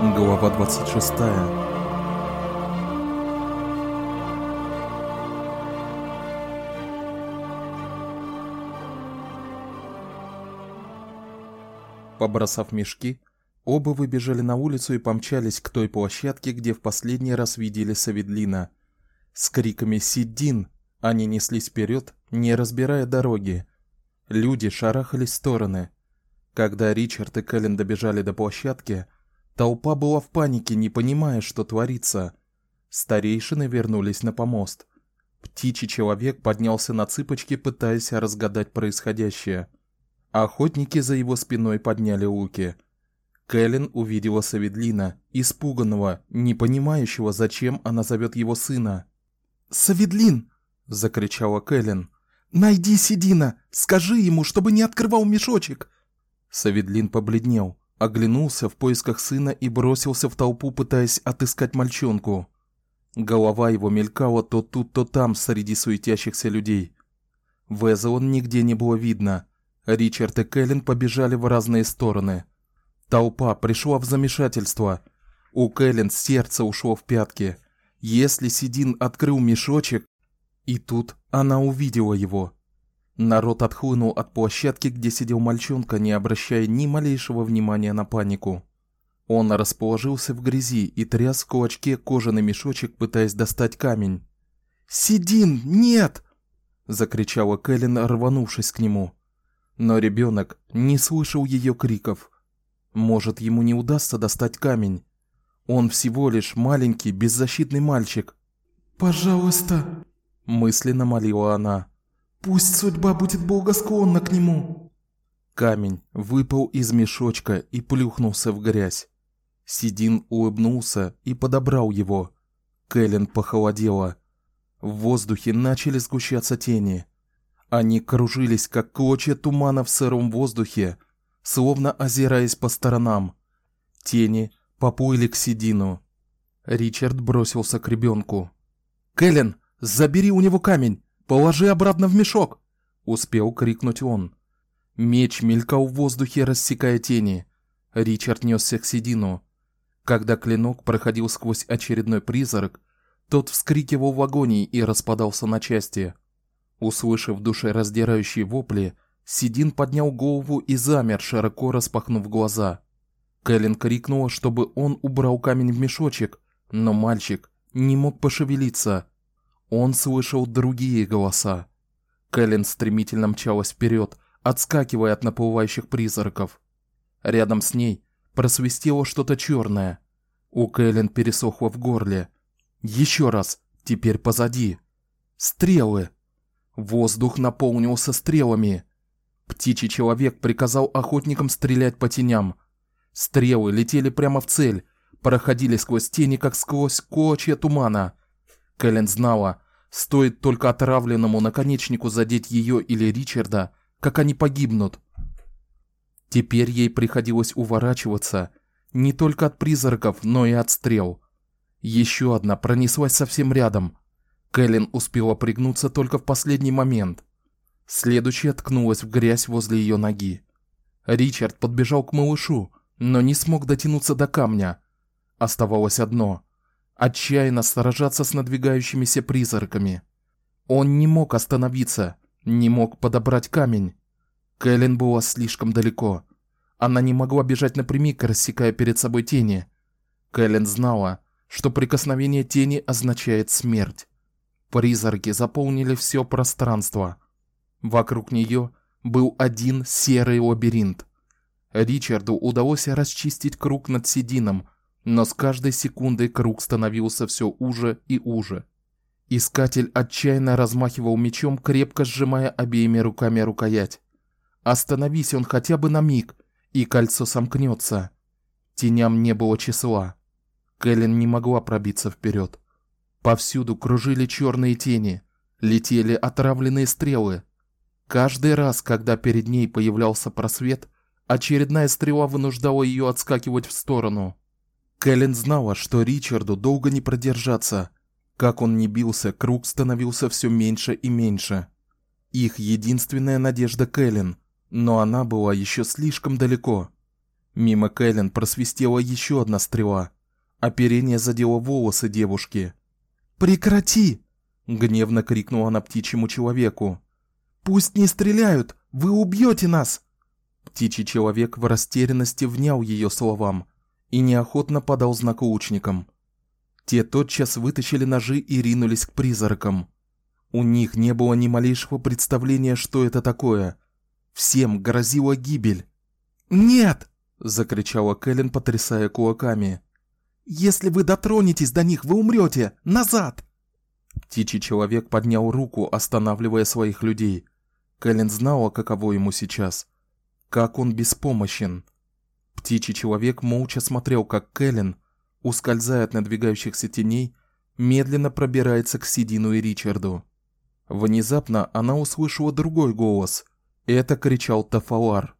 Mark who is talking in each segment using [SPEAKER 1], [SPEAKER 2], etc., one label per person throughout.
[SPEAKER 1] Глава 26. Побросав мешки, оба выбежали на улицу и помчались к той площадке, где в последний раз видели Саведлина. С криками "Сидин!" они неслись вперед, не разбирая дороги. Люди шарахались в стороны. Когда Ричард и Кэлен добежали до площадки, толпа была в панике, не понимая, что творится. Старейшины вернулись на помост. Птичий человек поднялся на цыпочки, пытаясь разгадать происходящее. Охотники за его спиной подняли луки. Кэлен увидела Саведлина, испуганного, не понимающего, зачем она зовет его сына.
[SPEAKER 2] "Саведлин!" закричала Кэлен. "Найди Сидина, скажи ему, чтобы не открывал мешочек.
[SPEAKER 1] Саведлин побледнел, оглянулся в поисках сына и бросился в толпу, пытаясь отыскать мальчонку. Голова его мелькала то тут, то там среди суетящихся людей. Везелон нигде не было видно. Ричард и Кэлен побежали в разные стороны. Толпа пришла в замешательство. У Кэлен сердце ушло в пятки. Если Сидин открыл мешочек, и тут она увидела его. Народ отхлынул от площадки, где сидел мальчонка, не обращая ни малейшего внимания на панику. Он расположился в грязи и тряс в кулачке кожаный мешочек, пытаясь достать камень.
[SPEAKER 2] "Сидин, нет!"
[SPEAKER 1] закричала Кэлен, рванувшись к нему. Но ребенок не слышал ее криков. Может, ему не удастся достать камень. Он всего лишь маленький, беззащитный мальчик.
[SPEAKER 2] "Пожалуйста", мысленно молила она. Пусть судьба будет благосклонна к нему.
[SPEAKER 1] Камень выпал из мешочка и плюхнулся в грязь. Сидин улыбнулся и подобрал его. Кэлен похолодела. В воздухе начали сгущаться тени. Они кружились, как клочья тумана в сыром воздухе, словно озираясь по сторонам. Тени поплыли к Сидину. Ричард бросился к ребенку.
[SPEAKER 2] "Кэлен, забери у него камень!" Положи обратно в мешок, успел крикнуть он.
[SPEAKER 1] Меч мелькал в воздухе, рассекая тени. Ричард нёсся к Сидину. Когда клинок проходил сквозь очередной призрак, тот вскрикивал в агонии и распадался на части. Услышав душераздирающие вопли, Сидин поднял голову и замер, широко распахнув глаза. Кэлен крикнула, чтобы он убрал камень в мешочек, но мальчик не мог пошевелиться. Он слышал другие голоса. Кэлен стремительно мчалась вперед, отскакивая от наплывающих призраков. Рядом с ней просвистело что-то черное. У Кэлен пересохло в горле. Еще раз, теперь позади. Стрелы. Воздух наполнился стрелами. Птичий человек приказал охотникам стрелять по теням. Стрелы летели прямо в цель, проходили сквозь тени, как сквозь клочья тумана. Кэлен знала, стоит только отравленному наконечнику задеть ее или Ричарда, как они погибнут. Теперь ей приходилось уворачиваться не только от призраков, но и от стрел. Еще одна пронеслась совсем рядом. Кэлен успела пригнуться только в последний момент. Следующая ткнулась в грязь возле ее ноги. Ричард подбежал к малышу, но не смог дотянуться до камня. Оставалось одно отчаянно сражаться с надвигающимися призраками. Он не мог остановиться, не мог подобрать камень. Кэлен была слишком далеко. Она не могла бежать напрямик, рассекая перед собой тени. Кэлен знала, что прикосновение тени означает смерть. Призраки заполнили все пространство. Вокруг нее был один серый лабиринт. Ричарду удалось расчистить круг над Сидином, но с каждой секундой круг становился все уже и уже. Искатель отчаянно размахивал мечом, крепко сжимая обеими руками рукоять. Остановись он хотя бы на миг, и кольцо сомкнется. Теням не было числа. Кэлен не могла пробиться вперед. Повсюду кружили черные тени, летели отравленные стрелы. Каждый раз, когда перед ней появлялся просвет, очередная стрела вынуждала ее отскакивать в сторону. Кэлен знала, что Ричарду долго не продержаться. Как он ни бился, круг становился все меньше и меньше. Их единственная надежда Кэлен, но она была еще слишком далеко. Мимо Кэлен просвистела еще одна стрела. Оперение задело волосы девушки.
[SPEAKER 2] "Прекрати!"
[SPEAKER 1] гневно крикнула она птичьему человеку.
[SPEAKER 2] "Пусть не стреляют, вы убьете нас!"
[SPEAKER 1] Птичий человек в растерянности внял ее словам и неохотно подал знак лучникам. Те тотчас вытащили ножи и ринулись к призракам. У них не было ни малейшего представления, что это такое. Всем грозила гибель.
[SPEAKER 2] "Нет!"
[SPEAKER 1] закричала Кэлен, потрясая кулаками.
[SPEAKER 2] Если вы дотронетесь до них, вы умрете. Назад.
[SPEAKER 1] Птичий человек поднял руку, останавливая своих людей. Кэлен знала, каково ему сейчас. Как он беспомощен. Птичий человек молча смотрел, как Кэлен, ускользая от надвигающихся теней, медленно пробирается к Сидину и Ричарду. Внезапно она услышала другой голос. Это кричал Тафалар.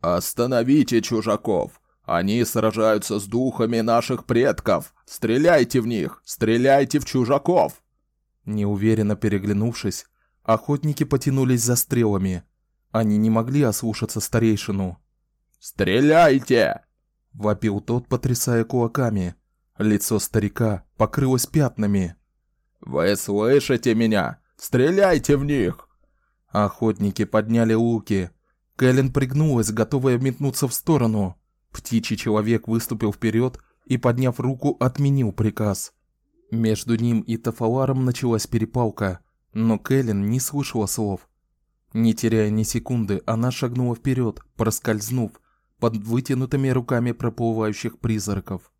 [SPEAKER 3] Остановите чужаков. Они сражаются с духами наших предков. Стреляйте в них, стреляйте в чужаков.
[SPEAKER 1] Неуверенно переглянувшись, охотники потянулись за стрелами. Они не могли ослушаться старейшину.
[SPEAKER 3] "Стреляйте!"
[SPEAKER 1] вопил тот, потрясая кулаками. Лицо старика покрылось пятнами.
[SPEAKER 3] "Вы слышите меня? Стреляйте в них!"
[SPEAKER 1] Охотники подняли луки. Кэлен пригнулась, готовая метнуться в сторону. Птичий человек выступил вперед и, подняв руку, отменил приказ. Между ним и Тафаларом началась перепалка, но Кэлен не слышала слов. Не теряя ни секунды, она шагнула вперед, проскользнув под вытянутыми руками проплывающих призраков.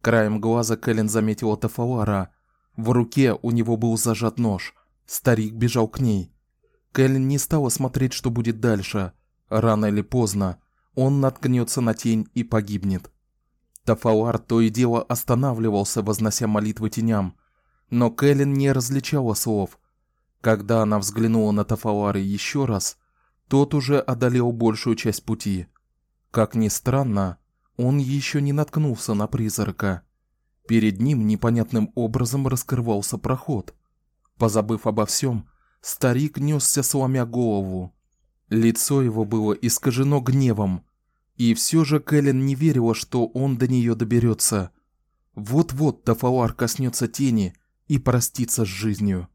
[SPEAKER 1] Краем глаза Кэлен заметила Тафалара. В руке у него был зажат нож. Старик бежал к ней. Кэлен не стала смотреть, что будет дальше. Рано или поздно он наткнется на тень и погибнет. Тафалар то и дело останавливался, вознося молитвы теням, но Кэлен не различала слов. Когда она взглянула на Тафалара еще раз, тот уже одолел большую часть пути. Как ни странно, он еще не наткнулся на призрака. Перед ним непонятным образом раскрывался проход. Позабыв обо всем, старик нёсся сломя голову. Лицо его было искажено гневом, и все же Кэлен не верила, что он до нее доберется. Вот-вот Тафалар коснется тени и простится с жизнью.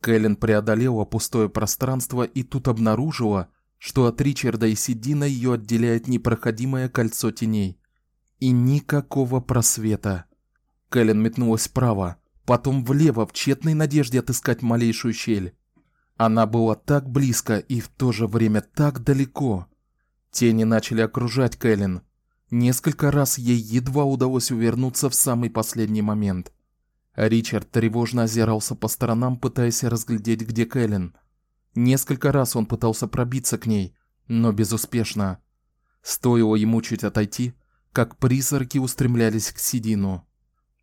[SPEAKER 1] Кэлен преодолела пустое пространство и тут обнаружила, что от Ричарда и Сидина ее отделяет непроходимое кольцо теней и никакого просвета. Кэлен метнулась вправо, потом влево в тщетной надежде отыскать малейшую щель. Она была так близко и в то же время так далеко. Тени начали окружать Кэлен. Несколько раз ей едва удалось увернуться в самый последний момент. Ричард тревожно озирался по сторонам, пытаясь разглядеть, где Кэлен. Несколько раз он пытался пробиться к ней, но безуспешно. Стоило ему чуть отойти, как призраки устремлялись к Сидину.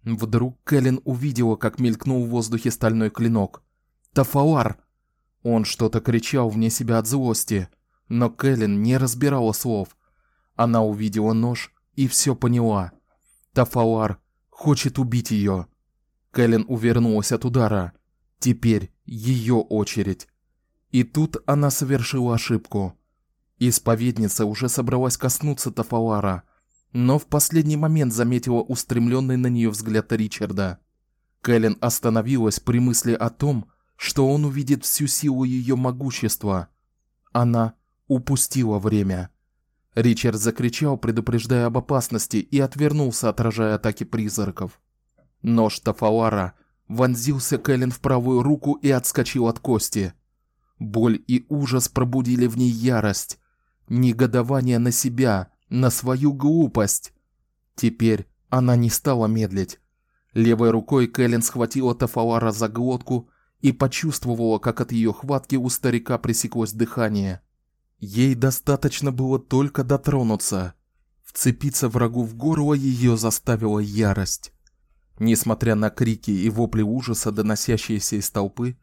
[SPEAKER 1] Вдруг Кэлен увидела, как мелькнул в воздухе стальной клинок. Тафауар! Он что-то кричал вне себя от злости, но Кэлен не разбирала слов. Она увидела нож и все поняла. Тафауар хочет убить ее. Кэлен увернулась от удара. Теперь ее очередь. И тут она совершила ошибку. Исповедница уже собралась коснуться Тафауара, но в последний момент заметила устремленный на нее взгляд Ричарда. Кэлен остановилась при мысли о том, что он увидит всю силу ее могущества. Она упустила время. Ричард закричал, предупреждая об опасности, и отвернулся, отражая атаки призраков. Нож Тафауара вонзился Кэлен в правую руку и отскочил от кости. Боль и ужас пробудили в ней ярость, негодование на себя, на свою глупость. Теперь она не стала медлить. Левой рукой Кэлен схватила Тафауара за глотку и почувствовала, как от ее хватки у старика пресеклось дыхание. Ей достаточно было только дотронуться. Вцепиться врагу в горло ее заставила ярость. Несмотря на крики и вопли ужаса, доносящиеся из толпы,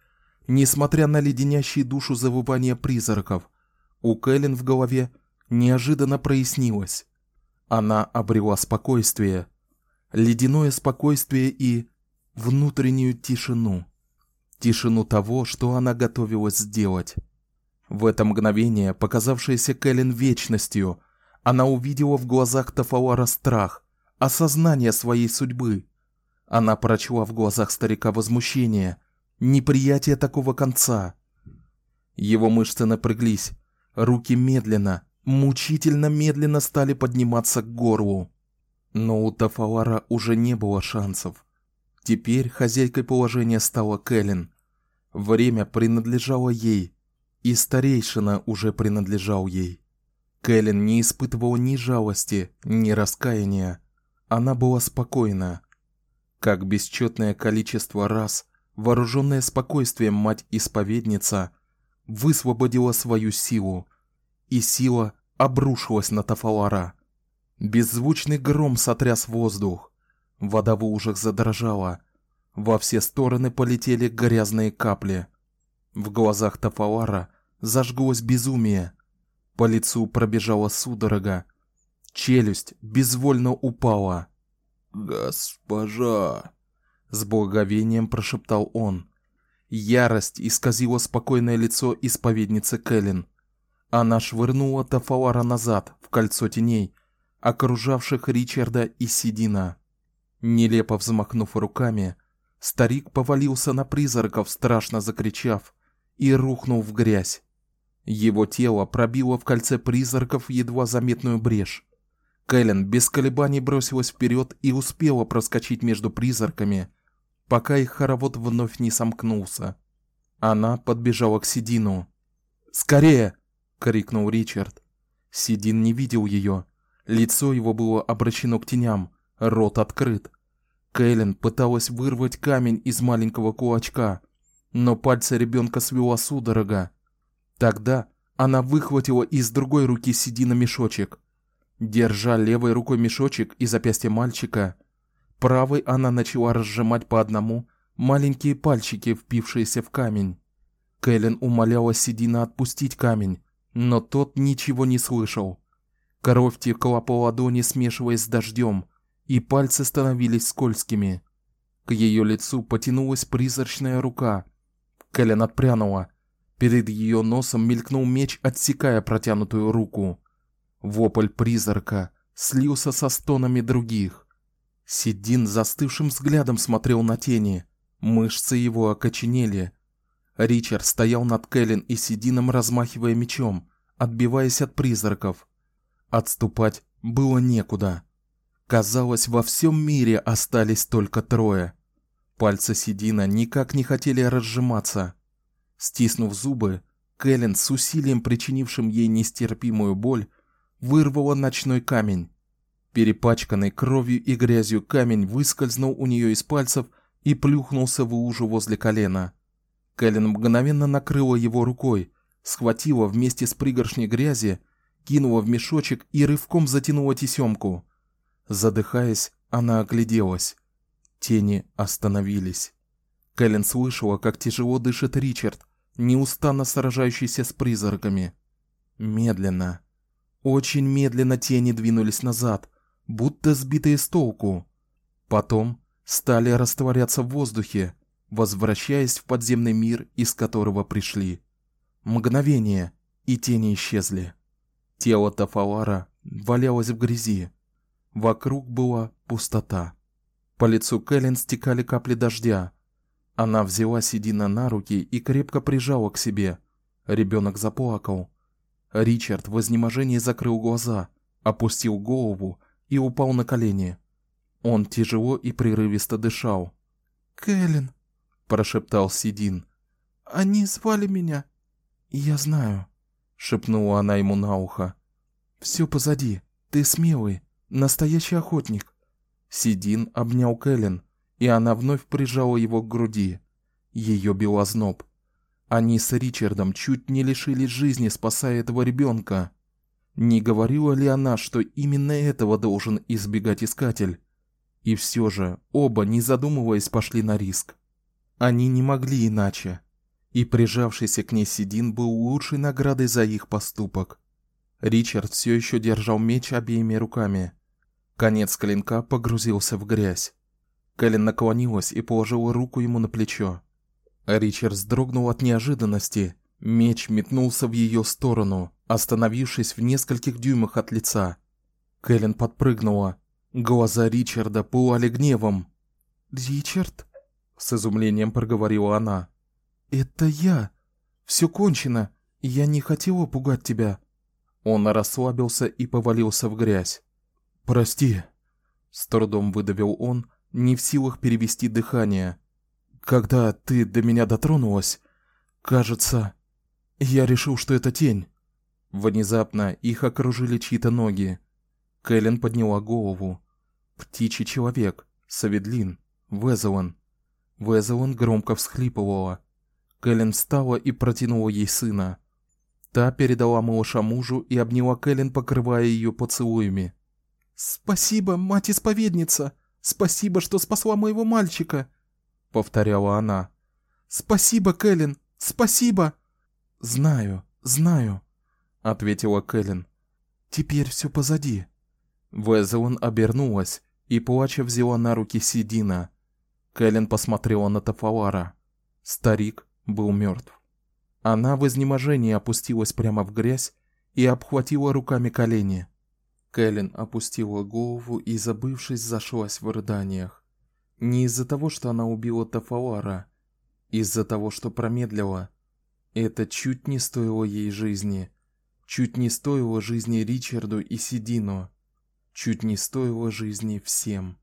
[SPEAKER 1] несмотря на леденящие душу завывания призраков, у Кэлен в голове неожиданно прояснилось. Она обрела спокойствие, ледяное спокойствие и внутреннюю тишину тишину того, что она готовилась сделать. В это мгновение, показавшееся Кэлен вечностью, Она увидела в глазах Тафалара страх, осознание своей судьбы. Она прочла в глазах старика возмущение, неприятие такого конца. Его мышцы напряглись, руки медленно, мучительно медленно стали подниматься к горлу. Но у Тафалара уже не было шансов. Теперь хозяйкой положения стала Кэлен. Время принадлежало ей, и старейшина уже принадлежал ей. Кэлен не испытывала ни жалости, ни раскаяния. Она была спокойна. Как бесчетное количество раз, вооруженная спокойствием мать-исповедница высвободила свою силу, и сила обрушилась на Тафалара. Беззвучный гром сотряс воздух. Вода в лужах задрожала. Во все стороны полетели грязные капли. В глазах Тафалара зажглось безумие. По лицу пробежала судорога. Челюсть безвольно упала.
[SPEAKER 3] "Госпожа",
[SPEAKER 1] с благоговением прошептал он. Ярость исказила спокойное лицо исповедницы Кэлен. Она швырнула Тафалара назад в кольцо теней, окружавших Ричарда и Сидина. Нелепо взмахнув руками, старик повалился на призраков, страшно закричав, и рухнул в грязь. Его тело пробило в кольце призраков едва заметную брешь. Кэлен без колебаний бросилась вперед и успела проскочить между призраками, пока их хоровод вновь не сомкнулся. Она подбежала к Сидину. "Скорее!" крикнул Ричард. Сидин не видел ее. Лицо его было обращено к теням, рот открыт. Кэлен пыталась вырвать камень из маленького кулачка, но пальцы ребенка свело судорога. Тогда она выхватила из другой руки Сидина мешочек. Держа левой рукой мешочек и запястье мальчика, правой она начала разжимать по одному маленькие пальчики, впившиеся в камень. Кэлен умоляла Сидина отпустить камень, но тот ничего не слышал. Кровь текла по ладони, смешиваясь с дождем, и пальцы становились скользкими. К ее лицу потянулась призрачная рука. Кэлен отпрянула. Перед ее носом мелькнул меч, отсекая протянутую руку. Вопль призрака слился со стонами других. Сидин застывшим взглядом смотрел на тени. Мышцы его окоченели. Ричард стоял над Кэлен и Сидином, размахивая мечом, отбиваясь от призраков. Отступать было некуда. Казалось, во всем мире остались только трое. Пальцы Сидина никак не хотели разжиматься. Стиснув зубы, Кэлен с усилием причинившим ей нестерпимую боль, вырвала ночной камень. Перепачканный кровью и грязью камень выскользнул у нее из пальцев и плюхнулся в лужу возле колена. Кэлен мгновенно накрыла его рукой, схватила вместе с пригоршней грязи, кинула в мешочек и рывком затянула тесемку. Задыхаясь, она огляделась. Тени остановились. Кэлен слышала, как тяжело дышит Ричард, неустанно сражающийся с призраками. Медленно, очень медленно тени двинулись назад, будто сбитые с толку. Потом стали растворяться в воздухе, возвращаясь в подземный мир, из которого пришли. Мгновение, и тени исчезли. Тело Тафалара валялось в грязи. Вокруг была пустота. По лицу Кэлен стекали капли дождя. Она взяла Сидина на руки и крепко прижала к себе. Ребенок заплакал. Ричард в изнеможении закрыл глаза, опустил голову и упал на колени. Он тяжело и прерывисто дышал.
[SPEAKER 2] "Кэлен",
[SPEAKER 1] прошептал Сидин.
[SPEAKER 2] "Они звали меня".
[SPEAKER 1] "Я знаю", шепнула она ему на ухо. Все позади. Ты смелый, настоящий охотник. Сидин обнял Кэлен, и она вновь прижала его к груди. Ее бил озноб. Они с Ричардом чуть не лишились жизни, спасая этого ребенка. Не говорила ли она, что именно этого должен избегать искатель? И все же оба, не задумываясь, пошли на риск. Они не могли иначе. И прижавшийся к ней Сидин был лучшей наградой за их поступок. Ричард все еще держал меч обеими руками. Конец клинка погрузился в грязь. Кэлен наклонилась и положила руку ему на плечо. Ричард вздрогнул от неожиданности. Меч метнулся в ее сторону, остановившись в нескольких дюймах от лица. Кэлен подпрыгнула. Глаза Ричарда пылали гневом.
[SPEAKER 2] "Ричард?"
[SPEAKER 1] с изумлением проговорила она.
[SPEAKER 2] "Это я. Все кончено. Я не хотела пугать тебя".
[SPEAKER 1] Он расслабился и повалился в грязь.
[SPEAKER 2] "Прости",
[SPEAKER 1] с трудом выдавил он, не в силах перевести дыхание.
[SPEAKER 2] "Когда ты до меня дотронулась, кажется, я решил, что это тень".
[SPEAKER 1] Внезапно их окружили чьи-то ноги. Кэлен подняла голову. Птичий человек, Саведлин, Везелан. Везелан громко всхлипывала. Кэлен встала и протянула ей сына. Та передала малыша мужу и обняла Кэлен, покрывая ее поцелуями.
[SPEAKER 2] "Спасибо, мать-исповедница. Спасибо, что спасла моего мальчика",
[SPEAKER 1] повторяла она.
[SPEAKER 2] "Спасибо, Кэлен. Спасибо".
[SPEAKER 1] "Знаю, знаю", ответила Кэлен.
[SPEAKER 2] "Теперь все позади".
[SPEAKER 1] Везелон обернулась и плача взяла на руки Сидина. Кэлен посмотрела на Тафалара. Старик был мертв. Она в изнеможении опустилась прямо в грязь и обхватила руками колени. Кэлен опустила голову и, забывшись, зашлась в рыданиях. Не из-за того, что она убила Тафалара, из-за того, что промедлила. Это чуть не стоило ей жизни, чуть не стоило жизни Ричарду и Сидину чуть не стоило жизни всем.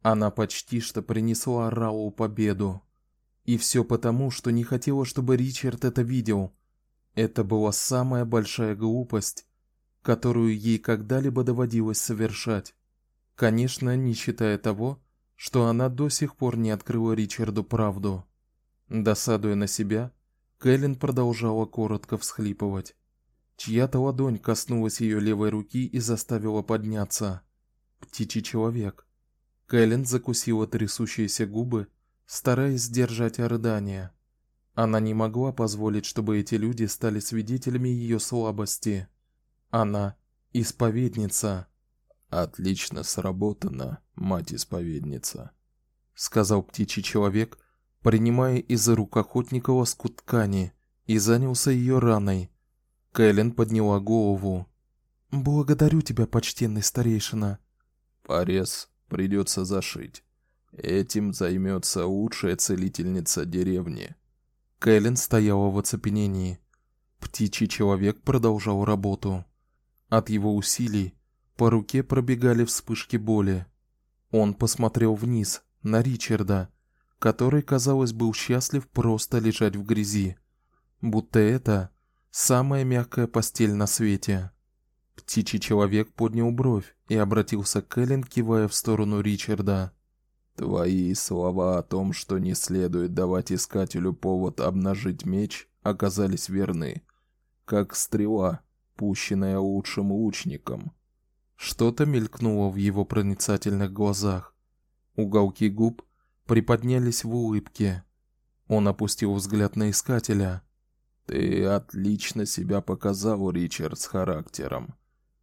[SPEAKER 1] Она почти что принесла Рау победу. И все потому, что не хотела, чтобы Ричард это видел. Это была самая большая глупость, которую ей когда-либо доводилось совершать. Конечно, не считая того, что она до сих пор не открыла Ричарду правду. Досадуя на себя, Кэлен продолжала коротко всхлипывать. Чья-то ладонь коснулась ее левой руки и заставила подняться. Птичий человек. Кэлен закусила трясущиеся губы, стараясь сдержать рыдания. Она не могла позволить, чтобы эти люди стали свидетелями ее слабости. Она исповедница.
[SPEAKER 3] Отлично сработано, мать-исповедница,
[SPEAKER 1] сказал птичий человек, принимая из рук охотника лоскут ткани и занялся ее раной, Кэлен подняла голову.
[SPEAKER 2] Благодарю тебя, почтенный старейшина.
[SPEAKER 3] Порез придется зашить. Этим займется лучшая целительница деревни.
[SPEAKER 1] Кэлен стояла в оцепенении. Птичий человек продолжал работу. От его усилий по руке пробегали вспышки боли. Он посмотрел вниз на Ричарда, который, казалось, был счастлив просто лежать в грязи, будто это Самая мягкая постель на свете. Птичий человек поднял бровь и обратился к Эллен, кивая в сторону Ричарда.
[SPEAKER 3] Твои слова о том, что не следует давать искателю повод обнажить меч, оказались верны, как стрела, пущенная лучшим лучником.
[SPEAKER 1] Что-то мелькнуло в его проницательных глазах. Уголки губ приподнялись в улыбке. Он опустил взгляд на искателя.
[SPEAKER 3] Ты отлично себя показал, Ричард, с характером.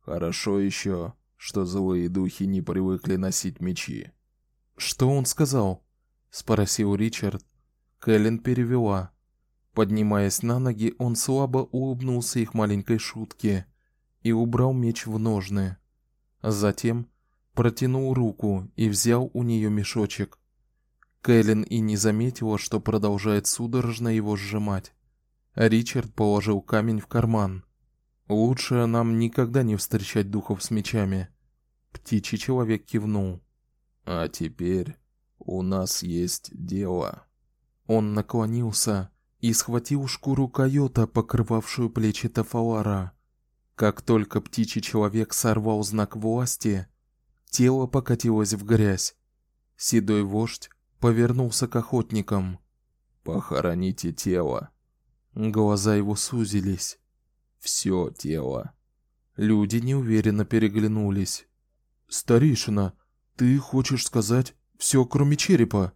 [SPEAKER 3] Хорошо еще, что злые духи не привыкли носить мечи.
[SPEAKER 1] Что он сказал? спросил Ричард. Кэлен перевела. Поднимаясь на ноги, он слабо улыбнулся их маленькой шутке и убрал меч в ножны. Затем протянул руку и взял у нее мешочек. Кэлен и не заметила, что продолжает судорожно его сжимать. Ричард положил камень в карман. Лучше нам никогда не встречать духов с мечами. Птичий человек кивнул.
[SPEAKER 3] А теперь у нас есть дело.
[SPEAKER 1] Он наклонился и схватил шкуру койота, покрывавшую плечи Тафалара. Как только птичий человек сорвал знак власти, тело покатилось в грязь. Седой вождь повернулся к охотникам.
[SPEAKER 3] Похороните тело.
[SPEAKER 1] Глаза его сузились.
[SPEAKER 3] Все тело.
[SPEAKER 1] Люди неуверенно переглянулись. Старейшина, ты хочешь сказать все, кроме черепа?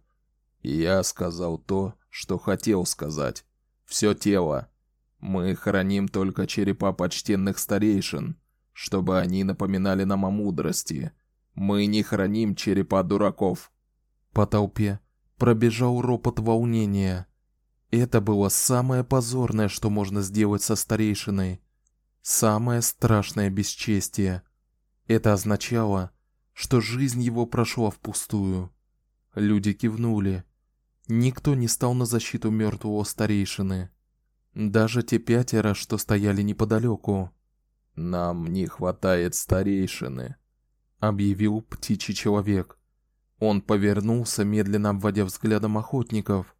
[SPEAKER 3] Я сказал то, что хотел сказать. Все тело. Мы храним только черепа почтенных старейшин, чтобы они напоминали нам о мудрости. Мы не храним черепа дураков.
[SPEAKER 1] По толпе пробежал ропот волнения. Это было самое позорное, что можно сделать со старейшиной. самое страшное бесчестие. Это означало, что жизнь его прошла впустую. Люди кивнули. Никто не стал на защиту мертвого старейшины. Даже те пятеро, что стояли неподалеку.
[SPEAKER 3] Нам не хватает старейшины,
[SPEAKER 1] объявил птичий человек. Он повернулся, медленно обводя взглядом охотников,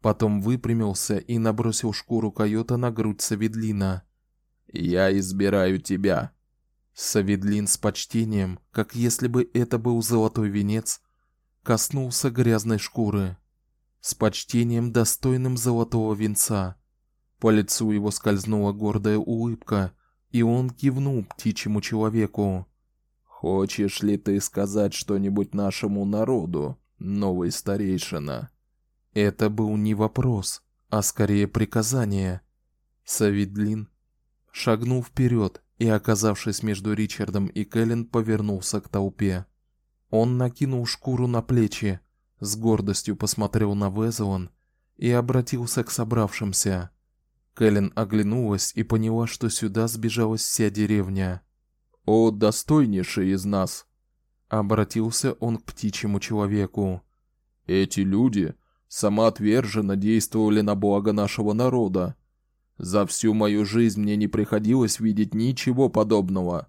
[SPEAKER 1] потом выпрямился и набросил шкуру койота на грудь Саведлина.
[SPEAKER 3] Я избираю тебя.
[SPEAKER 1] Саведлин с почтением, как если бы это был золотой венец, коснулся грязной шкуры. С почтением достойным золотого венца. По лицу его скользнула гордая улыбка, и он кивнул птичьему человеку.
[SPEAKER 3] Хочешь ли ты сказать что-нибудь нашему народу, новый старейшина?
[SPEAKER 1] Это был не вопрос, а скорее приказание. Савидлин шагнул вперед и, оказавшись между Ричардом и Кэлен, повернулся к толпе. Он накинул шкуру на плечи, с гордостью посмотрел на Везелон и обратился к собравшимся. Кэлен оглянулась и поняла, что сюда сбежалась вся деревня.
[SPEAKER 3] О, достойнейший из нас,
[SPEAKER 1] обратился он к птичьему человеку.
[SPEAKER 3] Эти люди самоотверженно действовали на благо нашего народа. За всю мою жизнь мне не приходилось видеть ничего подобного.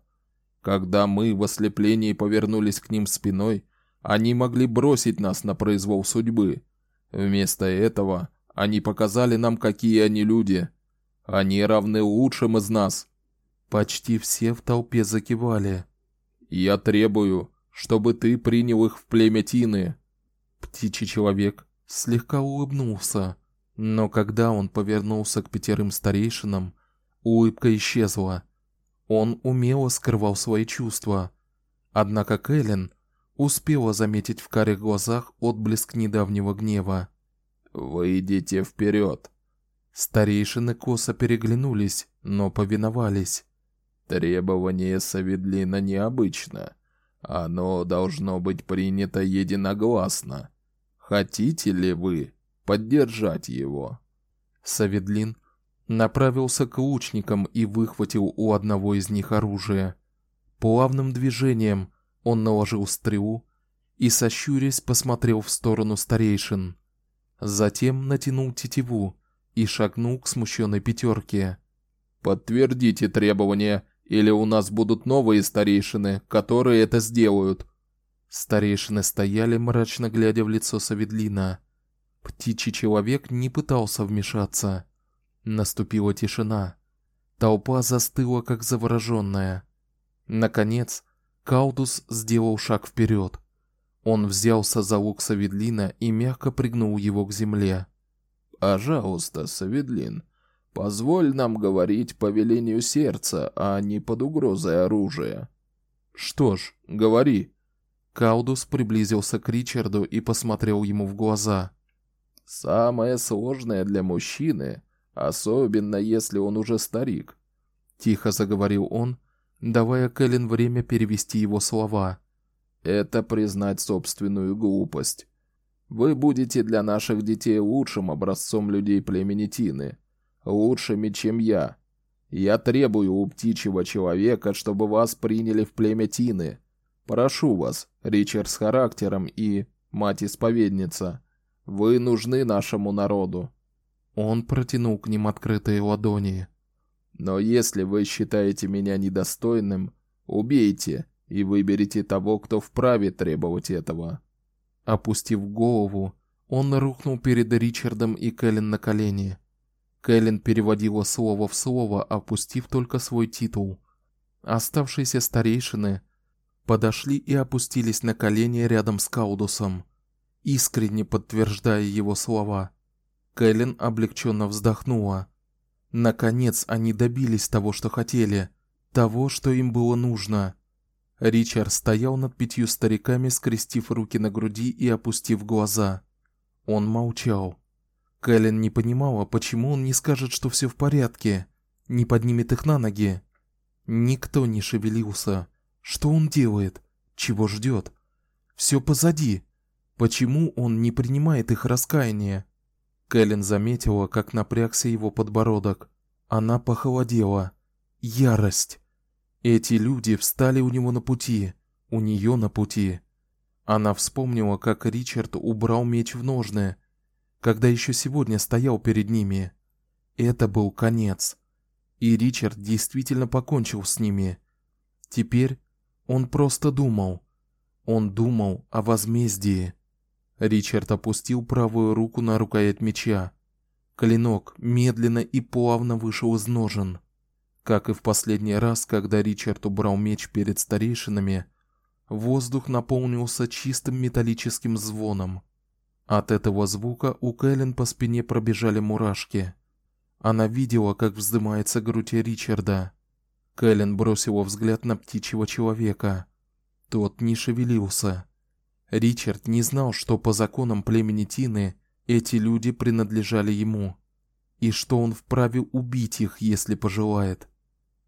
[SPEAKER 3] Когда мы в ослеплении повернулись к ним спиной, они могли бросить нас на произвол судьбы. Вместо этого они показали нам, какие они люди. Они равны лучшим из нас.
[SPEAKER 1] Почти все в толпе закивали.
[SPEAKER 3] Я требую, чтобы ты принял их в племя Тины.
[SPEAKER 1] Птичий человек слегка улыбнулся, но когда он повернулся к пятерым старейшинам, улыбка исчезла. Он умело скрывал свои чувства. Однако Кэлен успела заметить в карих глазах отблеск недавнего гнева.
[SPEAKER 3] Выйдите вперед.
[SPEAKER 1] Старейшины косо переглянулись, но повиновались.
[SPEAKER 3] Требование Саведлина необычно. Оно должно быть принято единогласно. Хотите ли вы поддержать его?
[SPEAKER 1] Саведлин направился к лучникам и выхватил у одного из них оружие. Плавным движением он наложил стрелу и сощурясь посмотрел в сторону старейшин. Затем натянул тетиву и шагнул к смущенной пятерке.
[SPEAKER 3] Подтвердите требования или у нас будут новые старейшины, которые это сделают.
[SPEAKER 1] Старейшины стояли мрачно глядя в лицо Саведлина. Птичий человек не пытался вмешаться. Наступила тишина. Толпа застыла как завороженная. Наконец, Каудус сделал шаг вперед. Он взялся за лук Саведлина и мягко пригнул его к земле.
[SPEAKER 3] "Пожалуйста, Саведлин, Позволь нам говорить по велению сердца, а не под угрозой оружия.
[SPEAKER 1] Что ж, говори. Каудус приблизился к Ричарду и посмотрел ему в глаза.
[SPEAKER 3] Самое сложное для мужчины, особенно если он уже старик,
[SPEAKER 1] тихо заговорил он, давая Кэлен время перевести его слова.
[SPEAKER 3] Это признать собственную глупость. Вы будете для наших детей лучшим образцом людей племени Тины лучшими, чем я. Я требую у птичьего человека, чтобы вас приняли в племя Тины. Прошу вас, Ричард с характером и мать-исповедница, вы нужны нашему народу.
[SPEAKER 1] Он протянул к ним открытые ладони.
[SPEAKER 3] Но если вы считаете меня недостойным, убейте и выберите того, кто вправе требовать этого.
[SPEAKER 1] Опустив голову, он рухнул перед Ричардом и Кэлен на колени. Кэлен переводила слово в слово, опустив только свой титул. Оставшиеся старейшины подошли и опустились на колени рядом с Каудусом, искренне подтверждая его слова. Кэлен облегченно вздохнула. Наконец они добились того, что хотели, того, что им было нужно. Ричард стоял над пятью стариками, скрестив руки на груди и опустив глаза. Он молчал. Кэлен не понимала, почему он не скажет, что все в порядке, не поднимет их на ноги. Никто не шевелился. Что он делает? Чего ждет? Все позади. Почему он не принимает их раскаяние? Кэлен заметила, как напрягся его подбородок. Она похолодела. ярость. Эти люди встали у него на пути, у нее на пути. Она вспомнила, как Ричард убрал меч в ножны, когда еще сегодня стоял перед ними. Это был конец. И Ричард действительно покончил с ними. Теперь он просто думал. Он думал о возмездии. Ричард опустил правую руку на рукоять меча. Клинок медленно и плавно вышел из ножен. Как и в последний раз, когда Ричард убрал меч перед старейшинами, воздух наполнился чистым металлическим звоном. От этого звука у Кэлен по спине пробежали мурашки. Она видела, как вздымается грудь Ричарда. Кэлен бросила взгляд на птичьего человека. Тот не шевелился. Ричард не знал, что по законам племени Тины эти люди принадлежали ему, и что он вправе убить их, если пожелает.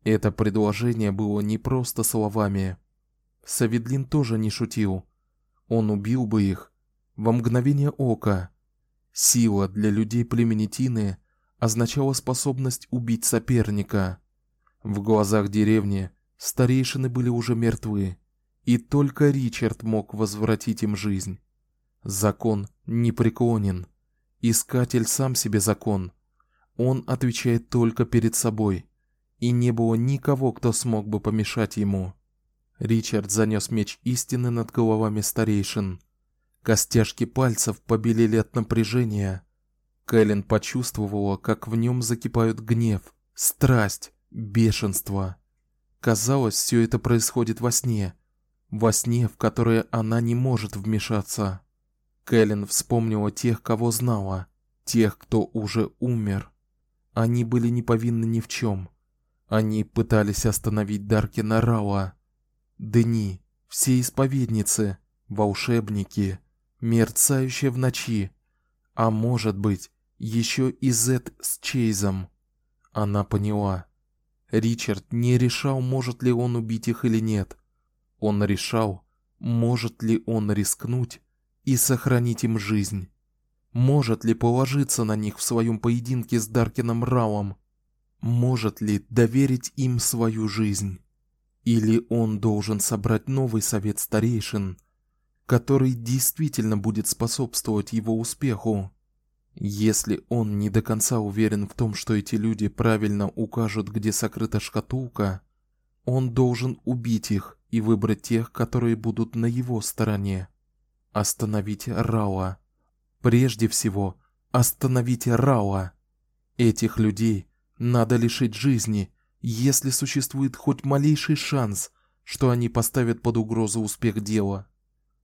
[SPEAKER 1] Это предложение было не просто словами. Саведлин тоже не шутил. Он убил бы их во мгновение ока. Сила для людей племени Тины означала способность убить соперника. В глазах деревни старейшины были уже мертвы, и только Ричард мог возвратить им жизнь. Закон непреклонен. Искатель сам себе закон. Он отвечает только перед собой и не было никого, кто смог бы помешать ему. Ричард занёс меч истины над головами старейшин. Костяшки пальцев побелели от напряжения. Кэлен почувствовала, как в нём закипают гнев, страсть, бешенство. Казалось, всё это происходит во сне, во сне, в которое она не может вмешаться. Кэлен вспомнила тех, кого знала, тех, кто уже умер. Они были не повинны ни в чём. Они пытались остановить Даркина Рауа. Дни, все исповедницы, волшебники, мерцающие в ночи, а может быть, еще и Зет с Чейзом. Она поняла. Ричард не решал, может ли он убить их или нет. Он решал, может ли он рискнуть и сохранить им жизнь. Может ли положиться на них в своем поединке с Даркином Рауом может ли доверить им свою жизнь? Или он должен собрать новый совет старейшин, который действительно будет способствовать его успеху? Если он не до конца уверен в том, что эти люди правильно укажут, где сокрыта шкатулка, он должен убить их и выбрать тех, которые будут на его стороне. Остановить Рауа. Прежде всего, остановить Рауа. Этих людей надо лишить жизни, если существует хоть малейший шанс, что они поставят под угрозу успех дела.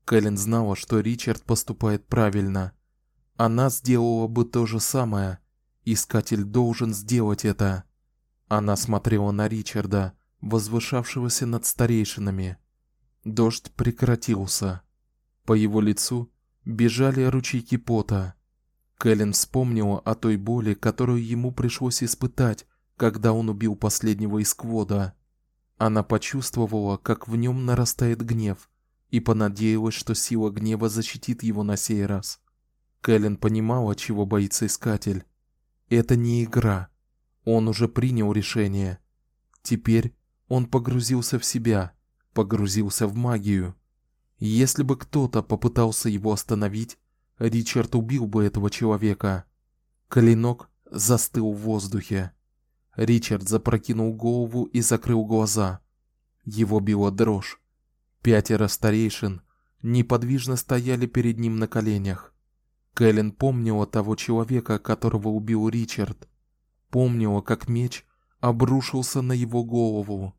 [SPEAKER 1] Кэлен знала, что Ричард поступает правильно. Она сделала бы то же самое. Искатель должен сделать это. Она смотрела на Ричарда, возвышавшегося над старейшинами. Дождь прекратился. По его лицу бежали ручейки пота. Кэлен вспомнила о той боли, которую ему пришлось испытать, когда он убил последнего из Квода. Она почувствовала, как в нем нарастает гнев, и понадеялась, что сила гнева защитит его на сей раз. Кэлен понимала, чего боится искатель. Это не игра. Он уже принял решение. Теперь он погрузился в себя, погрузился в магию. Если бы кто-то попытался его остановить, Ричард убил бы этого человека. Клинок застыл в воздухе. Ричард запрокинул голову и закрыл глаза. Его била дрожь. Пятеро старейшин неподвижно стояли перед ним на коленях. Кэлен помнила того человека, которого убил Ричард. Помнила, как меч обрушился на его голову.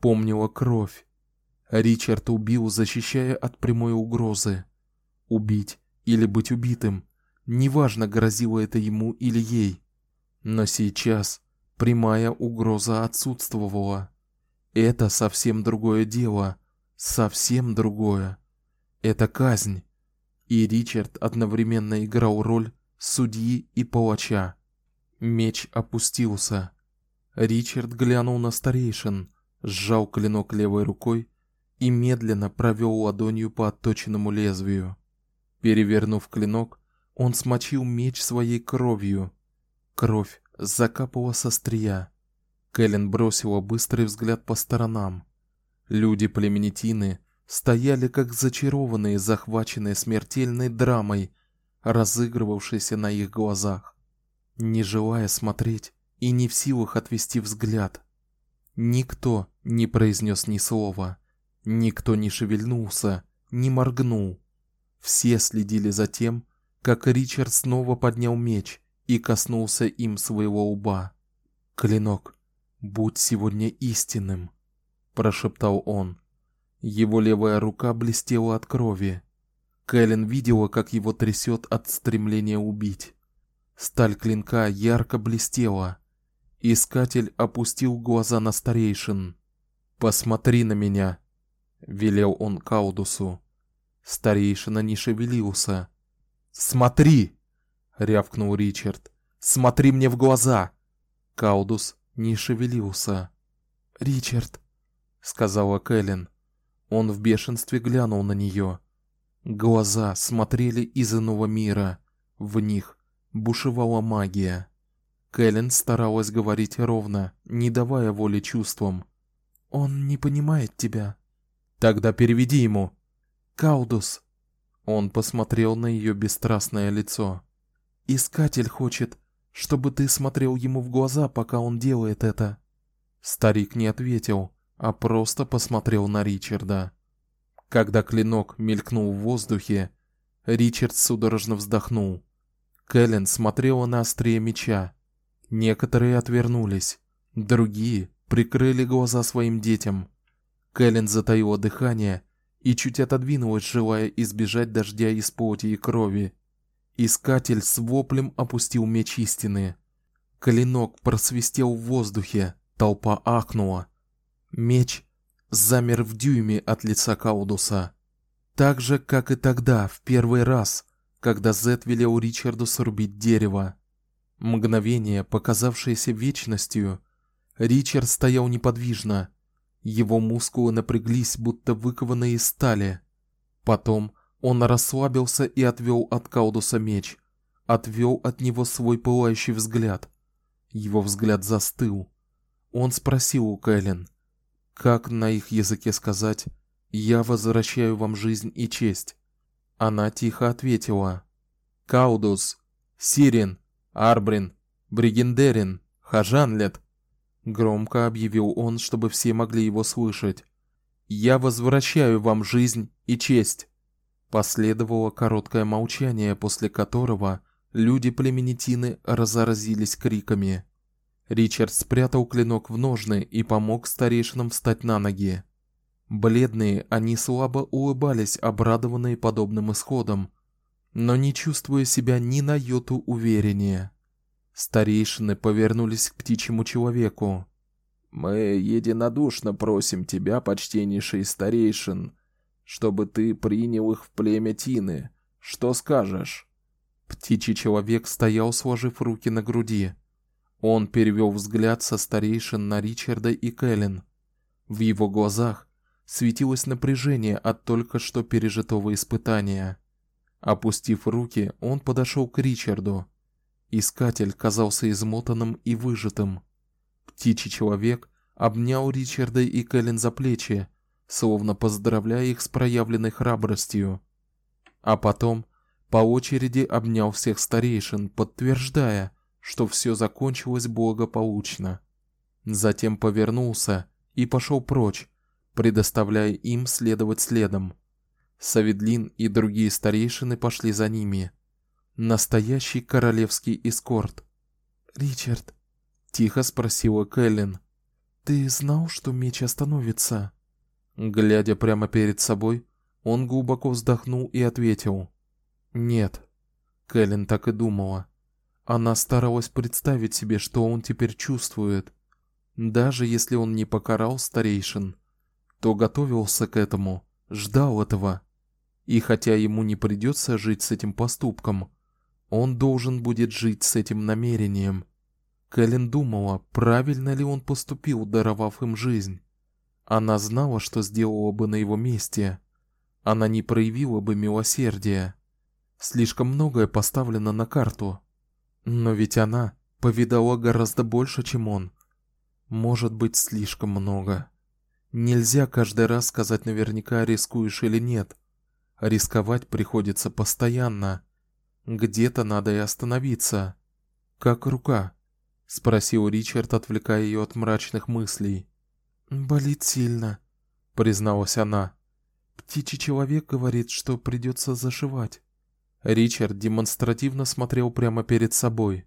[SPEAKER 1] Помнила кровь. Ричард убил, защищая от прямой угрозы. Убить или быть убитым. Неважно, грозило это ему или ей. Но сейчас прямая угроза отсутствовала. Это совсем другое дело, совсем другое. Это казнь. И Ричард одновременно играл роль судьи и палача. Меч опустился. Ричард глянул на старейшин, сжал клинок левой рукой и медленно провел ладонью по отточенному лезвию. Перевернув клинок, он смочил меч своей кровью. Кровь закапала со острия. Кэлен бросила быстрый взгляд по сторонам. Люди племени Тины стояли как зачарованные, захваченные смертельной драмой, разыгрывавшейся на их глазах, не желая смотреть и не в силах отвести взгляд. Никто не произнес ни слова, никто не шевельнулся, не моргнул. Все следили за тем, как Ричард снова поднял меч и коснулся им своего лба. Клинок, будь сегодня истинным, прошептал он. Его левая рука блестела от крови. Кэлен видела, как его трясет от стремления убить. Сталь клинка ярко блестела. Искатель опустил глаза на старейшин. "Посмотри на меня", велел он Каудусу. Старейшина не шевелился. "Смотри", рявкнул Ричард. "Смотри мне в глаза". Каудус не шевелился. "Ричард", сказала Кэлен. Он в бешенстве глянул на нее. Глаза смотрели из иного мира. В них бушевала магия. Кэлен старалась говорить ровно, не давая воли чувствам. Он не понимает тебя. Тогда переведи ему. Каудус. Он посмотрел на ее бесстрастное лицо. Искатель хочет, чтобы ты смотрел ему в глаза, пока он делает это. Старик не ответил а просто посмотрел на Ричарда. Когда клинок мелькнул в воздухе, Ричард судорожно вздохнул. Кэлен смотрела на острие меча. Некоторые отвернулись, другие прикрыли глаза своим детям. Кэлен затаила дыхание и чуть отодвинулась, желая избежать дождя из плоти и крови. Искатель с воплем опустил меч истины. Клинок просвистел в воздухе, толпа ахнула. Меч замер в дюйме от лица Каудуса, так же, как и тогда, в первый раз, когда Зет велел Ричарду срубить дерево. Мгновение, показавшееся вечностью, Ричард стоял неподвижно. Его мускулы напряглись, будто выкованные из стали. Потом он расслабился и отвел от Каудуса меч, отвел от него свой пылающий взгляд. Его взгляд застыл. Он спросил у Кэлен: как на их языке сказать: "Я возвращаю вам жизнь и честь"? Она тихо ответила: "Каудус, Сирин, Арбрин, Бригендерин, Хажанлет". Громко объявил он, чтобы все могли его слышать. "Я возвращаю вам жизнь и честь". Последовало короткое молчание, после которого люди племени Тины разразились криками. Ричард спрятал клинок в ножны и помог старейшинам встать на ноги. Бледные, они слабо улыбались, обрадованные подобным исходом, но не чувствуя себя ни на йоту увереннее. Старейшины повернулись к птичьему человеку.
[SPEAKER 3] Мы единодушно просим тебя, почтеннейший старейшин, чтобы ты принял их в племя Тины. Что скажешь?
[SPEAKER 1] Птичий человек стоял, сложив руки на груди. Он перевел взгляд со старейшин на Ричарда и Кэлен. В его глазах светилось напряжение от только что пережитого испытания. Опустив руки, он подошел к Ричарду. Искатель казался измотанным и выжатым. Птичий человек обнял Ричарда и Кэлен за плечи, словно поздравляя их с проявленной храбростью. А потом по очереди обнял всех старейшин, подтверждая, что все закончилось благополучно. Затем повернулся и пошел прочь, предоставляя им следовать следом. Саведлин и другие старейшины пошли за ними. Настоящий королевский эскорт. Ричард тихо спросила Кэлен: "Ты знал, что меч остановится?" Глядя прямо перед собой, он глубоко вздохнул и ответил: "Нет". Кэлен так и думала. Она старалась представить себе, что он теперь чувствует. Даже если он не покарал старейшин, то готовился к этому, ждал этого. И хотя ему не придется жить с этим поступком, он должен будет жить с этим намерением. Кэлен думала, правильно ли он поступил, даровав им жизнь. Она знала, что сделала бы на его месте. Она не проявила бы милосердия. Слишком многое поставлено на карту. Но ведь она повидала гораздо больше, чем он. может быть слишком много. Нельзя каждый раз сказать наверняка, рискуешь или нет. Рисковать приходится постоянно. Где-то надо и остановиться. Как рука? спросил Ричард, отвлекая ее от мрачных мыслей. Болит сильно, призналась она. Птичий человек говорит, что придется зашивать. Ричард демонстративно смотрел прямо перед собой.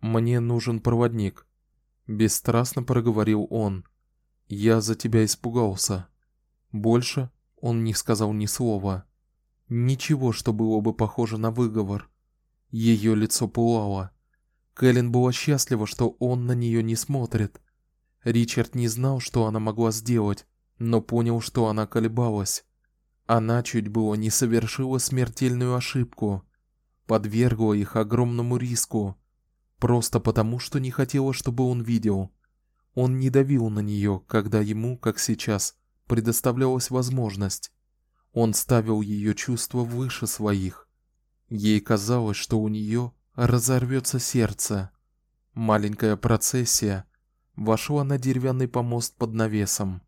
[SPEAKER 1] Мне нужен проводник, бесстрастно проговорил он. Я за тебя испугался. Больше он не сказал ни слова. Ничего, что было бы похоже на выговор. Ее лицо пылало. Кэлен была счастлива, что он на нее не смотрит. Ричард не знал, что она могла сделать, но понял, что она колебалась. Она чуть было не совершила смертельную ошибку, подвергла их огромному риску, просто потому, что не хотела, чтобы он видел. Он не давил на нее, когда ему, как сейчас, предоставлялась возможность. Он ставил ее чувства выше своих. Ей казалось, что у нее разорвется сердце. Маленькая процессия вошла на деревянный помост под навесом.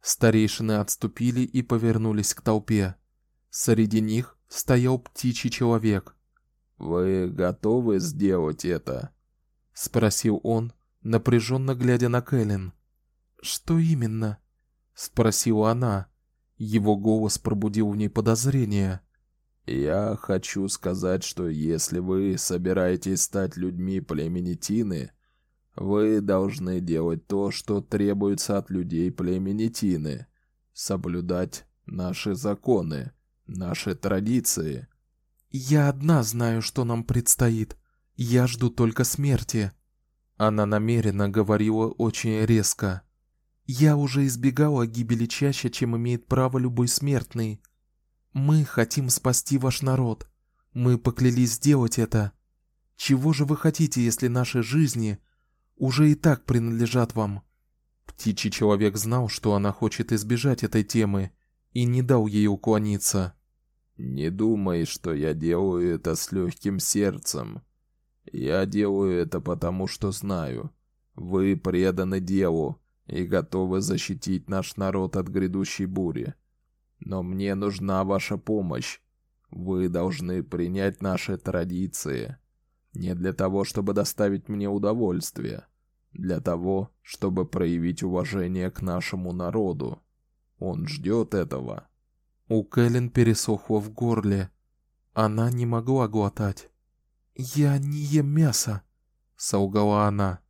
[SPEAKER 1] Старейшины отступили и повернулись к толпе. Среди них стоял птичий человек.
[SPEAKER 3] Вы готовы сделать это?
[SPEAKER 1] спросил он, напряженно глядя на Кэлен. Что именно? спросила она. Его голос пробудил в ней подозрение.
[SPEAKER 3] Я хочу сказать, что если вы собираетесь стать людьми племени Тины, вы должны делать то, что требуется от людей племени Тины, соблюдать наши законы, наши традиции.
[SPEAKER 1] Я одна знаю, что нам предстоит. Я жду только смерти. Она намеренно говорила очень резко. Я уже избегала гибели чаще, чем имеет право любой смертный. Мы хотим спасти ваш народ. Мы поклялись сделать это. Чего же вы хотите, если наши жизни уже и так принадлежат вам. Птичий человек знал, что она хочет избежать этой темы, и не дал ей уклониться.
[SPEAKER 3] Не думай, что я делаю это с легким сердцем. Я делаю это потому, что знаю, вы преданы делу и готовы защитить наш народ от грядущей бури. Но мне нужна ваша помощь. Вы должны принять наши традиции не для того, чтобы доставить мне удовольствие, для того, чтобы проявить уважение к нашему народу. Он ждет этого.
[SPEAKER 1] У Кэлен пересохло в горле. Она не могла глотать. Я не ем мясо, солгала она.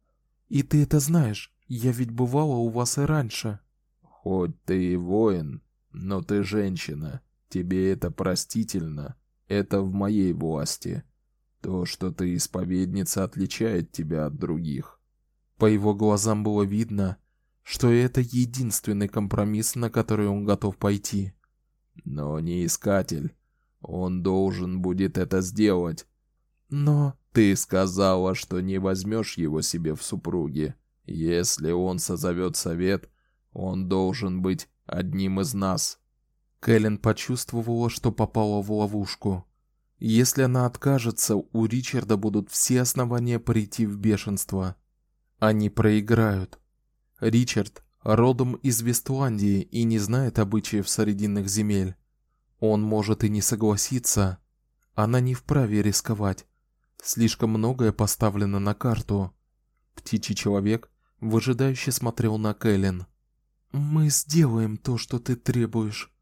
[SPEAKER 1] И ты это знаешь. Я ведь бывала у вас и раньше.
[SPEAKER 3] Хоть ты и воин, но ты женщина. Тебе это простительно. Это в моей власти. То, что ты исповедница, отличает тебя от других.
[SPEAKER 1] По его глазам было видно, что это единственный компромисс, на который он готов пойти.
[SPEAKER 3] Но не искатель. Он должен будет это сделать.
[SPEAKER 1] Но
[SPEAKER 3] ты сказала, что не возьмешь его себе в супруги. Если он созовет совет, он должен быть одним из нас.
[SPEAKER 1] Кэлен почувствовала, что попала в ловушку. Если она откажется, у Ричарда будут все основания прийти в бешенство. Они проиграют. Ричард родом из Вестландии и не знает обычаев срединных земель. Он может и не согласиться. Она не вправе рисковать. Слишком многое поставлено на карту. Птичий человек выжидающе смотрел на Кэлен. Мы сделаем то, что ты требуешь,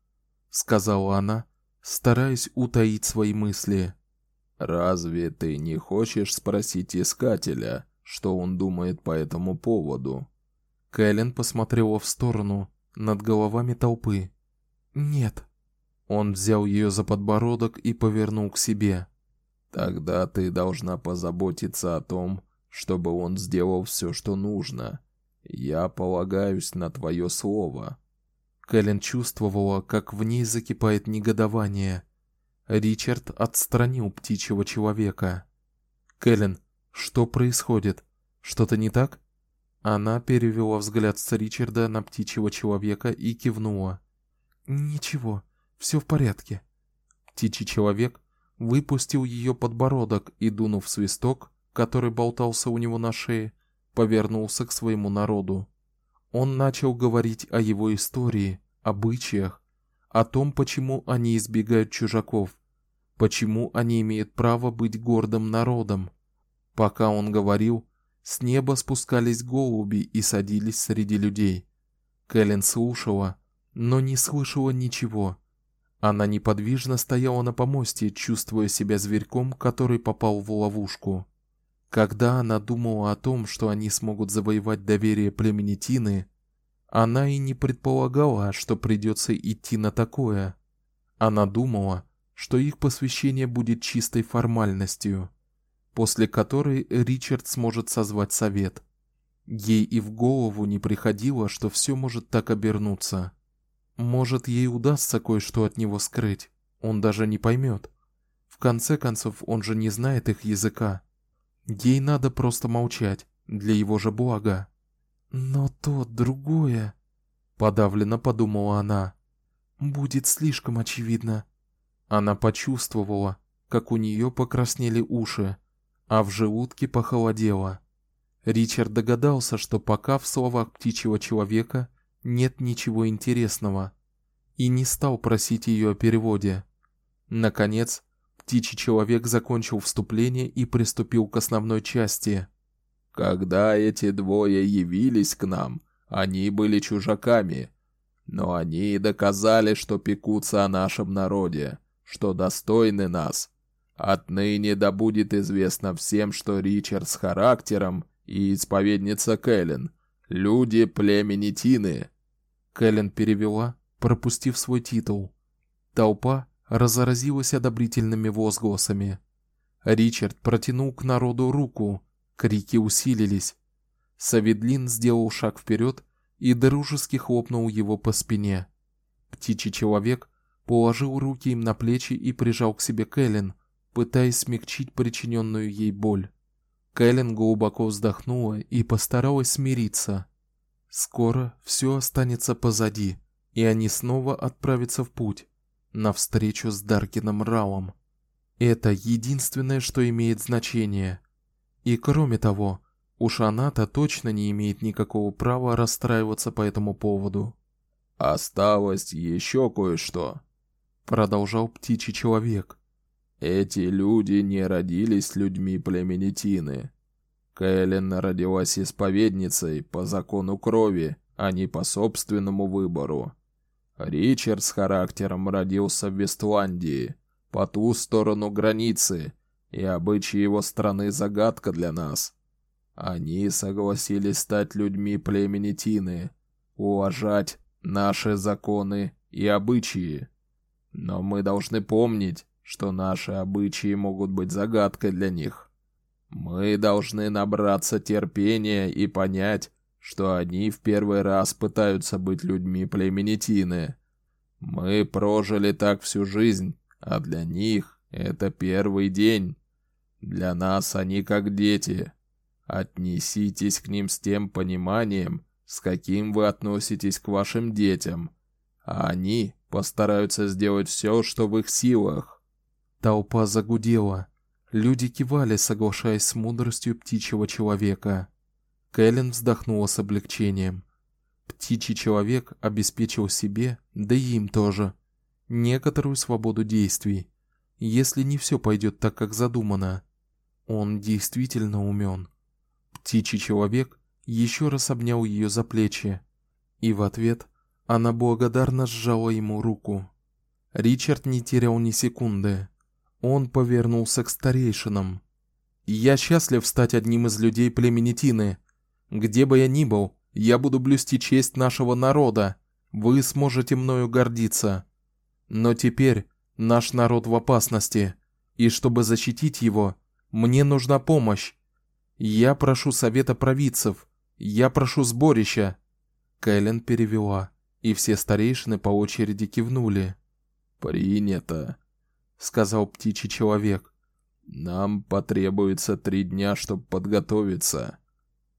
[SPEAKER 1] сказала она, стараясь утаить свои мысли.
[SPEAKER 3] Разве ты не хочешь спросить искателя, что он думает по этому поводу.
[SPEAKER 1] Кэлен посмотрела в сторону, над головами толпы. Нет. Он взял ее за подбородок и повернул к себе.
[SPEAKER 3] Тогда ты должна позаботиться о том, чтобы он сделал все, что нужно. Я полагаюсь на твое слово.
[SPEAKER 1] Кэлен чувствовала, как в ней закипает негодование. Ричард отстранил птичьего человека. Кэлен, что происходит? Что-то не так? Она перевела взгляд с Ричарда на птичьего человека и кивнула. Ничего, все в порядке. Птичий человек выпустил ее подбородок и дунув свисток, который болтался у него на шее, повернулся к своему народу. Он начал говорить о его истории, обычаях, о том, почему они избегают чужаков, почему они имеют право быть гордым народом. Пока он говорил, с неба спускались голуби и садились среди людей. Кэлен слушала, но не слышала ничего. Она неподвижно стояла на помосте, чувствуя себя зверьком, который попал в ловушку. Когда она думала о том, что они смогут завоевать доверие племени Тины, она и не предполагала, что придется идти на такое. Она думала, что их посвящение будет чистой формальностью после которой Ричард сможет созвать совет. Ей и в голову не приходило, что все может так обернуться. Может, ей удастся кое-что от него скрыть. Он даже не поймет. В конце концов, он же не знает их языка. Ей надо просто молчать для его же блага. Но то другое, подавленно подумала она. Будет слишком очевидно. Она почувствовала, как у нее покраснели уши а в желудке похолодело. Ричард догадался, что пока в словах птичьего человека нет ничего интересного, и не стал просить ее о переводе. Наконец, птичий человек закончил вступление и приступил к основной части.
[SPEAKER 3] Когда эти двое явились к нам, они были чужаками, но они доказали, что пекутся о нашем народе, что достойны нас Отныне да будет известно всем, что Ричард с характером и исповедница Кэлен — люди племени Тины.
[SPEAKER 1] Кэлен перевела, пропустив свой титул. Толпа разразилась одобрительными возгласами. Ричард протянул к народу руку, крики усилились. Саведлин сделал шаг вперед и дружески хлопнул его по спине. Птичий человек положил руки им на плечи и прижал к себе Кэлен, пытаясь смягчить причиненную ей боль. Кэлен глубоко вздохнула и постаралась смириться. Скоро все останется позади, и они снова отправятся в путь на встречу с Даркином Раум. Это единственное, что имеет значение. И кроме того, уж она-то точно не имеет никакого права расстраиваться по этому поводу.
[SPEAKER 3] Осталось еще кое-что,
[SPEAKER 1] продолжал птичий человек.
[SPEAKER 3] Эти люди не родились людьми племени Тины. Кэлен родилась исповедницей по закону крови, а не по собственному выбору. Ричард с характером родился в Вестландии, по ту сторону границы, и обычаи его страны загадка для нас. Они согласились стать людьми племени Тины, уважать наши законы и обычаи. Но мы должны помнить, что наши обычаи могут быть загадкой для них. Мы должны набраться терпения и понять, что они в первый раз пытаются быть людьми племени Тины. Мы прожили так всю жизнь, а для них это первый день. Для нас они как дети. Отнеситесь к ним с тем пониманием, с каким вы относитесь к вашим детям, а они постараются сделать все, что в их силах.
[SPEAKER 1] Толпа загудела. Люди кивали, соглашаясь с мудростью птичьего человека. Кэлен вздохнула с облегчением. Птичий человек обеспечил себе, да и им тоже, некоторую свободу действий, если не все пойдет так, как задумано. Он действительно умен. Птичий человек еще раз обнял ее за плечи, и в ответ она благодарно сжала ему руку. Ричард не терял ни секунды. Он повернулся к старейшинам. Я счастлив стать одним из людей племени Тины. Где бы я ни был, я буду блюсти честь нашего народа. Вы сможете мною гордиться. Но теперь наш народ в опасности, и чтобы защитить его, мне нужна помощь. Я прошу совета провидцев. Я прошу сборища. Кэлен перевела, и все старейшины по очереди кивнули.
[SPEAKER 3] Принято сказал птичий человек. Нам потребуется три дня, чтобы подготовиться.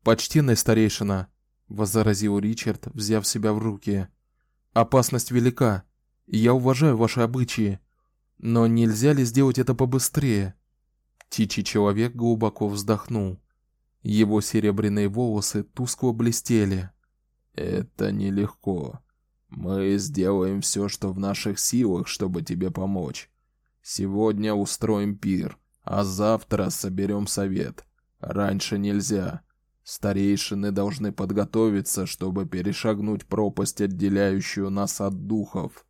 [SPEAKER 1] Почтенный старейшина, возразил Ричард, взяв себя в руки. Опасность велика, я уважаю ваши обычаи, но нельзя ли сделать это побыстрее? Птичий человек глубоко вздохнул. Его серебряные волосы тускло блестели.
[SPEAKER 3] Это нелегко. Мы сделаем все, что в наших силах, чтобы тебе помочь. Сегодня устроим пир, а завтра соберем совет. Раньше нельзя. Старейшины должны подготовиться, чтобы перешагнуть пропасть, отделяющую нас от духов.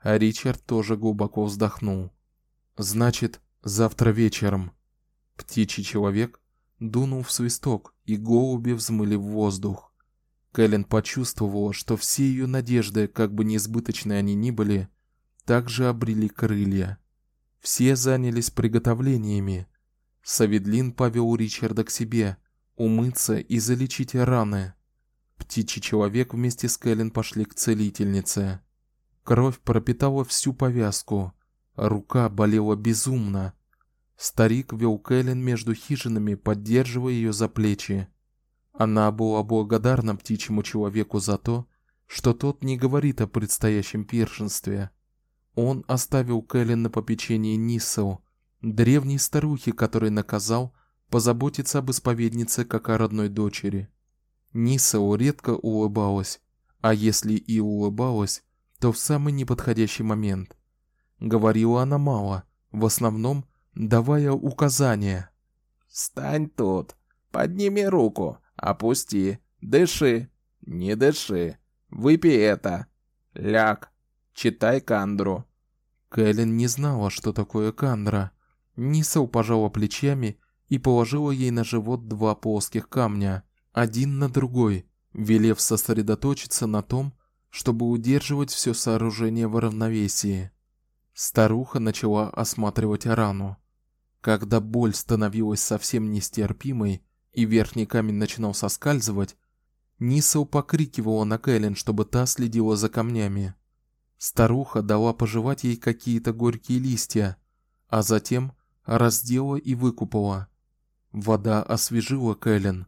[SPEAKER 1] А Ричард тоже глубоко вздохнул. Значит, завтра вечером. Птичий человек дунул в свисток, и голуби взмыли в воздух. Кэлен почувствовала, что все ее надежды, как бы несбыточны они ни были, также обрели крылья. Все занялись приготовлениями. Саведлин повел Ричарда к себе, умыться и залечить раны. Птичий человек вместе с Кэлен пошли к целительнице. Кровь пропитала всю повязку, рука болела безумно. Старик вел Кэлен между хижинами, поддерживая ее за плечи. Она была благодарна птичьему человеку за то, что тот не говорит о предстоящем пиршенстве. Он оставил Кэлен на попечении Нисел, древней старухи, которой наказал позаботиться об исповеднице как о родной дочери. Нисел редко улыбалась, а если и улыбалась, то в самый неподходящий момент. Говорила она мало, в основном давая указания.
[SPEAKER 3] Стань тут, подними руку, опусти, дыши, не дыши, выпей это, ляг, читай кандру.
[SPEAKER 1] Кэлен не знала, что такое кандра. Нисел пожала плечами и положила ей на живот два плоских камня, один на другой, велев сосредоточиться на том, чтобы удерживать все сооружение в равновесии. Старуха начала осматривать рану. Когда боль становилась совсем нестерпимой и верхний камень начинал соскальзывать, Нисел покрикивала на Кэлен, чтобы та следила за камнями. Старуха дала пожевать ей какие-то горькие листья, а затем раздела и выкупала. Вода освежила Кэлен.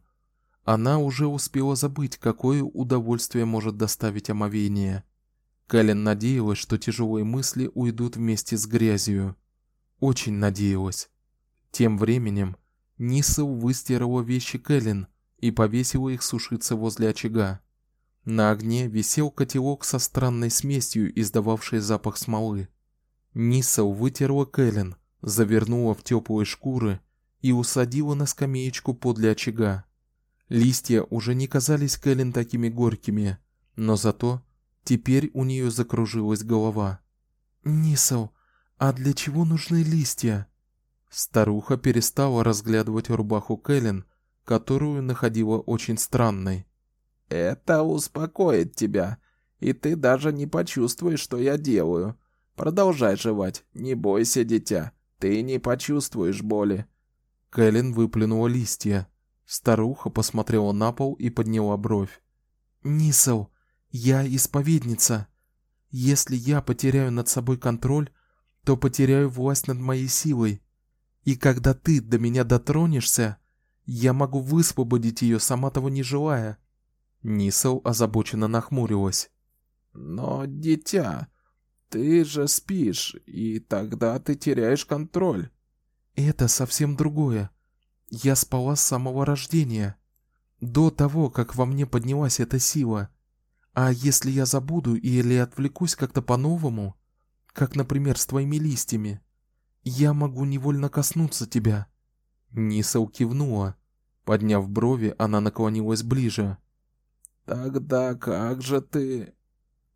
[SPEAKER 1] Она уже успела забыть, какое удовольствие может доставить омовение. Кэлен надеялась, что тяжелые мысли уйдут вместе с грязью. Очень надеялась. Тем временем Нисел выстирала вещи Кэлен и повесила их сушиться возле очага. На огне висел котелок со странной смесью, издававшей запах смолы. Нисел вытерла Кэлен, завернула в теплые шкуры и усадила на скамеечку подле очага. Листья уже не казались Кэлен такими горькими, но зато теперь у нее закружилась голова. Нисел, а для чего нужны листья? Старуха перестала разглядывать рубаху Кэлен, которую находила очень странной.
[SPEAKER 3] Это успокоит тебя, и ты даже не почувствуешь, что я делаю. Продолжай жевать, не бойся, дитя. Ты не почувствуешь боли.
[SPEAKER 1] Кэлен выплюнула листья. Старуха посмотрела на пол и подняла бровь. Нисел, я исповедница. Если я потеряю над собой контроль, то потеряю власть над моей силой. И когда ты до меня дотронешься, я могу высвободить ее, сама того не желая. Нисел озабоченно нахмурилась.
[SPEAKER 3] Но, дитя, ты же спишь, и тогда ты теряешь контроль.
[SPEAKER 1] Это совсем другое. Я спала с самого рождения, до того, как во мне поднялась эта сила. А если я забуду или отвлекусь как-то по-новому, как, например, с твоими листьями, я могу невольно коснуться тебя. Ниса кивнула. Подняв брови, она наклонилась ближе.
[SPEAKER 3] Тогда как же ты?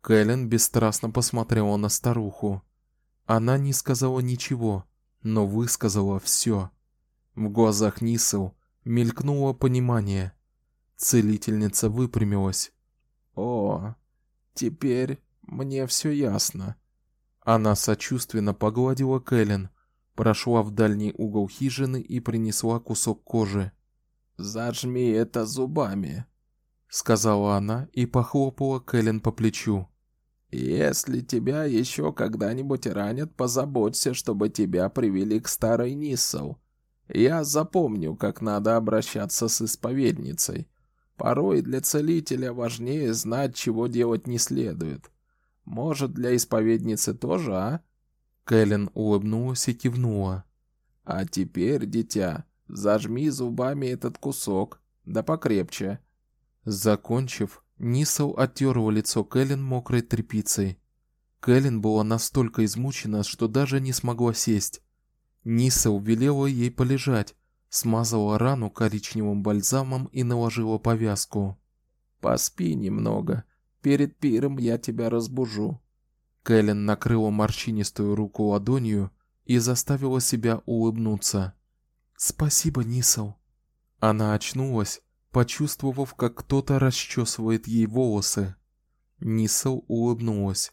[SPEAKER 1] Кэлен бесстрастно посмотрела на старуху. Она не сказала ничего, но высказала все. В глазах Нисел мелькнуло понимание. Целительница выпрямилась.
[SPEAKER 3] О, теперь мне все ясно.
[SPEAKER 1] Она сочувственно погладила Кэлен, прошла в дальний угол хижины и принесла кусок кожи.
[SPEAKER 3] Зажми это зубами,
[SPEAKER 1] сказала она и похлопала Кэлен по плечу.
[SPEAKER 3] Если тебя еще когда-нибудь ранят, позаботься, чтобы тебя привели к старой Ниссел. Я запомню, как надо обращаться с исповедницей. Порой для целителя важнее знать, чего делать не следует. Может, для исповедницы тоже, а?
[SPEAKER 1] Кэлен улыбнулась и кивнула.
[SPEAKER 3] А теперь, дитя, Зажми зубами этот кусок, да покрепче.
[SPEAKER 1] Закончив, Нисел оттер его лицо Кэлен мокрой тряпицей. Кэлен была настолько измучена, что даже не смогла сесть. Нисел велела ей полежать, смазала рану коричневым бальзамом и наложила повязку.
[SPEAKER 3] Поспи немного. Перед пиром я тебя разбужу.
[SPEAKER 1] Кэлен накрыла морщинистую руку ладонью и заставила себя улыбнуться. Спасибо, Нисел. Она очнулась, почувствовав, как кто-то расчесывает ей волосы. Нисел улыбнулась.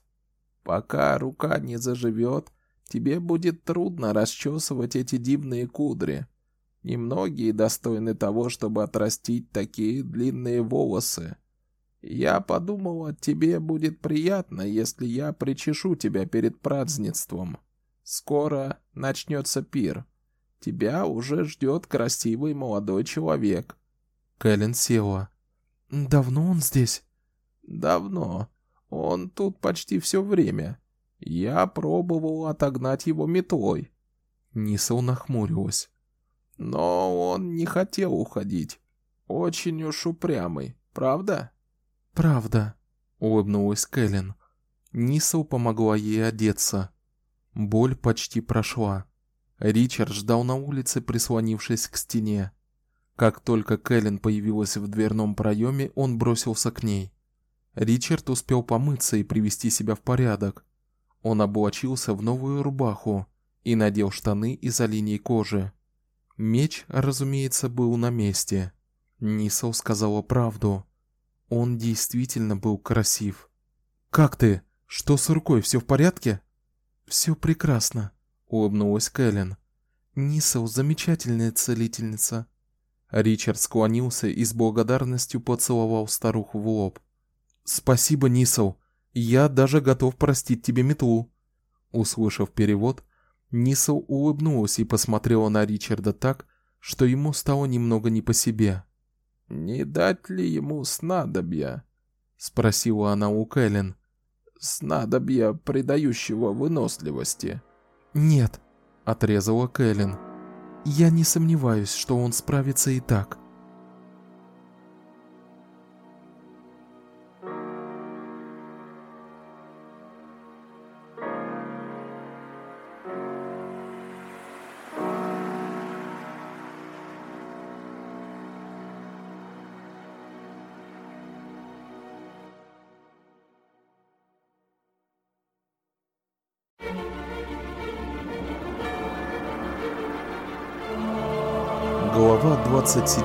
[SPEAKER 3] Пока рука не заживет, тебе будет трудно расчесывать эти дивные кудри. Немногие достойны того, чтобы отрастить такие длинные волосы. Я подумала, тебе будет приятно, если я причешу тебя перед празднеством. Скоро начнется пир. Тебя уже ждет красивый молодой человек.
[SPEAKER 1] Кэлен села. Давно он здесь?
[SPEAKER 3] Давно. Он тут почти все время. Я пробовал отогнать его метлой.
[SPEAKER 1] Нисел нахмурилась.
[SPEAKER 3] Но он не хотел уходить. Очень уж упрямый, правда?
[SPEAKER 1] Правда, улыбнулась Кэлен. Нисел помогла ей одеться. Боль почти прошла. Ричард ждал на улице, прислонившись к стене. Как только Кэлен появилась в дверном проеме, он бросился к ней. Ричард успел помыться и привести себя в порядок. Он облачился в новую рубаху и надел штаны из оленей кожи. Меч, разумеется, был на месте. Нисел сказала правду. Он действительно был красив. Как ты? Что с рукой? Все в порядке? Все прекрасно, улыбнулась Кэлен. Нисел замечательная целительница. Ричард склонился и с благодарностью поцеловал старуху в лоб. Спасибо, Нисел. Я даже готов простить тебе метлу. Услышав перевод, Нисел улыбнулась и посмотрела на Ричарда так, что ему стало немного не по себе.
[SPEAKER 3] Не дать ли ему снадобья? спросила она у Кэлен. Снадобья, придающего выносливости.
[SPEAKER 1] Нет, отрезала Кэлен. Я не сомневаюсь, что он справится и так. 27.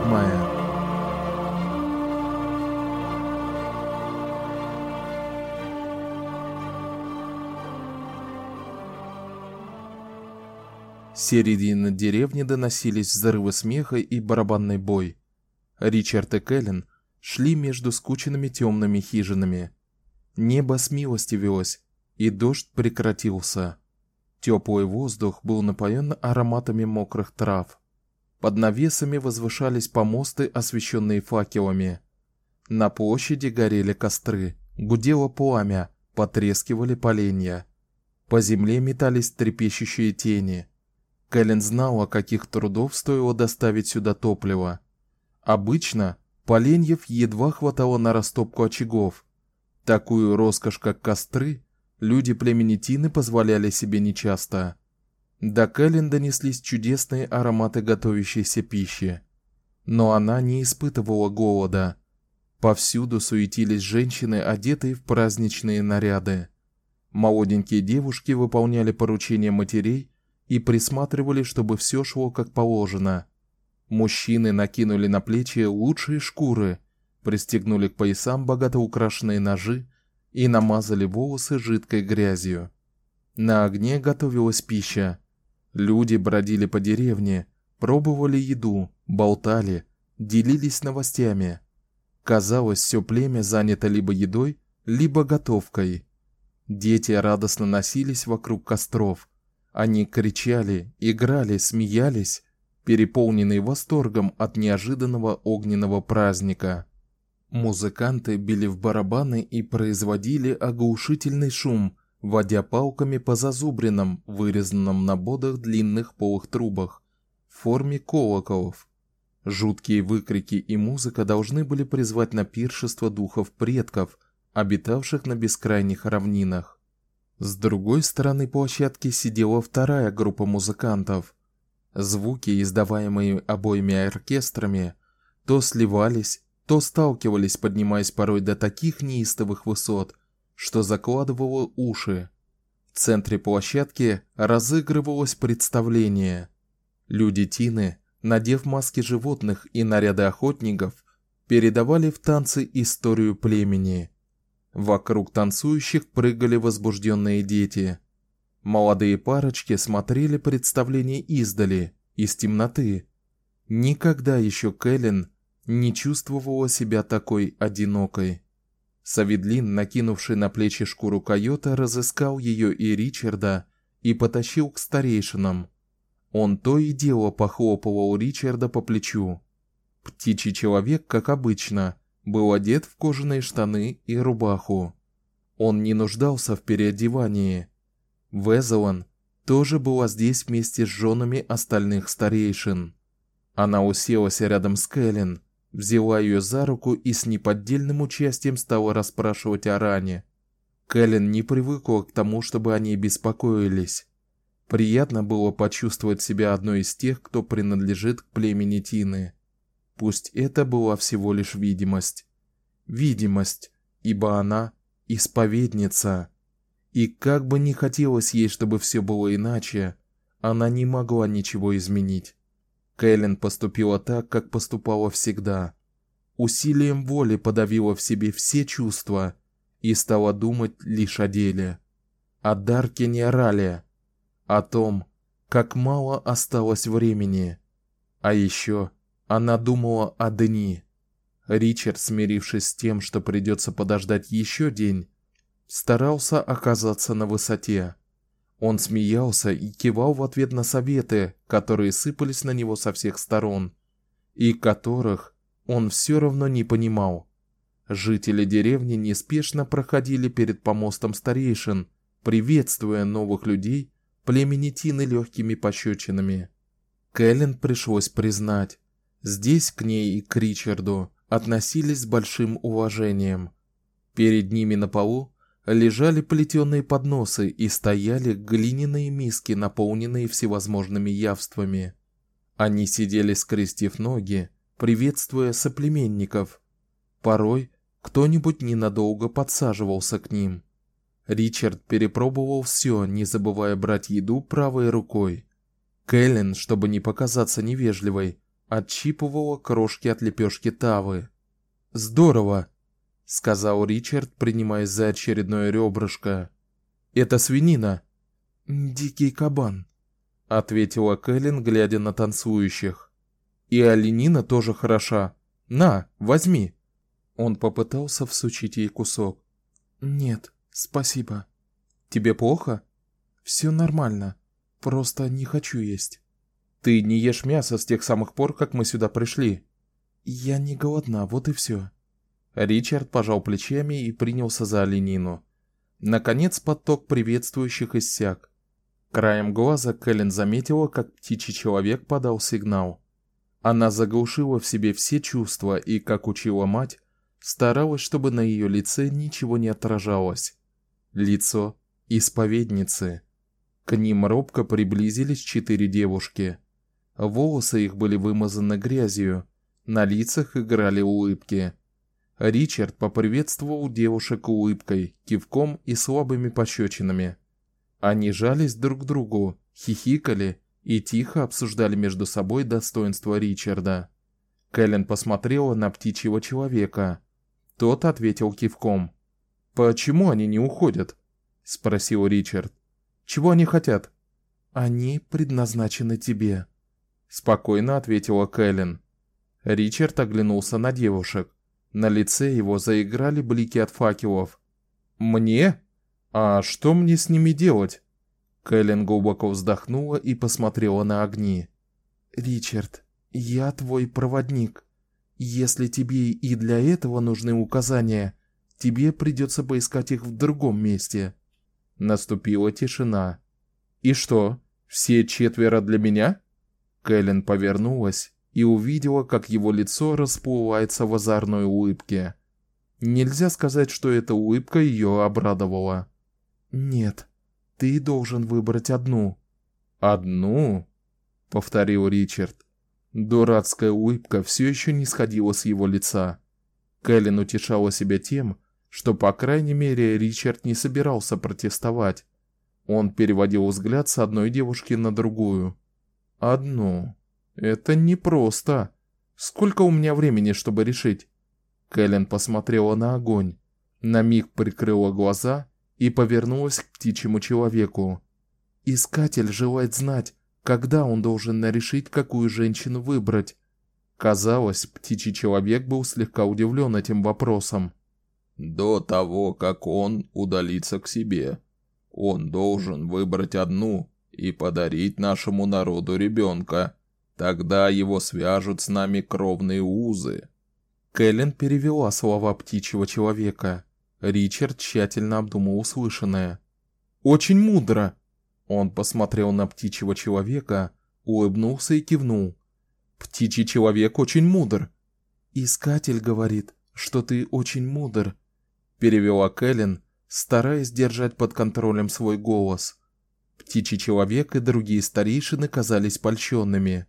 [SPEAKER 1] С середины деревни доносились взрывы смеха и барабанный бой. Ричард и Кэлен шли между скученными темными хижинами. Небо смилостивилось, и дождь прекратился. Теплый воздух был напоен ароматами мокрых трав. Под навесами возвышались помосты, освещенные факелами. На площади горели костры, гудело пламя, потрескивали поленья. По земле метались трепещущие тени. Кэлен знала, каких трудов стоило доставить сюда топливо. Обычно поленьев едва хватало на растопку очагов. Такую роскошь, как костры, люди племени Тины позволяли себе нечасто. До Кэлен донеслись чудесные ароматы готовящейся пищи. Но она не испытывала голода. Повсюду суетились женщины, одетые в праздничные наряды. Молоденькие девушки выполняли поручения матерей и присматривали, чтобы все шло как положено. Мужчины накинули на плечи лучшие шкуры, пристегнули к поясам богато украшенные ножи и намазали волосы жидкой грязью. На огне готовилась пища. Люди бродили по деревне, пробовали еду, болтали, делились новостями. Казалось, все племя занято либо едой, либо готовкой. Дети радостно носились вокруг костров. Они кричали, играли, смеялись, переполненные восторгом от неожиданного огненного праздника. Музыканты били в барабаны и производили оглушительный шум, водя палками по зазубринам, вырезанным на бодах длинных полых трубах. в форме колоколов. Жуткие выкрики и музыка должны были призвать на пиршество духов предков, обитавших на бескрайних равнинах. С другой стороны площадки сидела вторая группа музыкантов. Звуки, издаваемые обоими оркестрами, то сливались, то сталкивались, поднимаясь порой до таких неистовых высот, что закладывало уши. В центре площадки разыгрывалось представление. Люди Тины, надев маски животных и наряды охотников, передавали в танце историю племени. Вокруг танцующих прыгали возбужденные дети. Молодые парочки смотрели представление издали, из темноты. Никогда еще Кэлен не чувствовала себя такой одинокой. Саведлин, накинувший на плечи шкуру койота, разыскал ее и Ричарда и потащил к старейшинам. Он то и дело похлопывал Ричарда по плечу. Птичий человек, как обычно, был одет в кожаные штаны и рубаху. Он не нуждался в переодевании. Везелан тоже была здесь вместе с женами остальных старейшин. Она уселась рядом с Кэлен, взяла ее за руку и с неподдельным участием стала расспрашивать о ране. Кэлен не привыкла к тому, чтобы они беспокоились. Приятно было почувствовать себя одной из тех, кто принадлежит к племени Тины. Пусть это была всего лишь видимость. Видимость, ибо она исповедница. И как бы ни хотелось ей, чтобы все было иначе, она не могла ничего изменить. Кэлен поступила так, как поступала всегда. Усилием воли подавила в себе все чувства и стала думать лишь о деле, о Дарке Неорале, о том, как мало осталось времени. А еще она думала о дни. Ричард, смирившись с тем, что придется подождать еще день, старался оказаться на высоте. Он смеялся и кивал в ответ на советы, которые сыпались на него со всех сторон, и которых он все равно не понимал. Жители деревни неспешно проходили перед помостом старейшин, приветствуя новых людей племени Тины легкими пощечинами. Кэлен пришлось признать, здесь к ней и к Ричарду относились с большим уважением. Перед ними на полу лежали плетеные подносы и стояли глиняные миски, наполненные всевозможными явствами. Они сидели скрестив ноги, приветствуя соплеменников. Порой кто-нибудь ненадолго подсаживался к ним. Ричард перепробовал все, не забывая брать еду правой рукой. Кэлен, чтобы не показаться невежливой, отщипывала крошки от лепешки тавы. Здорово, сказал Ричард, принимаясь за очередное ребрышко. Это свинина. Дикий кабан, ответила Кэлен, глядя на танцующих. И оленина тоже хороша. На, возьми. Он попытался всучить ей кусок. Нет, спасибо. Тебе плохо? Все нормально. Просто не хочу есть. Ты не ешь мясо с тех самых пор, как мы сюда пришли. Я не голодна, вот и все. Ричард пожал плечами и принялся за оленину. Наконец поток приветствующих иссяк. Краем глаза Кэлен заметила, как птичий человек подал сигнал. Она заглушила в себе все чувства и, как учила мать, старалась, чтобы на ее лице ничего не отражалось. Лицо исповедницы. К ним робко приблизились четыре девушки. Волосы их были вымазаны грязью, на лицах играли улыбки. Ричард поприветствовал девушек улыбкой, кивком и слабыми пощечинами. Они жались друг к другу, хихикали и тихо обсуждали между собой достоинства Ричарда. Кэлен посмотрела на птичьего человека. Тот ответил кивком. "Почему они не уходят?" спросил Ричард. "Чего они хотят?" "Они предназначены тебе", спокойно ответила Кэлен. Ричард оглянулся на девушек. На лице его заиграли блики от факелов. Мне? А что мне с ними делать? Кэлен глубоко вздохнула и посмотрела на огни. Ричард, я твой проводник. Если тебе и для этого нужны указания, тебе придется поискать их в другом месте. Наступила тишина. И что? Все четверо для меня? Кэлен повернулась и увидела, как его лицо расплывается в озорной улыбке. Нельзя сказать, что эта улыбка ее обрадовала.
[SPEAKER 2] Нет, ты должен выбрать одну.
[SPEAKER 1] Одну, повторил Ричард. Дурацкая улыбка все еще не сходила с его лица. Кэлен утешала себя тем, что по крайней мере Ричард не собирался протестовать. Он переводил взгляд с одной девушки на другую. Одну. Это не просто. Сколько у меня времени, чтобы решить? Кэлен посмотрела на огонь, на миг прикрыла глаза и повернулась к птичьему человеку.
[SPEAKER 2] Искатель желает знать, когда он должен решить, какую женщину выбрать.
[SPEAKER 1] Казалось, птичий человек был слегка удивлен этим вопросом.
[SPEAKER 3] До того, как он удалится к себе, он должен выбрать одну и подарить нашему народу ребенка. Тогда его свяжут с нами кровные узы.
[SPEAKER 1] Кэлен перевела слова птичьего человека. Ричард тщательно обдумал услышанное. Очень мудро. Он посмотрел на птичьего человека, улыбнулся и кивнул. Птичий человек очень мудр.
[SPEAKER 2] Искатель говорит, что ты очень мудр,
[SPEAKER 1] перевела Кэлен, стараясь держать под контролем свой голос. Птичий человек и другие старейшины казались польщенными.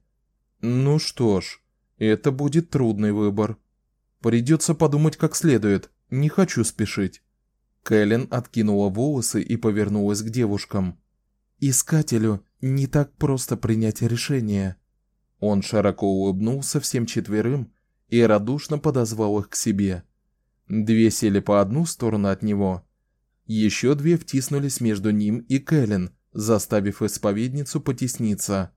[SPEAKER 1] Ну что ж, это будет трудный выбор. Придется подумать как следует. Не хочу спешить. Кэлен откинула волосы и повернулась к девушкам.
[SPEAKER 2] Искателю не так просто принять решение.
[SPEAKER 1] Он широко улыбнулся всем четверым и радушно подозвал их к себе. Две сели по одну сторону от него. Еще две втиснулись между ним и Кэлен, заставив исповедницу потесниться.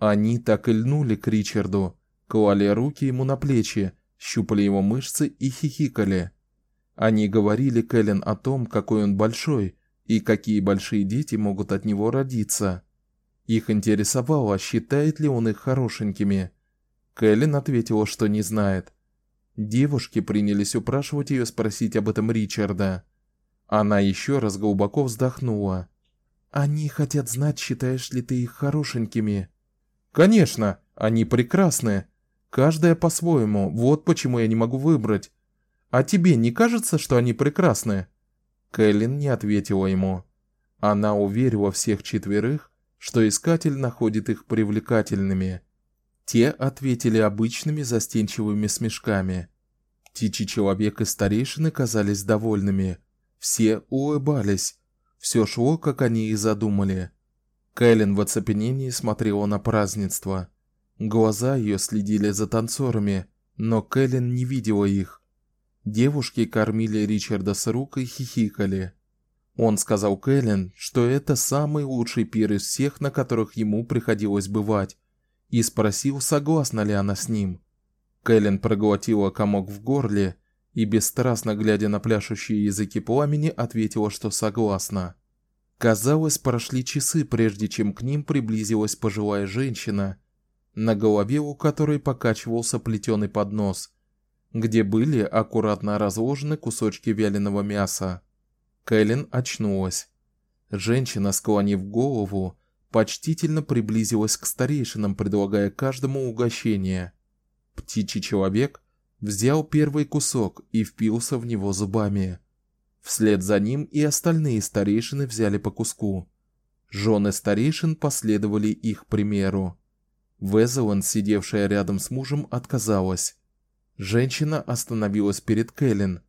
[SPEAKER 1] Они так и льнули к Ричарду, клали руки ему на плечи, щупали его мышцы и хихикали. Они говорили Кэлен о том, какой он большой и какие большие дети могут от него родиться. Их интересовало, считает ли он их хорошенькими. Кэлен ответила, что не знает. Девушки принялись упрашивать ее спросить об этом Ричарда. Она еще раз глубоко вздохнула.
[SPEAKER 2] Они хотят знать, считаешь ли ты их хорошенькими.
[SPEAKER 1] Конечно, они прекрасны. Каждая по-своему. Вот почему я не могу выбрать. А тебе не кажется, что они прекрасны? Кэлен не ответила ему. Она уверила всех четверых, что искатель находит их привлекательными. Те ответили обычными застенчивыми смешками. Птичий человек и старейшины казались довольными. Все улыбались. Все шло, как они и задумали. Кэлен в оцепенении смотрела на празднество. Глаза ее следили за танцорами, но Кэлен не видела их. Девушки кормили Ричарда с рук и хихикали. Он сказал Кэлен, что это самый лучший пир из всех, на которых ему приходилось бывать, и спросил, согласна ли она с ним. Кэлен проглотила комок в горле и бесстрастно глядя на пляшущие языки пламени, ответила, что согласна. Казалось, прошли часы, прежде чем к ним приблизилась пожилая женщина, на голове у которой покачивался плетеный поднос, где были аккуратно разложены кусочки вяленого мяса. Кэлен очнулась. Женщина, склонив голову, почтительно приблизилась к старейшинам, предлагая каждому угощение. Птичий человек взял первый кусок и впился в него зубами. Вслед за ним и остальные старейшины взяли по куску. Жены старейшин последовали их примеру. Везелан, сидевшая рядом с мужем, отказалась. Женщина остановилась перед Кэлен.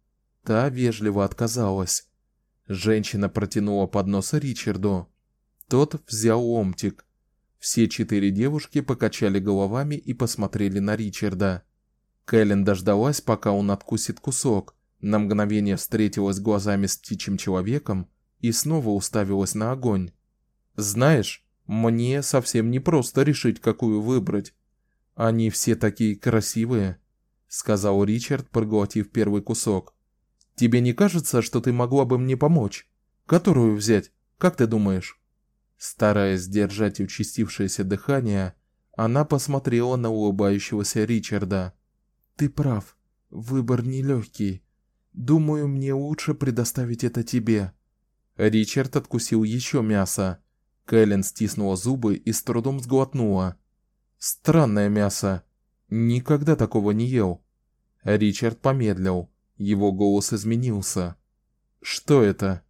[SPEAKER 1] Та вежливо отказалась. Женщина протянула поднос Ричарду. Тот взял ломтик. Все четыре девушки покачали головами и посмотрели на Ричарда. Кэлен дождалась, пока он откусит кусок, на мгновение встретилась глазами с птичьим человеком и снова уставилась на огонь. Знаешь, мне совсем не просто решить, какую выбрать. Они все такие красивые, сказал Ричард, проглотив первый кусок. Тебе не кажется, что ты могла бы мне помочь? Которую взять? Как ты думаешь? Стараясь сдержать участившееся дыхание, она посмотрела на улыбающегося Ричарда.
[SPEAKER 2] Ты прав. Выбор нелегкий. Думаю, мне лучше предоставить это тебе.
[SPEAKER 1] Ричард откусил еще мясо. Кэлен стиснула зубы и с трудом сглотнула. Странное мясо. Никогда такого не ел. Ричард помедлил. Его голос изменился. Что это?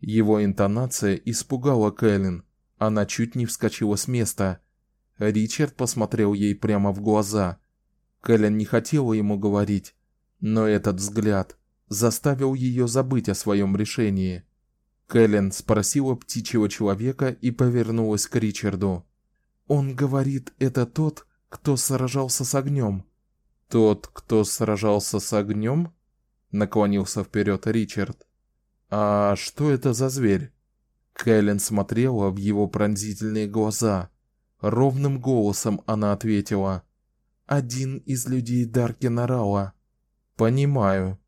[SPEAKER 1] Его интонация испугала Кэлен. Она чуть не вскочила с места. Ричард посмотрел ей прямо в глаза. Кэлен не хотела ему говорить, но этот взгляд заставил ее забыть о своем решении. Кэлен спросила птичьего человека и повернулась к Ричарду. Он говорит, это тот, кто сражался с огнем. Тот, кто сражался с огнем? наклонился вперед Ричард. А что это за зверь? Кэлен смотрела в его пронзительные глаза. Ровным голосом она ответила: "Один из людей Даркина Рауа". "Понимаю".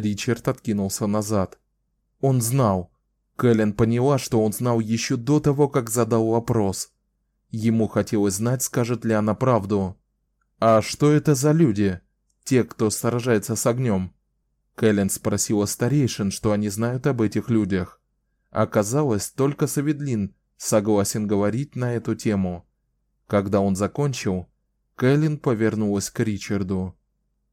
[SPEAKER 1] Ричард откинулся назад. Он знал. Кэлен поняла, что он знал еще до того, как задал вопрос. Ему хотелось знать, скажет ли она правду. А что это за люди? Те, кто сражается с огнем? Кэлен спросила старейшин, что они знают об этих людях. Оказалось, только Саведлин согласен говорить на эту тему. Когда он закончил, Кэлен повернулась к Ричарду.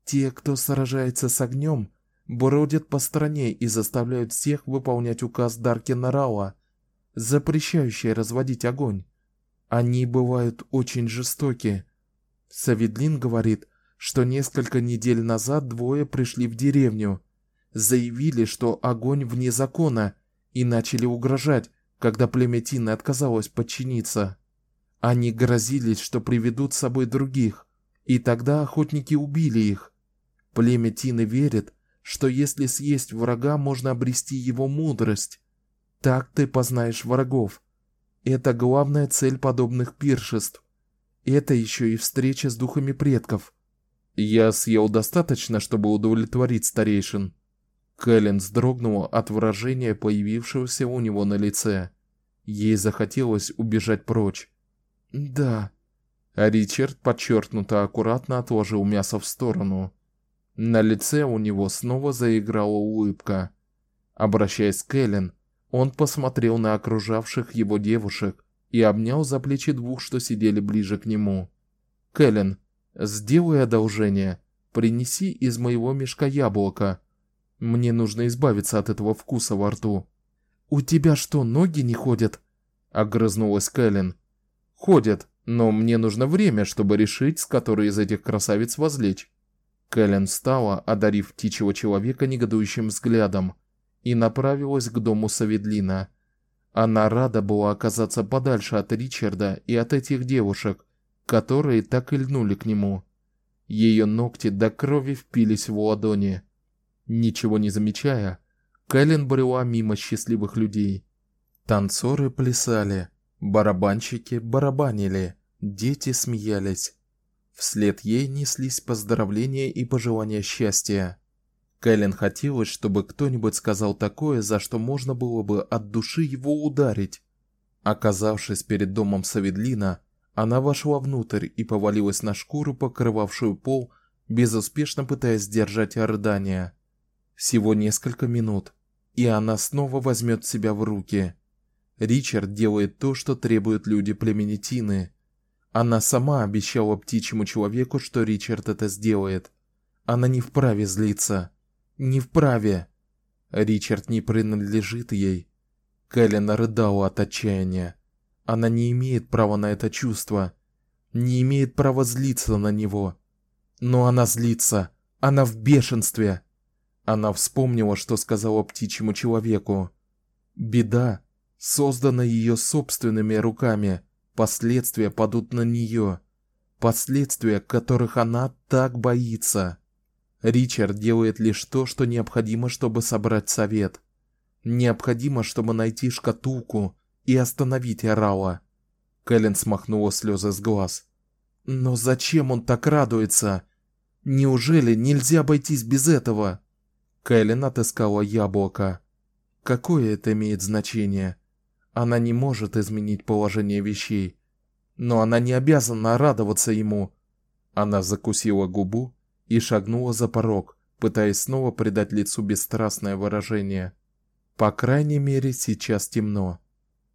[SPEAKER 1] Те, кто сражается с огнем, бродят по стране и заставляют всех выполнять указ Даркина Рауа, запрещающий разводить огонь. Они бывают очень жестоки. Саведлин говорит, что несколько недель назад двое пришли в деревню, заявили, что огонь вне закона, и начали угрожать, когда племя Тины отказалось подчиниться. Они грозились, что приведут с собой других, и тогда охотники убили их. Племя Тины верит, что если съесть врага, можно обрести его мудрость. Так ты познаешь врагов. Это главная цель подобных пиршеств. Это еще и встреча с духами предков. Я съел достаточно, чтобы удовлетворить старейшин. Кэлен вздрогнула от выражения, появившегося у него на лице. Ей захотелось убежать прочь. Да. А Ричард подчеркнуто аккуратно отложил мясо в сторону. На лице у него снова заиграла улыбка. Обращаясь к Кэлен, он посмотрел на окружавших его девушек и обнял за плечи двух, что сидели ближе к нему. Кэлен, Сделай одолжение, принеси из моего мешка яблоко. Мне нужно избавиться от этого вкуса во рту. У тебя что, ноги не ходят? огрызнулась Кэлен. Ходят, но мне нужно время, чтобы решить, с которой из этих красавиц возлечь. Кэлен встала, одарив птичьего человека негодующим взглядом, и направилась к дому Саведлина. Она рада была оказаться подальше от Ричарда и от этих девушек, которые так и льнули к нему. Ее ногти до крови впились в ладони. Ничего не замечая, Кэлен брела мимо счастливых людей. Танцоры плясали, барабанщики барабанили, дети смеялись. Вслед ей неслись поздравления и пожелания счастья. Кэлен хотелось, чтобы кто-нибудь сказал такое, за что можно было бы от души его ударить. Оказавшись перед домом Саведлина, она вошла внутрь и повалилась на шкуру, покрывавшую пол, безуспешно пытаясь сдержать рыдания. Всего несколько минут, и она снова возьмет себя в руки. Ричард делает то, что требуют люди племени Тины. Она сама обещала птичьему человеку, что Ричард это сделает. Она не вправе злиться. Не вправе. Ричард не принадлежит ей. Кэлен рыдала от отчаяния. Она не имеет права на это чувство, не имеет права злиться на него. Но она злится, она в бешенстве. Она вспомнила, что сказала птичьему человеку. Беда, создана ее собственными руками, последствия падут на нее, последствия, которых она так боится. Ричард делает лишь то, что необходимо, чтобы собрать совет. Необходимо, чтобы найти шкатулку, и остановить Рауа. Кэлен смахнула слезы с глаз. Но зачем он так радуется? Неужели нельзя обойтись без этого? Кэлен отыскала яблоко. Какое это имеет значение? Она не может изменить положение вещей, но она не обязана радоваться ему. Она закусила губу и шагнула за порог, пытаясь снова придать лицу бесстрастное выражение. По крайней мере, сейчас темно.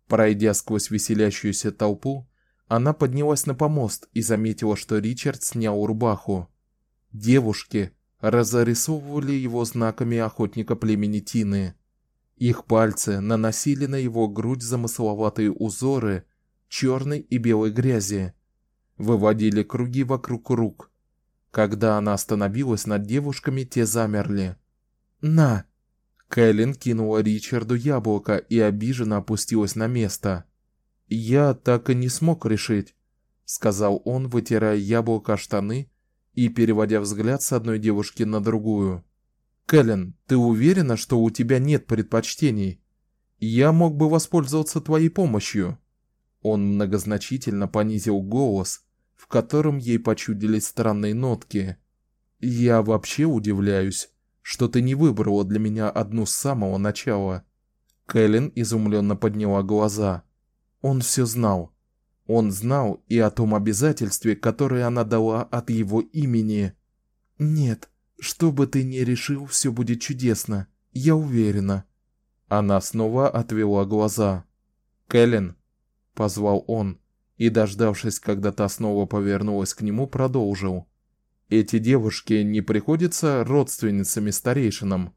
[SPEAKER 1] Пройдя сквозь веселящуюся толпу, Она поднялась на помост и заметила, что Ричард снял рубаху. Девушки разрисовывали его знаками охотника племени Тины. Их пальцы наносили на его грудь замысловатые узоры черной и белой грязи, выводили круги вокруг рук. Когда она остановилась над девушками, те замерли. "На!" Кэлен кинула Ричарду яблоко и обиженно опустилась на место. "Я так и не смог решить", сказал он, вытирая яблоко штаны и переводя взгляд с одной девушки на другую. Кэлен, ты уверена, что у тебя нет предпочтений? Я мог бы воспользоваться твоей помощью. Он многозначительно понизил голос, в котором ей почудились странные нотки. Я вообще удивляюсь, что ты не выбрала для меня одну с самого начала. Кэлен изумленно подняла глаза. Он все знал. Он знал и о том обязательстве, которое она дала от его имени. Нет, что бы ты ни решил, все будет чудесно. Я уверена. Она снова отвела глаза. Кэлен позвал он и, дождавшись, когда та снова повернулась к нему, продолжил: Эти девушки не приходятся родственницами старейшинам.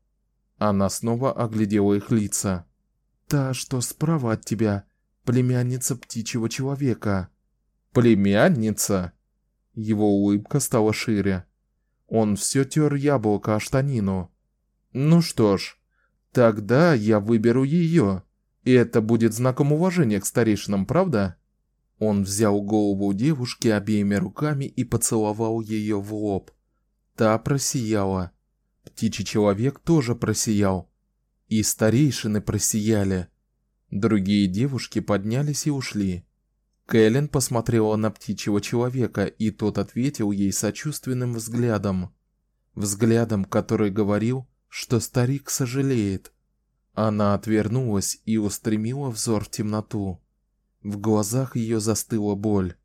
[SPEAKER 1] Она снова оглядела их лица. Та, что справа от тебя, племянница птичьего человека. Племянница? Его улыбка стала шире. Он все тер яблоко о штанину. Ну что ж, тогда я выберу ее, и это будет знаком уважения к старейшинам, правда? Он взял голову девушки обеими руками и поцеловал ее в лоб. Та просияла. Птичий человек тоже просиял. И старейшины просияли. Другие девушки поднялись и ушли. Кэлен посмотрела на птичьего человека, и тот ответил ей сочувственным взглядом, взглядом, который говорил, что старик сожалеет. Она отвернулась и устремила взор в темноту. В глазах ее застыла боль.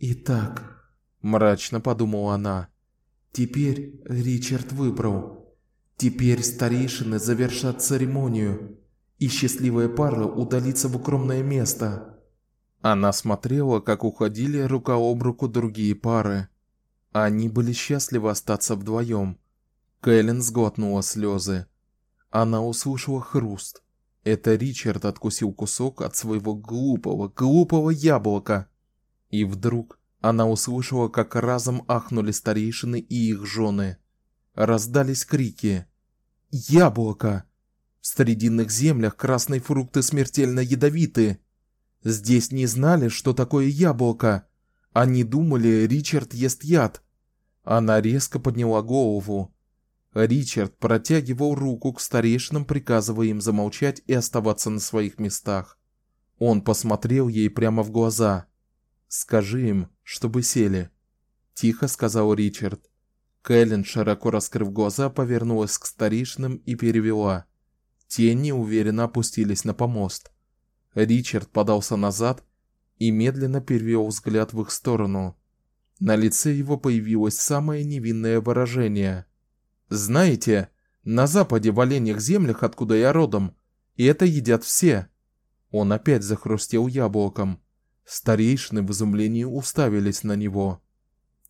[SPEAKER 1] "Итак", мрачно подумала она. "Теперь Ричард выбрал. Теперь старейшины завершат церемонию, и счастливая пара удалится в укромное место". Она смотрела, как уходили рука об руку другие пары. Они были счастливы остаться вдвоем. Кэлен сглотнула слезы. Она услышала хруст. Это Ричард откусил кусок от своего глупого, глупого яблока. И вдруг она услышала, как разом ахнули старейшины и их жены. Раздались крики: "Яблоко! В срединных землях красные фрукты смертельно ядовиты. Здесь не знали, что такое яблоко. Они думали, Ричард ест яд". Она резко подняла голову. Ричард протягивал руку к старейшинам, приказывая им замолчать и оставаться на своих местах. Он посмотрел ей прямо в глаза. "Скажи им, чтобы сели", тихо сказал Ричард. Кэлен, широко раскрыв глаза, повернулась к старейшинам и перевела. Те неуверенно опустились на помост. Ричард подался назад и медленно перевел взгляд в их сторону. На лице его появилось самое невинное выражение. Знаете, на западе в оленьих землях, откуда я родом, и это едят все. Он опять захрустел яблоком. Старейшины в изумлении уставились на него.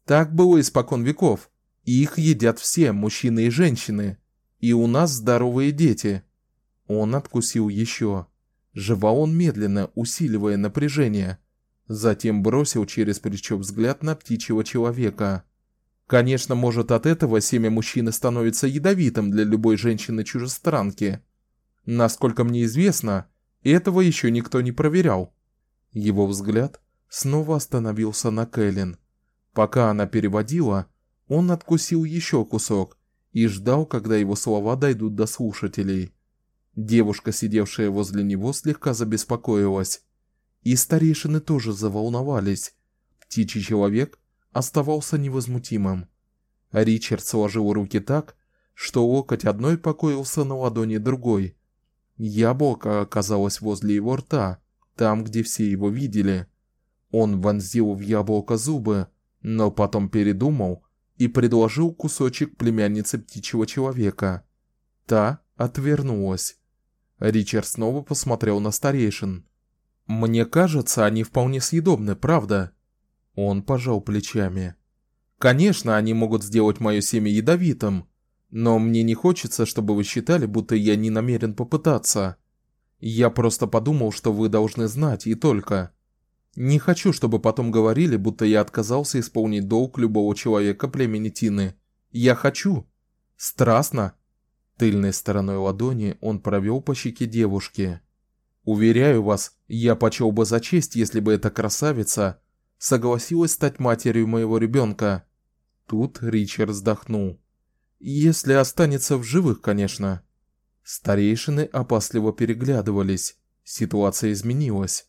[SPEAKER 1] Так было испокон веков. Их едят все, мужчины и женщины. И у нас здоровые дети. Он откусил еще. Жевал он медленно, усиливая напряжение. Затем бросил через плечо взгляд на птичьего человека. Конечно, может, от этого семя мужчины становится ядовитым для любой женщины-чужестранки. Насколько мне известно, этого еще никто не проверял. Его взгляд снова остановился на Кэлен. Пока она переводила, он откусил еще кусок и ждал, когда его слова дойдут до слушателей. Девушка, сидевшая возле него, слегка забеспокоилась, и старейшины тоже заволновались. Птичий человек оставался невозмутимым. Ричард сложил руки так, что локоть одной покоился на ладони другой. Яблоко оказалось возле его рта, там, где все его видели. Он вонзил в яблоко зубы, но потом передумал и предложил кусочек племяннице птичьего человека. Та отвернулась. Ричард снова посмотрел на старейшин. Мне кажется, они вполне съедобны, правда? Он пожал плечами. Конечно, они могут сделать моё семя ядовитым, но мне не хочется, чтобы вы считали, будто я не намерен попытаться. Я просто подумал, что вы должны знать и только. Не хочу, чтобы потом говорили, будто я отказался исполнить долг любого человека племени Тины. Я хочу. Страстно. Тыльной стороной ладони он провел по щеке девушки. Уверяю вас, я почел бы за честь, если бы эта красавица согласилась стать матерью моего ребенка. Тут Ричард вздохнул. Если останется в живых, конечно. Старейшины опасливо переглядывались. Ситуация изменилась.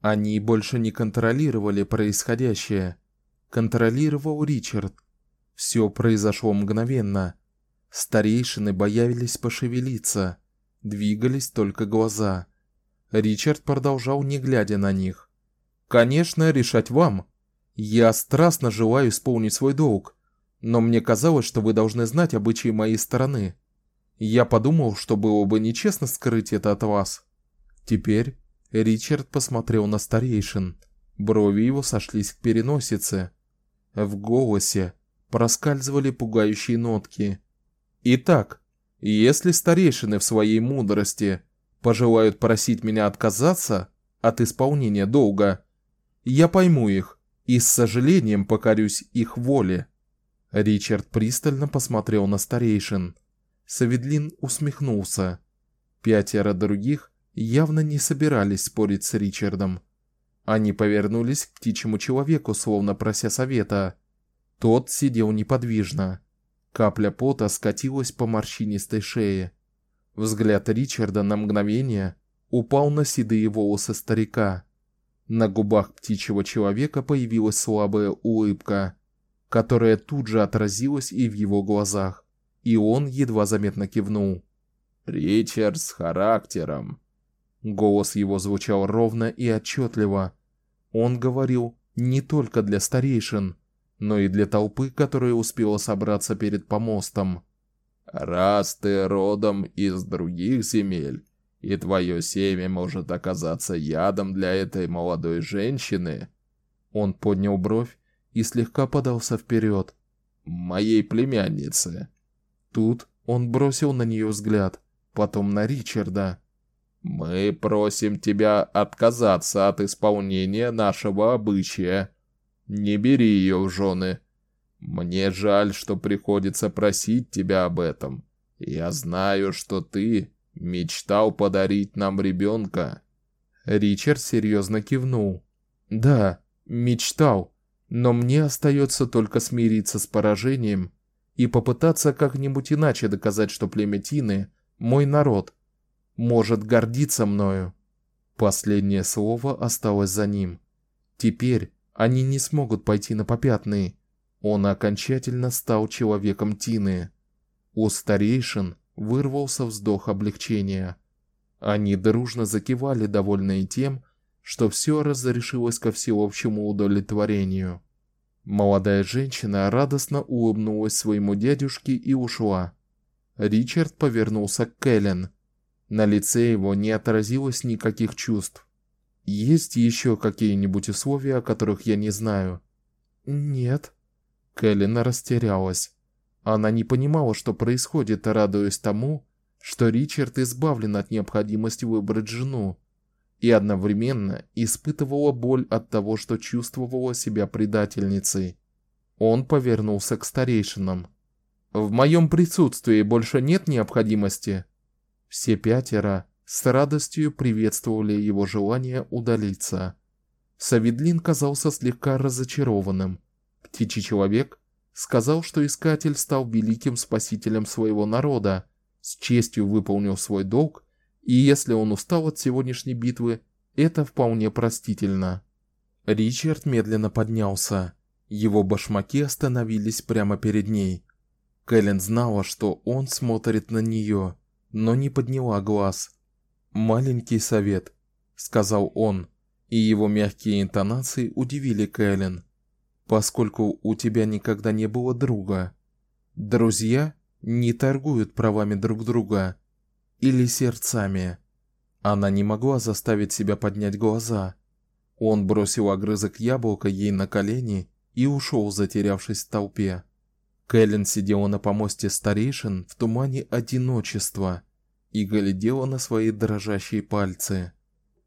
[SPEAKER 1] Они больше не контролировали происходящее. Контролировал Ричард. Все произошло мгновенно. Старейшины боялись пошевелиться, двигались только глаза. Ричард продолжал, не глядя на них. Конечно, решать вам. Я страстно желаю исполнить свой долг, но мне казалось, что вы должны знать обычаи моей стороны. Я подумал, что было бы нечестно скрыть это от вас. Теперь Ричард посмотрел на старейшин. Брови его сошлись к переносице. В голосе проскальзывали пугающие нотки. Итак, если старейшины в своей мудрости пожелают просить меня отказаться от исполнения долга, я пойму их и с сожалением покорюсь их воле. Ричард пристально посмотрел на старейшин. Саведлин усмехнулся. Пятеро других явно не собирались спорить с Ричардом. Они повернулись к птичьему человеку, словно прося совета. Тот сидел неподвижно. Капля пота скатилась по морщинистой шее. Взгляд Ричарда на мгновение упал на седые волосы старика. На губах птичьего человека появилась слабая улыбка, которая тут же отразилась и в его глазах, и он едва заметно кивнул.
[SPEAKER 3] Ричард с характером.
[SPEAKER 1] Голос его звучал ровно и отчетливо. Он говорил не только для старейшин, но и для толпы, которая успела собраться перед помостом.
[SPEAKER 3] Раз ты родом из других земель, и твое семя может оказаться ядом для этой молодой женщины,
[SPEAKER 1] он поднял бровь и слегка подался вперед.
[SPEAKER 3] Моей племяннице.
[SPEAKER 1] Тут он бросил на нее взгляд, потом на Ричарда.
[SPEAKER 3] Мы просим тебя отказаться от исполнения нашего обычая не бери ее в жены. Мне жаль, что приходится просить тебя об этом. Я знаю, что ты мечтал подарить нам ребенка.
[SPEAKER 1] Ричард серьезно кивнул. Да, мечтал, но мне остается только смириться с поражением и попытаться как-нибудь иначе доказать, что племя Тины мой народ может гордиться мною. Последнее слово осталось за ним. Теперь они не смогут пойти на попятные. Он окончательно стал человеком Тины. У старейшин вырвался вздох облегчения. Они дружно закивали, довольные тем, что все разрешилось ко всеобщему удовлетворению. Молодая женщина радостно улыбнулась своему дядюшке и ушла. Ричард повернулся к Кэлен. На лице его не отразилось никаких чувств. Есть еще какие-нибудь условия, о которых я не знаю? Нет. Кэлен растерялась. Она не понимала, что происходит, радуясь тому, что Ричард избавлен от необходимости выбрать жену, и одновременно испытывала боль от того, что чувствовала себя предательницей. Он повернулся к старейшинам. В моем присутствии больше нет необходимости. Все пятеро с радостью приветствовали его желание удалиться. Саведлин казался слегка разочарованным. Птичий человек сказал, что искатель стал великим спасителем своего народа, с честью выполнил свой долг, и если он устал от сегодняшней битвы, это вполне простительно. Ричард медленно поднялся. Его башмаки остановились прямо перед ней. Кэлен знала, что он смотрит на нее, но не подняла глаз. Маленький совет, сказал он, и его мягкие интонации удивили Кэлен. Поскольку у тебя никогда не было друга, друзья не торгуют правами друг друга или сердцами. Она не могла заставить себя поднять глаза. Он бросил огрызок яблока ей на колени и ушел, затерявшись в толпе. Кэлен сидела на помосте старейшин в тумане одиночества и глядела на свои дрожащие пальцы.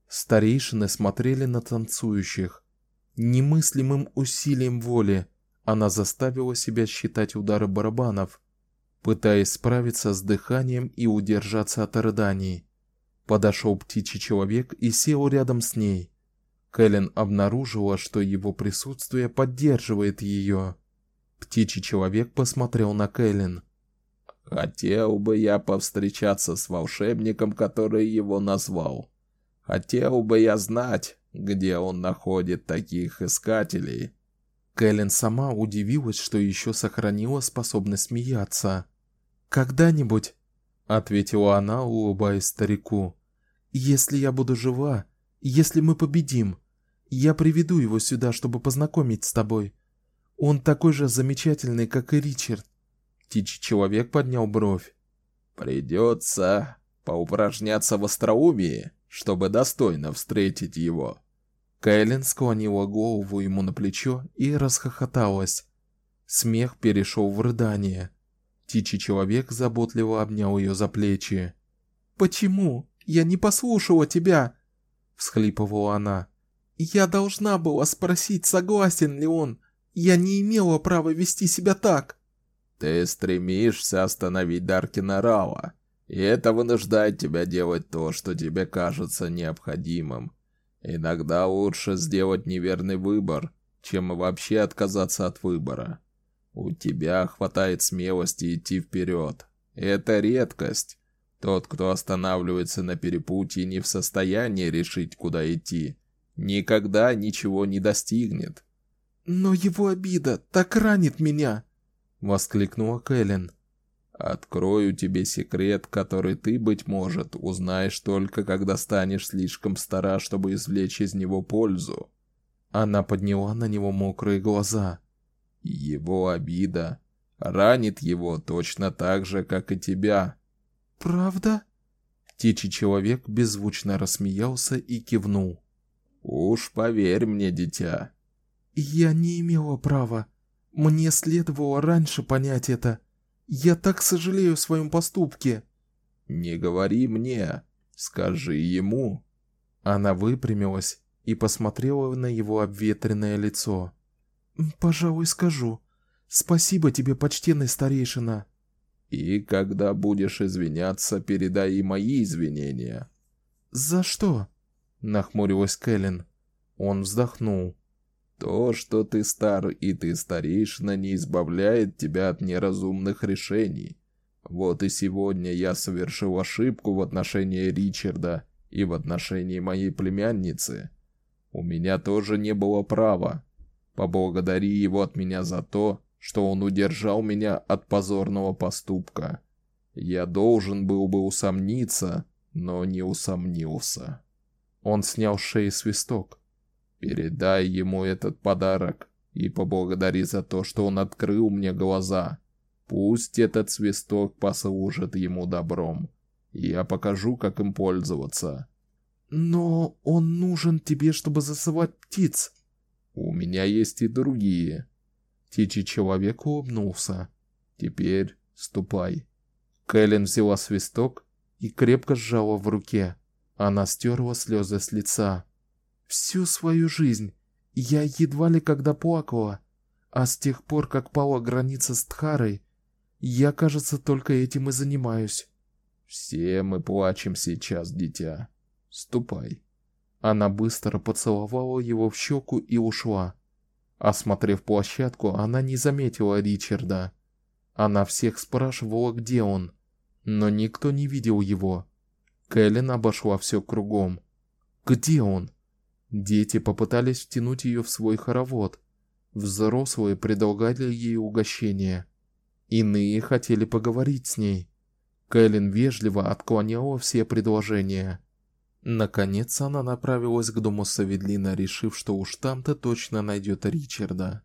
[SPEAKER 1] Старейшины смотрели на танцующих. Немыслимым усилием воли она заставила себя считать удары барабанов, пытаясь справиться с дыханием и удержаться от рыданий. Подошел птичий человек и сел рядом с ней. Кэлен обнаружила, что его присутствие поддерживает ее. Птичий человек посмотрел на Кэлен.
[SPEAKER 3] Хотел бы я повстречаться с волшебником, который его назвал. Хотел бы я знать, где он находит таких искателей.
[SPEAKER 1] Кэлен сама удивилась, что еще сохранила способность смеяться. Когда-нибудь, ответила она, улыбаясь старику. Если я буду жива, если мы победим, я приведу его сюда, чтобы познакомить с тобой. Он такой же замечательный, как и Ричард. Птичий человек поднял бровь.
[SPEAKER 3] Придется поупражняться в остроумии, чтобы достойно встретить его.
[SPEAKER 1] Кэлен склонила голову ему на плечо и расхохоталась. Смех перешел в рыдание. Птичий человек заботливо обнял ее за плечи. Почему? Я не послушала тебя, всхлипывала она. Я должна была спросить, согласен ли он. Я не имела права вести себя так.
[SPEAKER 3] Ты стремишься остановить Даркина Рава, и это вынуждает тебя делать то, что тебе кажется необходимым. Иногда лучше сделать неверный выбор, чем вообще отказаться от выбора. У тебя хватает смелости идти вперед. Это редкость. Тот, кто останавливается на перепутье, не в состоянии решить, куда идти, никогда ничего не достигнет.
[SPEAKER 1] Но его обида так ранит меня, воскликнула Кэлен.
[SPEAKER 3] Открою тебе секрет, который ты быть может узнаешь только когда станешь слишком стара, чтобы извлечь из него пользу.
[SPEAKER 1] Она подняла на него мокрые глаза.
[SPEAKER 3] Его обида ранит его точно так же, как и тебя.
[SPEAKER 1] Правда? Птичий человек беззвучно рассмеялся и кивнул.
[SPEAKER 3] Уж поверь мне, дитя.
[SPEAKER 1] Я не имела права. Мне следовало раньше понять это. Я так сожалею о своем поступке.
[SPEAKER 3] Не говори мне, скажи ему.
[SPEAKER 1] Она выпрямилась и посмотрела на его обветренное лицо. Пожалуй, скажу. Спасибо тебе, почтенный старейшина.
[SPEAKER 3] И когда будешь извиняться, передай и мои извинения.
[SPEAKER 1] За что? нахмурилась Кэлен. Он вздохнул.
[SPEAKER 3] То, что ты стар и ты старейшина, не избавляет тебя от неразумных решений. Вот и сегодня я совершил ошибку в отношении Ричарда и в отношении моей племянницы. У меня тоже не было права. Поблагодари его от меня за то, что он удержал меня от позорного поступка. Я должен был бы усомниться, но не усомнился.
[SPEAKER 1] Он снял с шеи свисток.
[SPEAKER 3] Передай ему этот подарок и поблагодари за то, что он открыл мне глаза. Пусть этот свисток послужит ему добром. Я покажу, как им пользоваться.
[SPEAKER 1] Но он нужен тебе, чтобы засылать птиц.
[SPEAKER 3] У меня есть и другие.
[SPEAKER 1] Птичий человек улыбнулся.
[SPEAKER 3] Теперь ступай.
[SPEAKER 1] Кэлен взяла свисток и крепко сжала в руке. Она стерла слезы с лица. Всю свою жизнь я едва ли когда плакала, а с тех пор, как пала граница с Тхарой, я, кажется, только этим и занимаюсь.
[SPEAKER 3] Все мы плачем сейчас, дитя. Ступай.
[SPEAKER 1] Она быстро поцеловала его в щеку и ушла. Осмотрев площадку, она не заметила Ричарда. Она всех спрашивала, где он, но никто не видел его. Кэлен обошла все кругом. Где он? Дети попытались втянуть ее в свой хоровод. Взрослые предлагали ей угощение. Иные хотели поговорить с ней. Кэлен вежливо отклоняла все предложения. Наконец она направилась к дому Саведлина, решив, что уж там-то точно найдет Ричарда.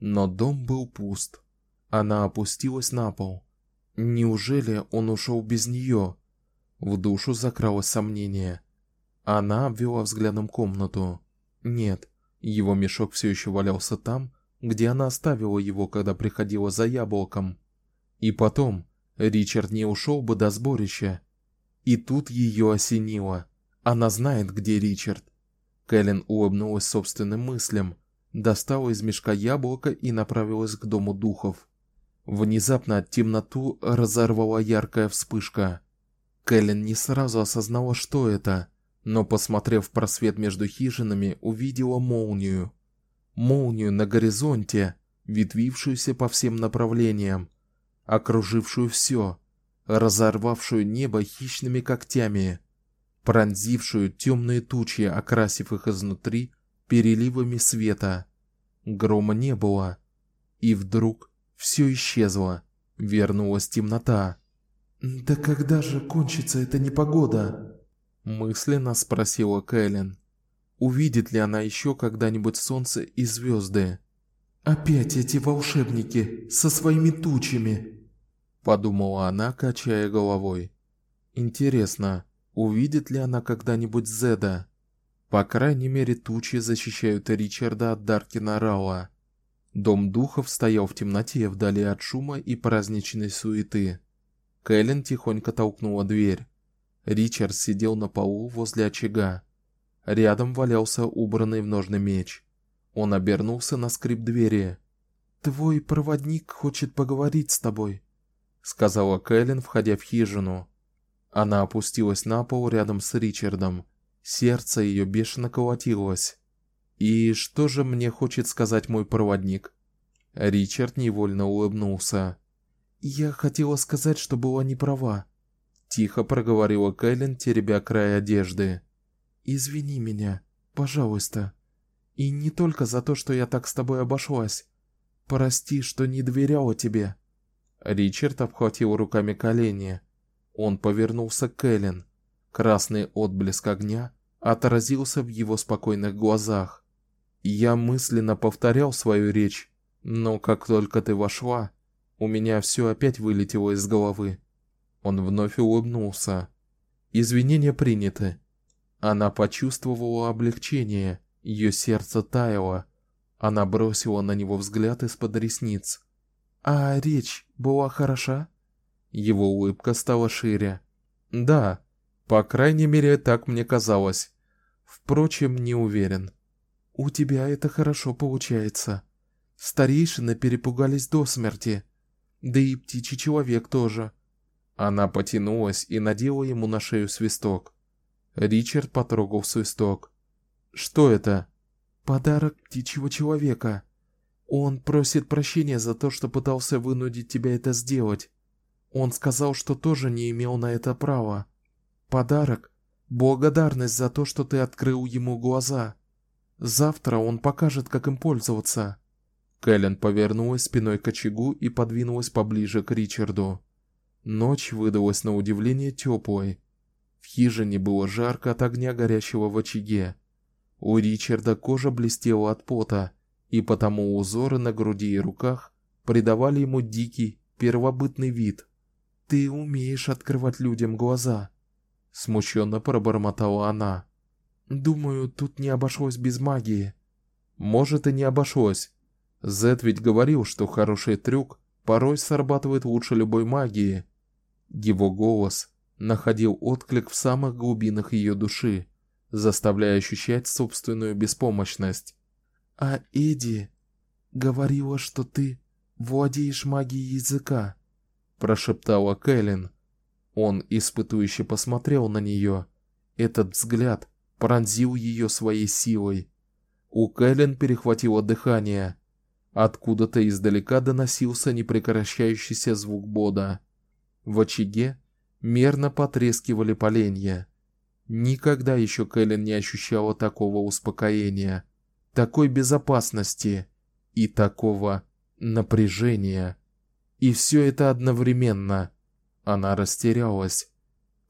[SPEAKER 1] Но дом был пуст. Она опустилась на пол. Неужели он ушел без нее? В душу закралось сомнение. Она обвела взглядом комнату. Нет, его мешок все еще валялся там, где она оставила его, когда приходила за яблоком. И потом, Ричард не ушел бы до сборища. И тут ее осенило. Она знает, где Ричард. Кэлен улыбнулась собственным мыслям, достала из мешка яблоко и направилась к дому духов. Внезапно темноту разорвала яркая вспышка. Кэлен не сразу осознала, что это, но посмотрев в просвет между хижинами, увидела молнию. Молнию на горизонте, ветвившуюся по всем направлениям, окружившую все, разорвавшую небо хищными когтями, пронзившую темные тучи, окрасив их изнутри переливами света. Грома не было, и вдруг все исчезло, вернулась темнота.
[SPEAKER 2] Да когда же кончится эта непогода?
[SPEAKER 1] Мысленно спросила Кэлен. Увидит ли она еще когда-нибудь солнце и звезды?
[SPEAKER 2] Опять эти волшебники со своими тучами,
[SPEAKER 1] подумала она, качая головой. Интересно, увидит ли она когда-нибудь Зеда? По крайней мере, тучи защищают Ричарда от Даркина Рауа. Дом духов стоял в темноте вдали от шума и праздничной суеты. Кэлен тихонько толкнула дверь. Ричард сидел на полу возле очага. Рядом валялся убранный в ножны меч. Он обернулся на скрип двери.
[SPEAKER 2] "Твой проводник хочет поговорить с тобой",
[SPEAKER 1] сказала Кэлен, входя в хижину. Она опустилась на пол рядом с Ричардом. Сердце ее бешено колотилось. И что же мне хочет сказать мой проводник? Ричард невольно улыбнулся.
[SPEAKER 2] Я хотела сказать, что была не права,
[SPEAKER 1] тихо проговорила Кэлен, теребя край одежды.
[SPEAKER 2] Извини меня, пожалуйста. И не только за то, что я так с тобой обошлась. Прости, что не доверяла тебе.
[SPEAKER 1] Ричард обхватил руками колени. Он повернулся к Кэлен. Красный отблеск огня отразился в его спокойных глазах. Я мысленно повторял свою речь, но как только ты вошла, у меня все опять вылетело из головы. Он вновь улыбнулся. Извинения приняты. Она почувствовала облегчение, ее сердце таяло. Она бросила на него взгляд из-под ресниц.
[SPEAKER 2] А речь была хороша?
[SPEAKER 1] Его улыбка стала шире. Да, по крайней мере, так мне казалось. Впрочем, не уверен.
[SPEAKER 2] У тебя это хорошо получается. Старейшины перепугались до смерти. Да и птичий человек тоже.
[SPEAKER 1] Она потянулась и надела ему на шею свисток. Ричард потрогал свисток. Что это?
[SPEAKER 2] Подарок птичьего человека. Он просит прощения за то, что пытался вынудить тебя это сделать. Он сказал, что тоже не имел на это права. Подарок благодарность за то, что ты открыл ему глаза. Завтра он покажет, как им пользоваться.
[SPEAKER 1] Кэлен повернулась спиной к очагу и подвинулась поближе к Ричарду. Ночь выдалась на удивление теплой. В хижине было жарко от огня горящего в очаге. У Ричарда кожа блестела от пота, и потому узоры на груди и руках придавали ему дикий, первобытный вид.
[SPEAKER 2] Ты умеешь открывать людям глаза,
[SPEAKER 1] смущенно пробормотала она.
[SPEAKER 2] Думаю, тут не обошлось без магии.
[SPEAKER 1] Может и не обошлось, Зет ведь говорил, что хороший трюк порой срабатывает лучше любой магии. Его голос находил отклик в самых глубинах ее души, заставляя ощущать собственную беспомощность.
[SPEAKER 2] А Эди говорила, что ты владеешь магией языка,
[SPEAKER 1] прошептала Кэлен. Он испытующе посмотрел на нее. Этот взгляд пронзил ее своей силой. У Кэлен перехватило дыхание. Откуда-то издалека доносился непрекращающийся звук бода. В очаге мерно потрескивали поленья. Никогда еще Кэлен не ощущала такого успокоения, такой безопасности и такого напряжения. И все это одновременно. Она растерялась.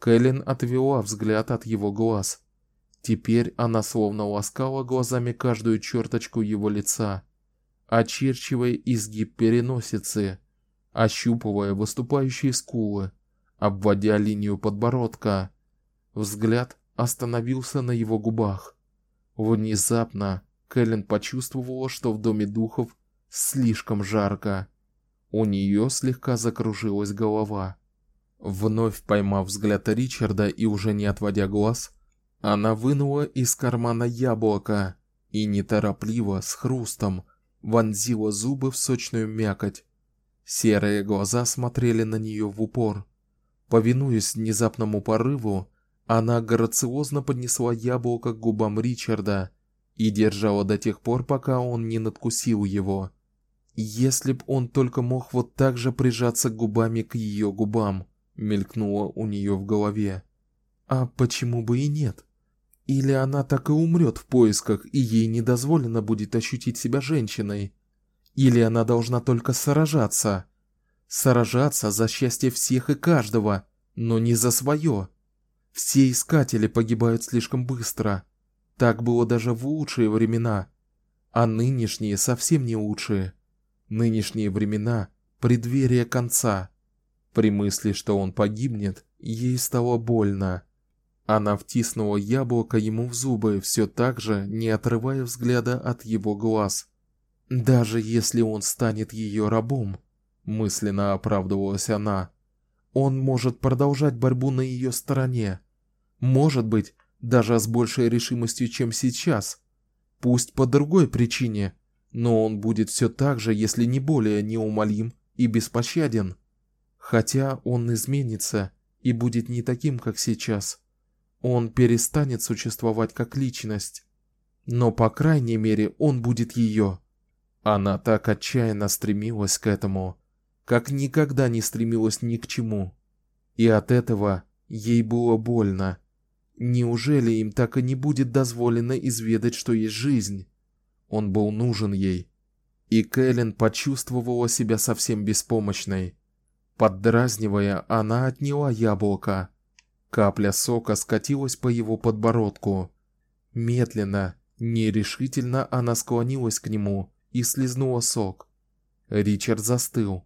[SPEAKER 1] Кэлен отвела взгляд от его глаз. Теперь она словно ласкала глазами каждую черточку его лица очерчивая изгиб переносицы, ощупывая выступающие скулы, обводя линию подбородка. Взгляд остановился на его губах. Внезапно Кэлен почувствовала, что в доме духов слишком жарко. У нее слегка закружилась голова. Вновь поймав взгляд Ричарда и уже не отводя глаз, она вынула из кармана яблоко и неторопливо с хрустом вонзила зубы в сочную мякоть. Серые глаза смотрели на нее в упор. Повинуясь внезапному порыву, она грациозно поднесла яблоко к губам Ричарда и держала до тех пор, пока он не надкусил его. Если б он только мог вот так же прижаться губами к ее губам, мелькнуло у нее в голове. А почему бы и нет? Или она так и умрет в поисках, и ей не дозволено будет ощутить себя женщиной? Или она должна только сражаться? Сражаться за счастье всех и каждого, но не за свое. Все искатели погибают слишком быстро. Так было даже в лучшие времена, а нынешние совсем не лучшие. Нынешние времена преддверие конца. При мысли, что он погибнет, ей стало больно. Она втиснула яблоко ему в зубы, все так же не отрывая взгляда от его глаз. Даже если он станет ее рабом, мысленно оправдывалась она, он может продолжать борьбу на ее стороне. Может быть, даже с большей решимостью, чем сейчас. Пусть по другой причине, но он будет все так же, если не более неумолим и беспощаден. Хотя он изменится и будет не таким, как сейчас. Он перестанет существовать как личность, но по крайней мере, он будет ее. Она так отчаянно стремилась к этому, как никогда не стремилась ни к чему. И от этого ей было больно. Неужели им так и не будет дозволено изведать, что есть жизнь? Он был нужен ей. И Кэлен почувствовала себя совсем беспомощной. Поддразнивая, она отняла яблоко. Капля сока скатилась по его подбородку. Медленно, нерешительно она склонилась к нему и слезнула сок. Ричард застыл.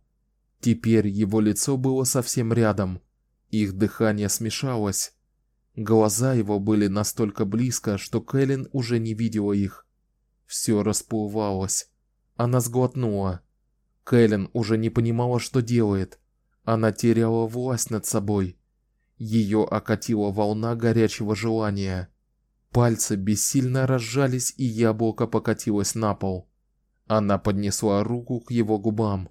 [SPEAKER 1] Теперь его лицо было совсем рядом. Их дыхание смешалось. Глаза его были настолько близко, что Кэлен уже не видела их. Все расплывалось. Она сглотнула. Кэлен уже не понимала, что делает. Она теряла власть над собой. Ее окатила волна горячего желания. Пальцы бессильно разжались, и яблоко покатилось на пол. Она поднесла руку к его губам.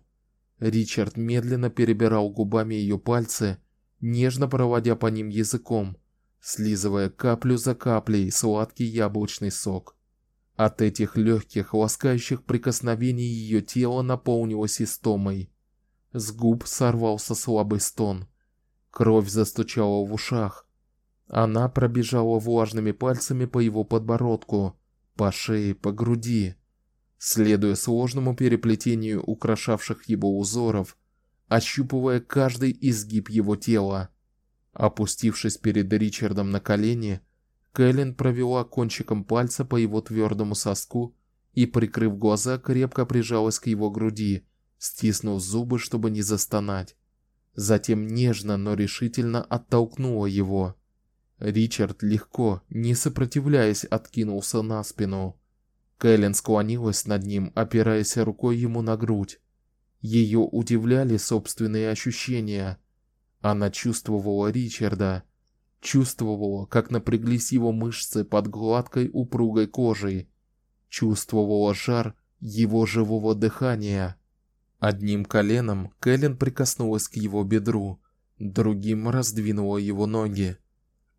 [SPEAKER 1] Ричард медленно перебирал губами ее пальцы, нежно проводя по ним языком слизывая каплю за каплей сладкий яблочный сок. От этих легких, ласкающих прикосновений ее тело наполнилось истомой. С губ сорвался слабый стон. Кровь застучала в ушах. Она пробежала влажными пальцами по его подбородку, по шее, по груди, следуя сложному переплетению украшавших его узоров, ощупывая каждый изгиб его тела. Опустившись перед Ричардом на колени, Кэлен провела кончиком пальца по его твердому соску и, прикрыв глаза, крепко прижалась к его груди, стиснув зубы, чтобы не застонать. Затем нежно, но решительно оттолкнула его. Ричард легко, не сопротивляясь, откинулся на спину. Кэлен склонилась над ним, опираясь рукой ему на грудь. Ее удивляли собственные ощущения. Она чувствовала Ричарда, чувствовала, как напряглись его мышцы под гладкой упругой кожей, чувствовала жар его живого дыхания. Одним коленом Кэлен прикоснулась к его бедру, другим раздвинула его ноги.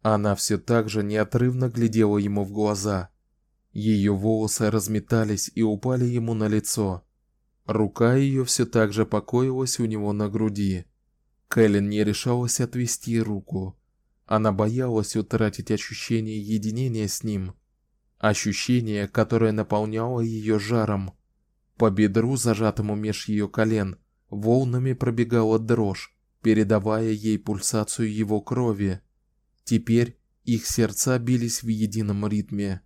[SPEAKER 1] Она все так же неотрывно глядела ему в глаза. Ее волосы разметались и упали ему на лицо. Рука ее все так же покоилась у него на груди. Кэлен не решалась отвести руку. Она боялась утратить ощущение единения с ним, ощущение, которое наполняло ее жаром. По бедру, зажатому меж ее колен, волнами пробегала дрожь, передавая ей пульсацию его крови. Теперь их сердца бились в едином ритме.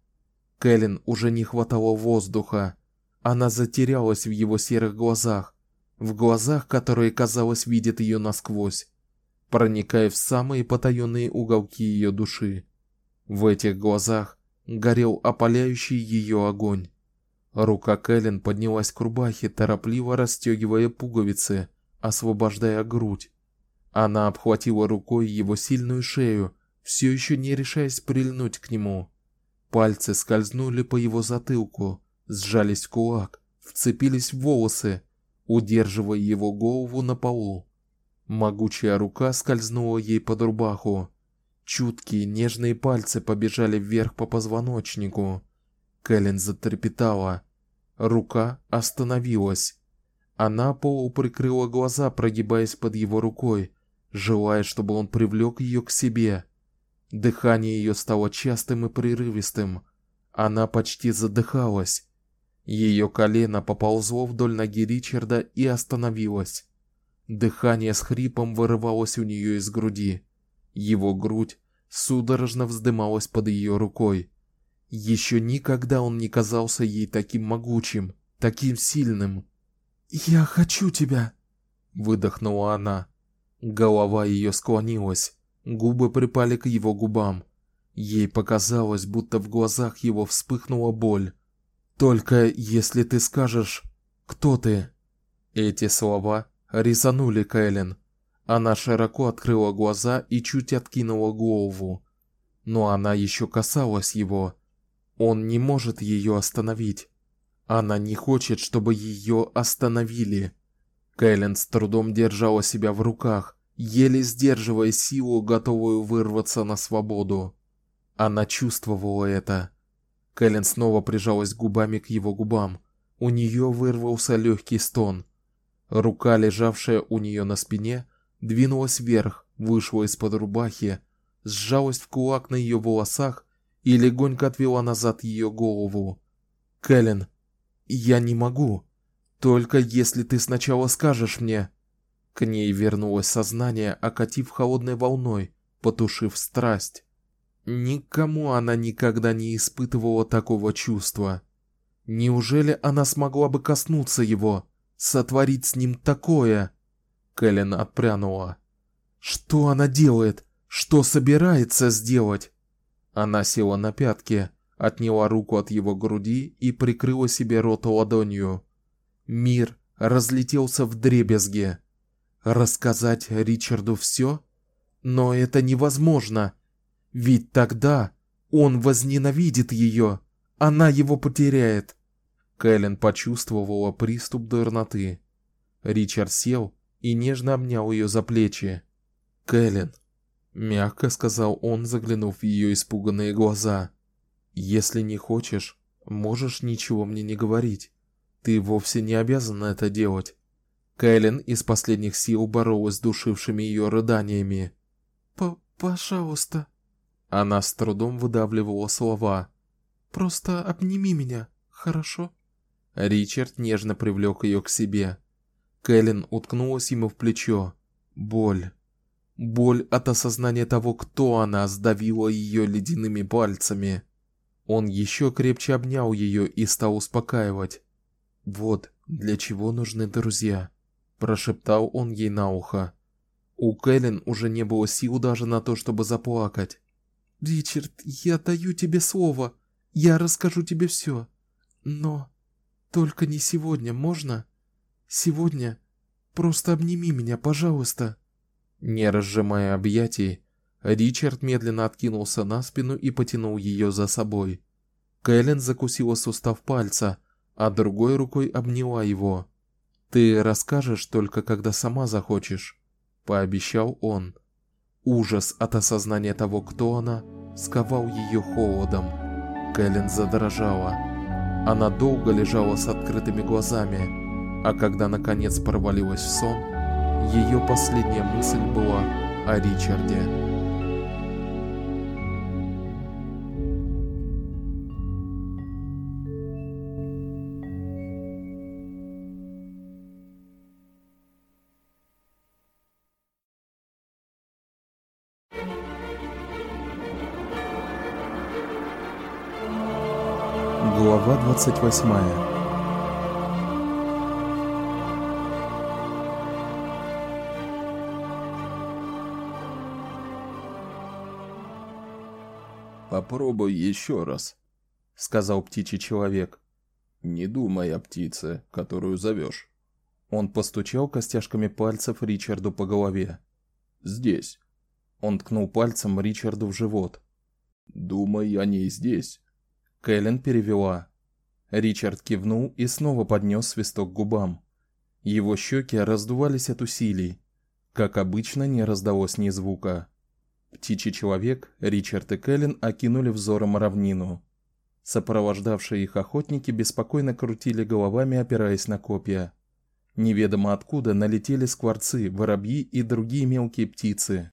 [SPEAKER 1] Кэлен уже не хватало воздуха. Она затерялась в его серых глазах, в глазах, которые, казалось, видят ее насквозь. проникая в самые потаённые уголки её души. В этих глазах горел опаляющий её огонь. Рука Кэлен поднялась к рубахе, торопливо расстёгивая пуговицы, освобождая грудь. Она обхватила рукой его сильную шею, все еще не решаясь прильнуть к нему. Пальцы скользнули по его затылку, сжались в кулак, вцепились в волосы, удерживая его голову на полу. Могучая рука скользнула ей под рубаху. Чуткие нежные пальцы побежали вверх по позвоночнику. Кэлен затрепетала. Рука остановилась. Она полуприкрыла глаза, прогибаясь под его рукой, желая, чтобы он привлек ее к себе. Дыхание ее стало частым и прерывистым. Она почти задыхалась. Ее колено поползло вдоль ноги Ричарда и остановилось. Дыхание с хрипом вырывалось у нее из груди. Его грудь судорожно вздымалась под ее рукой. Еще никогда он не казался ей таким могучим, таким сильным. "Я хочу тебя", выдохнула она. Голова ее склонилась, губы припали к его губам. Ей показалось, будто в глазах его вспыхнула боль. Только если ты скажешь, кто ты. Эти слова резанули Кэлен. Она широко открыла глаза и чуть откинула голову. Но она еще касалась его. Он не может ее остановить. Она не хочет, чтобы ее остановили. Кэлен с трудом держала себя в руках, еле сдерживая силу, готовую вырваться на свободу. Она чувствовала это. Кэлен снова прижалась губами к его губам. У нее вырвался легкий стон. Рука, лежавшая у нее на спине, двинулась вверх, вышла из-под рубахи, сжалась в кулак на ее волосах и легонько отвела назад ее голову. Кэлен, я не могу. Только если ты сначала скажешь мне. К ней вернулось сознание, окатив холодной волной, потушив страсть. Никому она никогда не испытывала такого чувства. Неужели она смогла бы коснуться его, сотворить с ним такое? Кэлен отпрянула. Что она делает? Что собирается сделать? Она села на пятки, отняла руку от его груди и прикрыла себе рот ладонью. Мир разлетелся в дребезги. Рассказать Ричарду все? Но это невозможно. Ведь тогда он возненавидит ее, она его потеряет. Кэлен почувствовала приступ дурноты. Ричард сел и нежно обнял ее за плечи. "Кэлен", мягко сказал он, заглянув в ее испуганные глаза. "Если не хочешь, можешь ничего мне не говорить. Ты вовсе не обязана это делать". Кэлен из последних сил боролась с душившими ее рыданиями. "Пожалуйста", она с трудом выдавливала слова. Просто обними меня, хорошо? Ричард нежно привлек ее к себе. Кэлен уткнулась ему в плечо. Боль. Боль от осознания того, кто она, сдавила ее ледяными пальцами. Он еще крепче обнял ее и стал успокаивать. Вот для чего нужны друзья, прошептал он ей на ухо. У Кэлен уже не было сил даже на то, чтобы заплакать. "Ричард, я даю тебе слово. Я расскажу тебе все. Но только не сегодня, можно? Сегодня просто обними меня, пожалуйста". Не разжимая объятий, Ричард медленно откинулся на спину и потянул ее за собой. Кэлен закусила сустав пальца, а другой рукой обняла его. Ты расскажешь только когда сама захочешь, пообещал он. Ужас от осознания того, кто она, сковал ее холодом. Кэлен задрожала. Она долго лежала с открытыми глазами, а когда наконец провалилась в сон, ее последняя мысль была о Ричарде.
[SPEAKER 4] двадцать восьмая.
[SPEAKER 3] «Попробуй еще раз», — сказал птичий человек. «Не думай о птице, которую зовешь».
[SPEAKER 1] Он постучал костяшками пальцев Ричарду по голове.
[SPEAKER 3] «Здесь».
[SPEAKER 1] Он ткнул пальцем Ричарду в живот.
[SPEAKER 3] «Думай а о ней здесь».
[SPEAKER 1] Кэлен перевела. Ричард кивнул и снова поднес свисток к губам. Его щеки раздувались от усилий. Как обычно, не раздалось ни звука. Птичий человек, Ричард и Кэлен окинули взором равнину. Сопровождавшие их охотники беспокойно крутили головами, опираясь на копья. Неведомо откуда налетели скворцы, воробьи и другие мелкие птицы.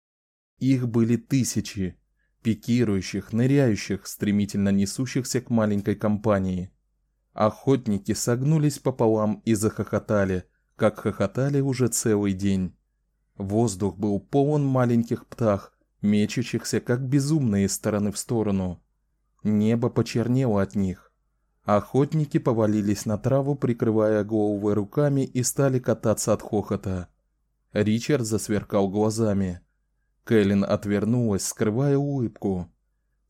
[SPEAKER 1] Их были тысячи, пикирующих, ныряющих, стремительно несущихся к маленькой компании. Охотники согнулись пополам и захохотали, как хохотали уже целый день. Воздух был полон маленьких птах, мечущихся как безумные из стороны в сторону. Небо почернело от них. Охотники повалились на траву, прикрывая головы руками и стали кататься от хохота. Ричард засверкал глазами. Кэлен отвернулась, скрывая улыбку.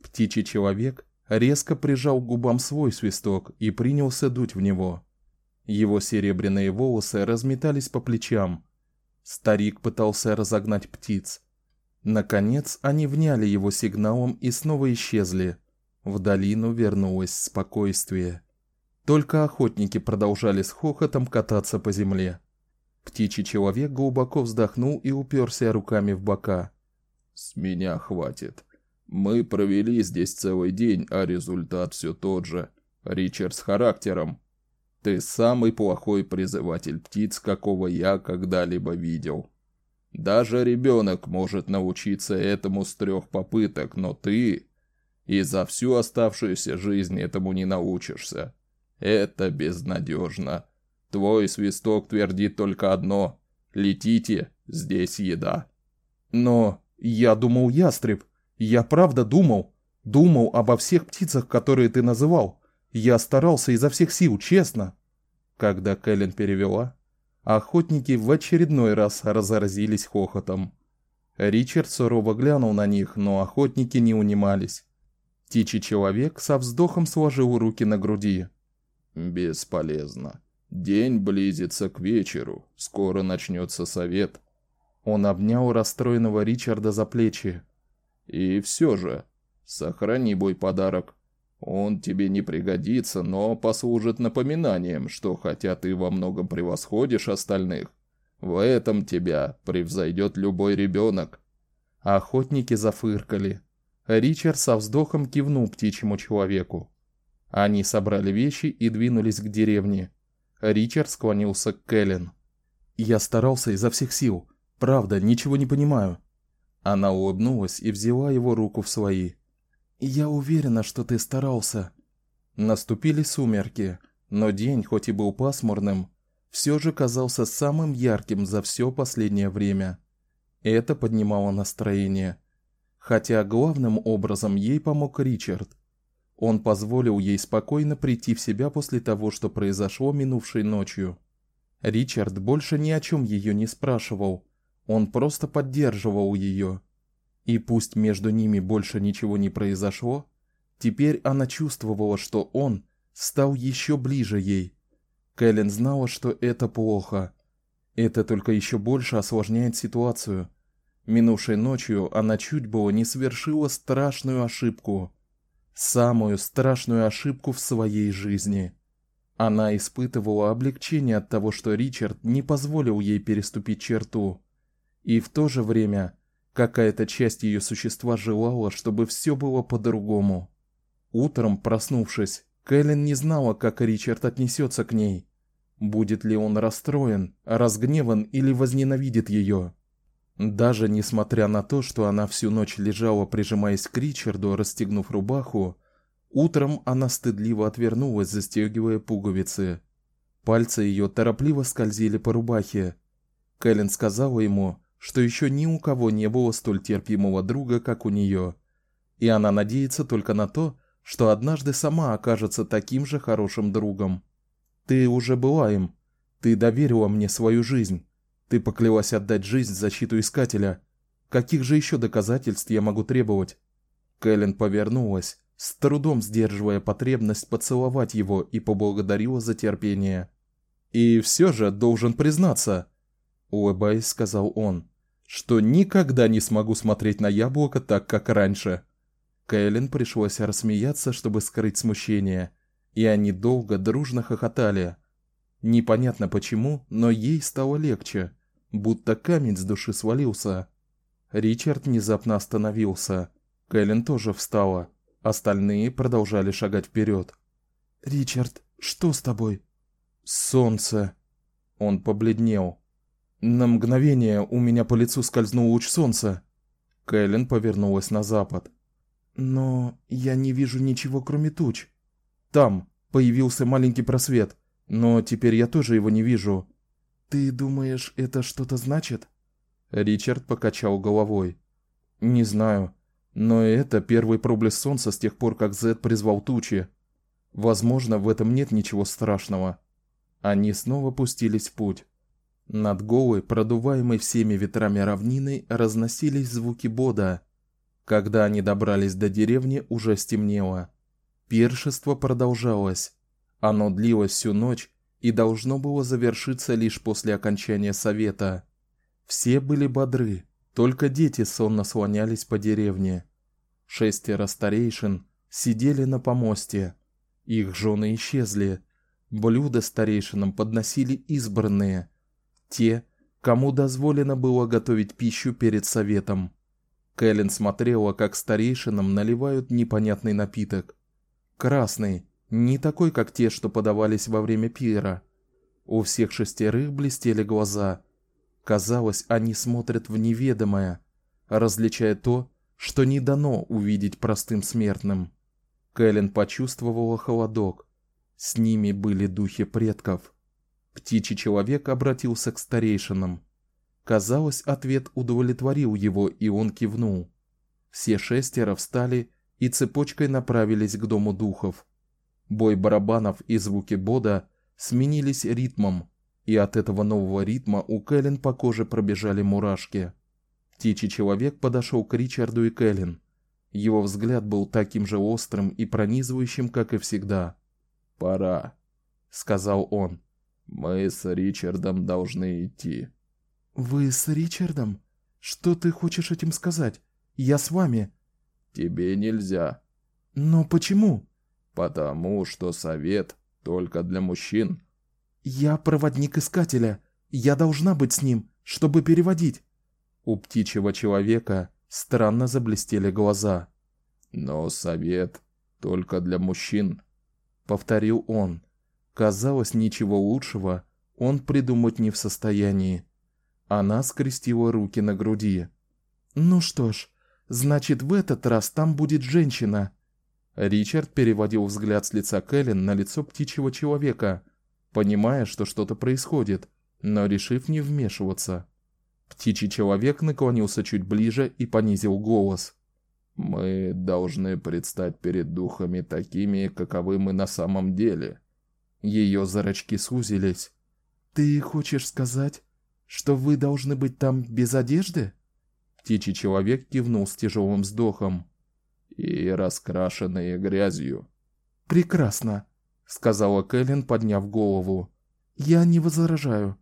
[SPEAKER 1] Птичий человек резко прижал к губам свой свисток и принялся дуть в него. Его серебряные волосы разметались по плечам. Старик пытался разогнать птиц. Наконец они вняли его сигналом и снова исчезли. В долину вернулось спокойствие. Только охотники продолжали с хохотом кататься по земле. Птичий человек глубоко вздохнул и уперся руками в бока.
[SPEAKER 3] С меня хватит. Мы провели здесь целый день, а результат все тот же. Ричард с характером. Ты самый плохой призыватель птиц, какого я когда-либо видел. Даже ребенок может научиться этому с трех попыток, но ты и за всю оставшуюся жизнь этому не научишься. Это безнадежно. Твой свисток твердит только одно: летите, здесь еда.
[SPEAKER 1] Но я думал, ястреб. Я правда думал, думал обо всех птицах, которые ты называл. Я старался изо всех сил, честно. Когда Кэлен перевела, охотники в очередной раз разразились хохотом. Ричард сурово глянул на них, но охотники не унимались. Птичий человек со вздохом сложил руки на груди.
[SPEAKER 3] Бесполезно. День близится к вечеру. Скоро начнется совет.
[SPEAKER 1] Он обнял расстроенного Ричарда за плечи.
[SPEAKER 3] И все же, сохрани бой подарок. Он тебе не пригодится, но послужит напоминанием, что хотя ты во многом превосходишь остальных, в этом тебя превзойдет любой ребенок.
[SPEAKER 1] Охотники зафыркали. Ричард со вздохом кивнул птичьему человеку. Они собрали вещи и двинулись к деревне. Ричард склонился к Кэлен. Я старался изо всех сил. Правда, ничего не понимаю. Она улыбнулась и взяла его руку в свои. Я уверена, что ты старался. Наступили сумерки, но день, хоть и был пасмурным, все же казался самым ярким за все последнее время. Это поднимало настроение хотя главным образом ей помог Ричард. Он позволил ей спокойно прийти в себя после того, что произошло минувшей ночью. Ричард больше ни о чем ее не спрашивал. Он просто поддерживал ее. И пусть между ними больше ничего не произошло, теперь она чувствовала, что он стал еще ближе ей. Кэлен знала, что это плохо. Это только еще больше осложняет ситуацию. Минувшей ночью она чуть было не совершила страшную ошибку, самую страшную ошибку в своей жизни. Она испытывала облегчение от того, что Ричард не позволил ей переступить черту, и в то же время какая-то часть ее существа желала, чтобы все было по-другому. Утром, проснувшись, Кэлен не знала, как Ричард отнесется к ней. Будет ли он расстроен, разгневан или возненавидит ее? Даже несмотря на то, что она всю ночь лежала, прижимаясь к Ричарду, расстегнув рубаху, утром она стыдливо отвернулась, застегивая пуговицы. Пальцы ее торопливо скользили по рубахе. Кэлен сказала ему, что еще ни у кого не было столь терпимого друга, как у нее, и она надеется только на то, что однажды сама окажется таким же хорошим другом. Ты уже была им. Ты доверила мне свою жизнь. Ты поклялась отдать жизнь в защиту искателя. Каких же еще доказательств я могу требовать? Кэлен повернулась, с трудом сдерживая потребность поцеловать его и поблагодарила за терпение. И все же должен признаться, улыбаясь, сказал он, что никогда не смогу смотреть на яблоко так, как раньше. Кэлен пришлось рассмеяться, чтобы скрыть смущение, и они долго дружно хохотали. Непонятно почему, но ей стало легче, будто камень с души свалился. Ричард внезапно остановился. Кэлен тоже встала. Остальные продолжали шагать вперед.
[SPEAKER 2] "Ричард, что с тобой?"
[SPEAKER 1] "Солнце". Он побледнел. На мгновение у меня по лицу скользнул луч солнца. Кэлен повернулась на запад.
[SPEAKER 2] "Но я не вижу ничего, кроме туч.
[SPEAKER 1] Там появился маленький просвет, но теперь я тоже его не вижу.
[SPEAKER 2] Ты думаешь, это что-то значит?"
[SPEAKER 1] Ричард покачал головой. "Не знаю. Но это первый проблеск солнца с тех пор, как Зед призвал тучи. Возможно, в этом нет ничего страшного. Они снова пустились в путь. Над голой, продуваемой всеми ветрами равнины, разносились звуки бода. Когда они добрались до деревни, уже стемнело. Пиршество продолжалось. Оно длилось всю ночь и должно было завершиться лишь после окончания совета. Все были бодры, только дети сонно слонялись по деревне. Шестеро старейшин сидели на помосте. Их жены исчезли. Блюда старейшинам подносили избранные, те, кому дозволено было готовить пищу перед советом. Кэлен смотрела, как старейшинам наливают непонятный напиток. Красный, не такой, как те, что подавались во время пира. У всех шестерых блестели глаза. Казалось, они смотрят в неведомое, различая то, что не дано увидеть простым смертным. Кэлен почувствовала холодок. С ними были духи предков. Птичий человек обратился к старейшинам. Казалось, ответ удовлетворил его, и он кивнул. Все шестеро встали и цепочкой направились к дому духов. Бой барабанов и звуки бода сменились ритмом, и от этого нового ритма у Кэлен по коже пробежали мурашки. Птичий человек подошел к Ричарду и Кэлен. Его взгляд был таким же острым и пронизывающим, как и всегда. "Пора", сказал он. "Мы с Ричардом должны идти".
[SPEAKER 2] "Вы с Ричардом? Что ты хочешь этим сказать? Я с вами".
[SPEAKER 3] "Тебе нельзя".
[SPEAKER 2] "Но почему?"
[SPEAKER 3] "Потому что совет только для мужчин".
[SPEAKER 2] Я проводник искателя. Я должна быть с ним, чтобы переводить.
[SPEAKER 1] У птичьего человека странно заблестели глаза.
[SPEAKER 3] Но совет только для мужчин,
[SPEAKER 1] повторил он. Казалось, ничего лучшего он придумать не в состоянии. Она скрестила руки на груди.
[SPEAKER 2] Ну что ж, значит, в этот раз там будет женщина.
[SPEAKER 1] Ричард переводил взгляд с лица Кэлен на лицо птичьего человека понимая, что что-то происходит, но решив не вмешиваться. Птичий человек наклонился чуть ближе и понизил голос.
[SPEAKER 3] Мы должны предстать перед духами такими, каковы мы на самом деле.
[SPEAKER 1] Ее зрачки сузились.
[SPEAKER 2] Ты хочешь сказать, что вы должны быть там без одежды?
[SPEAKER 1] Птичий человек кивнул с тяжелым вздохом.
[SPEAKER 3] И раскрашенные грязью.
[SPEAKER 2] Прекрасно
[SPEAKER 1] сказала Кэлен, подняв голову.
[SPEAKER 2] Я не возражаю.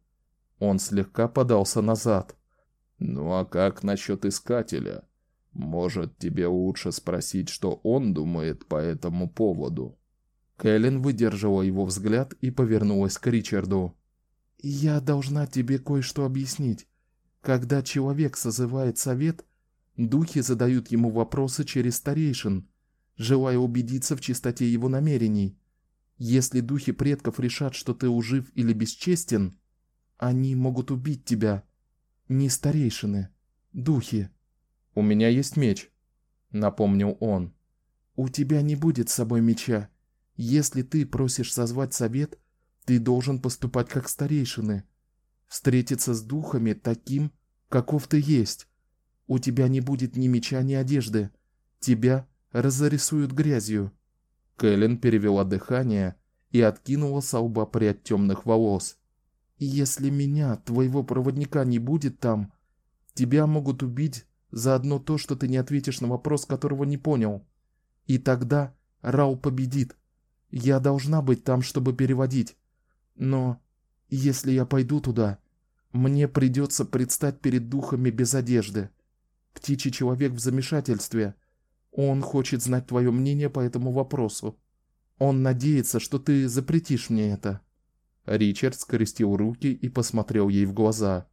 [SPEAKER 1] Он слегка подался назад.
[SPEAKER 3] Ну а как насчет искателя? Может, тебе лучше спросить, что он думает по этому поводу?
[SPEAKER 1] Кэлен выдержала его взгляд и повернулась к Ричарду.
[SPEAKER 2] Я должна тебе кое-что объяснить. Когда человек созывает совет, духи задают ему вопросы через старейшин, желая убедиться в чистоте его намерений. Если духи предков решат, что ты ужив или бесчестен, они могут убить тебя. Не старейшины, духи.
[SPEAKER 1] У меня есть меч, напомнил он.
[SPEAKER 2] У тебя не будет с собой меча. Если ты просишь созвать совет, ты должен поступать как старейшины. Встретиться с духами таким, каков ты есть. У тебя не будет ни меча, ни одежды. Тебя разрисуют грязью.
[SPEAKER 1] Кэлен перевела дыхание и откинула с лба прядь темных волос.
[SPEAKER 2] Если меня, твоего проводника, не будет там, тебя могут убить
[SPEAKER 1] заодно то, что ты не ответишь на вопрос, которого не понял. И тогда Рау победит. Я должна быть там, чтобы переводить. Но если я пойду туда, мне придется предстать перед духами без одежды. Птичий человек в замешательстве. Он хочет знать твое мнение по этому вопросу. Он надеется, что ты запретишь мне это. Ричард скрестил руки и посмотрел ей в глаза.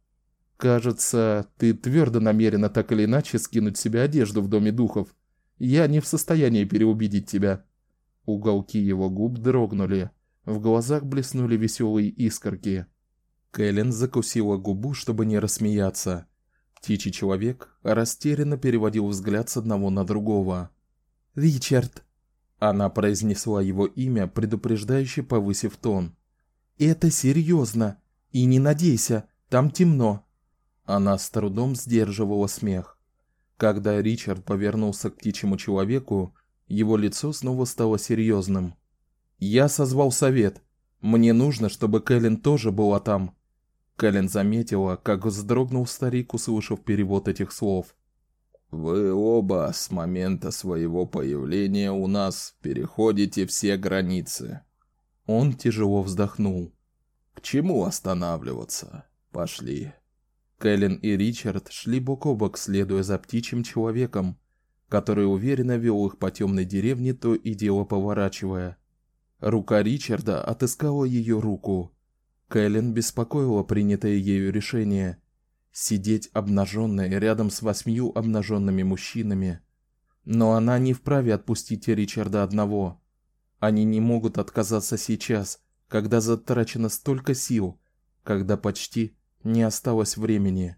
[SPEAKER 1] Кажется, ты твердо намерена так или иначе скинуть с себя одежду в доме духов. Я не в состоянии переубедить тебя. Уголки его губ дрогнули, в глазах блеснули веселые искорки. Кэлен закусила губу, чтобы не рассмеяться. Птичий человек растерянно переводил взгляд с одного на другого. "Ричард", она произнесла его имя, предупреждающе повысив тон. "Это серьезно, и не надейся, там темно". Она с трудом сдерживала смех. Когда Ричард повернулся к птичьему человеку, его лицо снова стало серьезным. "Я созвал совет. Мне нужно, чтобы Кэлен тоже была там. Кэлен заметила, как вздрогнул старик, услышав перевод этих слов.
[SPEAKER 5] Вы оба с момента своего появления у нас переходите все границы.
[SPEAKER 1] Он тяжело вздохнул.
[SPEAKER 5] К чему останавливаться? Пошли.
[SPEAKER 1] Кэлен и Ричард шли бок о бок, следуя за птичьим человеком, который уверенно вел их по темной деревне, то и дело поворачивая. Рука Ричарда отыскала ее руку, Кэлен беспокоило принятое ею решение сидеть обнаженной рядом с восьмью обнаженными мужчинами. Но она не вправе отпустить Ричарда одного. Они не могут отказаться сейчас, когда затрачено столько сил, когда почти не осталось времени.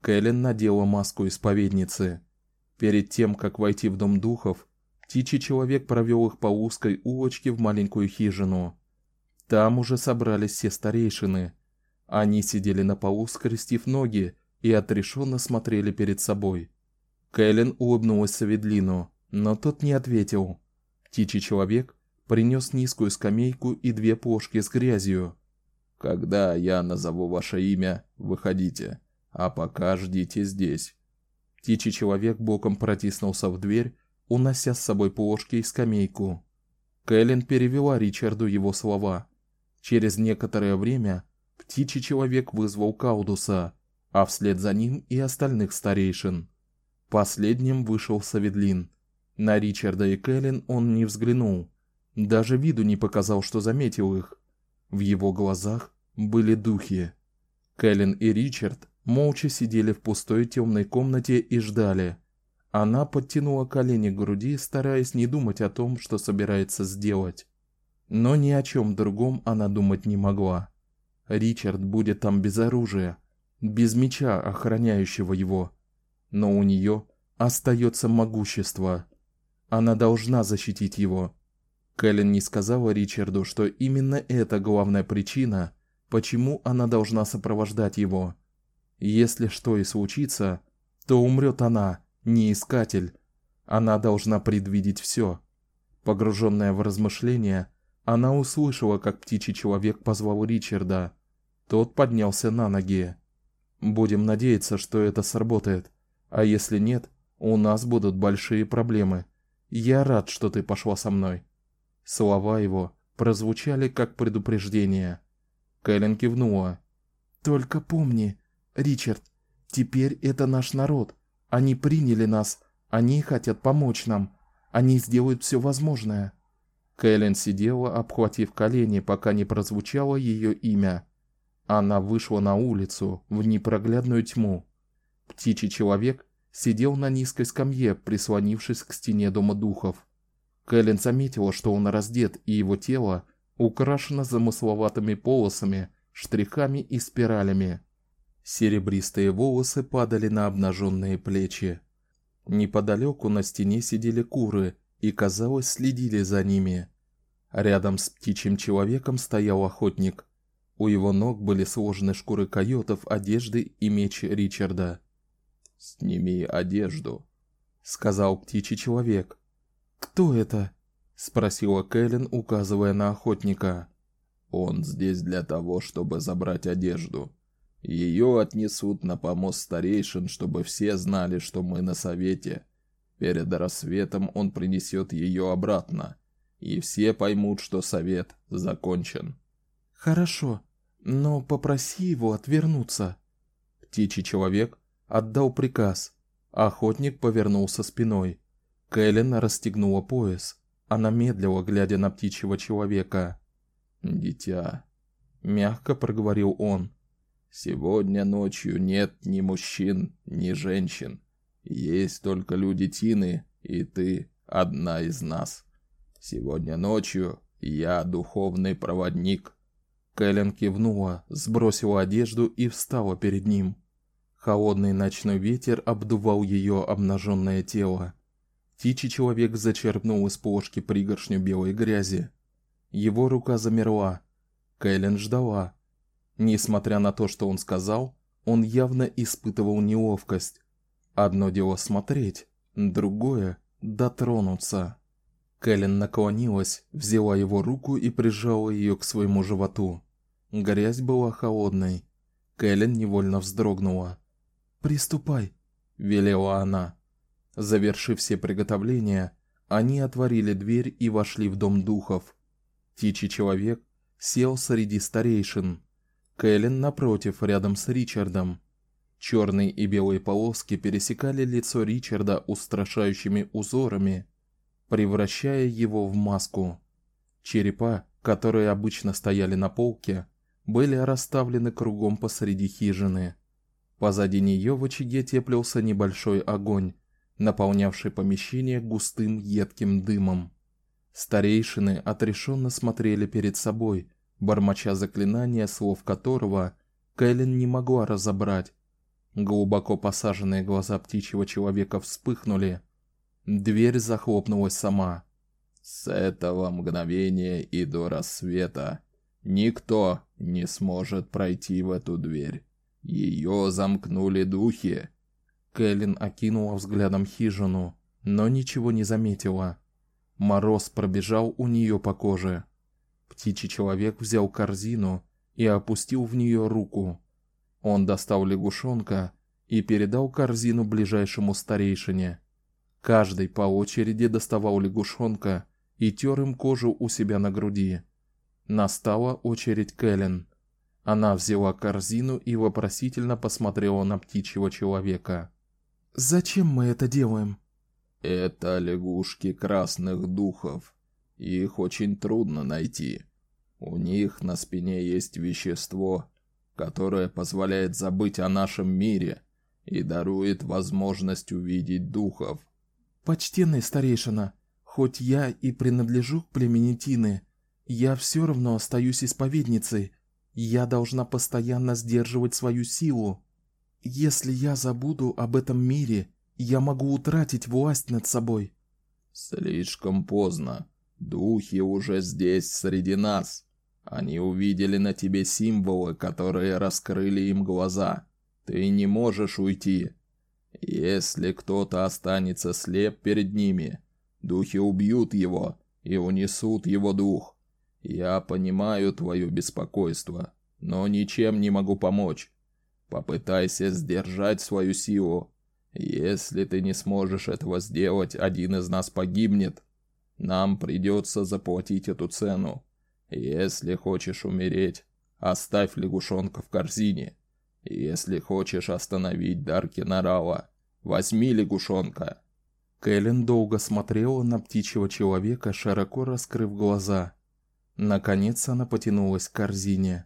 [SPEAKER 1] Кэлен надела маску исповедницы. Перед тем, как войти в дом духов, птичий человек провел их по узкой улочке в маленькую хижину. Там уже собрались все старейшины. Они сидели на полу, скрестив ноги, и отрешенно смотрели перед собой. Кэлен улыбнулась Саведлину, но тот не ответил. Птичий человек принес низкую скамейку и две плошки с грязью.
[SPEAKER 5] Когда я назову ваше имя, выходите, а пока ждите здесь.
[SPEAKER 1] Птичий человек боком протиснулся в дверь, унося с собой плошки и скамейку. Кэлен перевела Ричарду его слова. Через некоторое время птичий человек вызвал Каудуса, а вслед за ним и остальных старейшин. Последним вышел Саведлин. На Ричарда и Кэлен он не взглянул, даже виду не показал, что заметил их. В его глазах были духи. Кэлен и Ричард молча сидели в пустой темной комнате и ждали. Она подтянула колени к груди, стараясь не думать о том, что собирается сделать. Но ни о чем другом она думать не могла. Ричард будет там без оружия, без меча, охраняющего его, но у нее остается могущество. Она должна защитить его. Кэлен не сказала Ричарду, что именно это главная причина, почему она должна сопровождать его. Если что и случится, то умрет она, не искатель. Она должна предвидеть все. Погруженная в размышления, она услышала, как птичий человек позвал Ричарда. Тот поднялся на ноги. Будем надеяться, что это сработает. А если нет, у нас будут большие проблемы. Я рад, что ты пошла со мной. Слова его прозвучали как предупреждение. Кэлен кивнула. Только помни, Ричард, теперь это наш народ. Они приняли нас, они хотят помочь нам. Они сделают все возможное. Кэлен сидела, обхватив колени, пока не прозвучало ее имя. Она вышла на улицу в непроглядную тьму. Птичий человек сидел на низкой скамье, прислонившись к стене дома духов. Кэлен заметила, что он раздет, и его тело украшено замысловатыми полосами, штрихами и спиралями. Серебристые волосы падали на обнаженные плечи. Неподалеку на стене сидели куры, и, казалось, следили за ними. Рядом с птичьим человеком стоял охотник. У его ног были сложены шкуры койотов, одежды и меч Ричарда.
[SPEAKER 5] "Сними одежду",
[SPEAKER 1] сказал птичий человек. "Кто это?" спросила Кэлен, указывая на охотника.
[SPEAKER 5] "Он здесь для того, чтобы забрать одежду.
[SPEAKER 3] Ее отнесут на помост старейшин, чтобы все знали, что мы на совете. Перед рассветом он принесет ее обратно, и все поймут, что совет закончен.
[SPEAKER 2] Хорошо, но попроси его отвернуться.
[SPEAKER 1] Птичий человек отдал приказ. Охотник повернулся спиной. Кэлен расстегнула пояс. Она медлила, глядя на птичьего человека.
[SPEAKER 3] "Дитя", мягко проговорил он. "Сегодня ночью нет ни мужчин, ни женщин. Есть только люди Тины, и ты одна из нас. Сегодня ночью я духовный проводник".
[SPEAKER 1] Кэлен кивнула, сбросила одежду и встала перед ним. Холодный ночной ветер обдувал ее обнаженное тело. Птичий человек зачерпнул из плошки пригоршню белой грязи. Его рука замерла. Кэлен ждала. Несмотря на то, что он сказал, он явно испытывал неловкость. Одно дело смотреть, другое дотронуться. Кэлен наклонилась, взяла его руку и прижала ее к своему животу. Грязь была холодной. Кэлен невольно вздрогнула. "Приступай", велела она. Завершив все приготовления, они отворили дверь и вошли в дом духов. Птичий человек сел среди старейшин. Кэлен напротив, рядом с Ричардом. Черные и белые полоски пересекали лицо Ричарда устрашающими узорами, превращая его в маску. Черепа, которые обычно стояли на полке, были расставлены кругом посреди хижины. Позади нее в очаге теплился небольшой огонь, наполнявший помещение густым едким дымом. Старейшины отрешенно смотрели перед собой, бормоча заклинания, слов которого Кэлен не могла разобрать. Глубоко посаженные глаза птичьего человека вспыхнули. Дверь захлопнулась сама.
[SPEAKER 3] С этого мгновения и до рассвета никто не сможет пройти в эту дверь. Ее замкнули духи.
[SPEAKER 1] Кэлен окинула взглядом хижину, но ничего не заметила. Мороз пробежал у нее по коже. Птичий человек взял корзину и опустил в нее руку. Он достал лягушонка и передал корзину ближайшему старейшине. Каждый по очереди доставал лягушонка и тер им кожу у себя на груди. Настала очередь Кэлен. Она взяла корзину и вопросительно посмотрела на птичьего человека.
[SPEAKER 2] Зачем мы это делаем?
[SPEAKER 3] Это лягушки красных духов. Их очень трудно найти. У них на спине есть вещество, которое позволяет забыть о нашем мире и дарует возможность увидеть духов.
[SPEAKER 2] Почтенный старейшина, хоть я и принадлежу к племени Тины, я все равно остаюсь исповедницей. Я должна постоянно сдерживать свою силу. Если я забуду об этом мире, я могу утратить власть над собой.
[SPEAKER 3] Слишком поздно. Духи уже здесь среди нас. Они увидели на тебе символы, которые раскрыли им глаза. Ты не можешь уйти. Если кто-то останется слеп перед ними, духи убьют его и унесут его дух. Я понимаю твое беспокойство, но ничем не могу помочь. Попытайся сдержать свою силу. Если ты не сможешь этого сделать, один из нас погибнет. Нам придется заплатить эту цену. Если хочешь умереть, оставь лягушонка в корзине. Если хочешь остановить Дарки Нарала, возьми лягушонка.
[SPEAKER 1] Кэлен долго смотрела на птичьего человека, широко раскрыв глаза. Наконец она потянулась к корзине.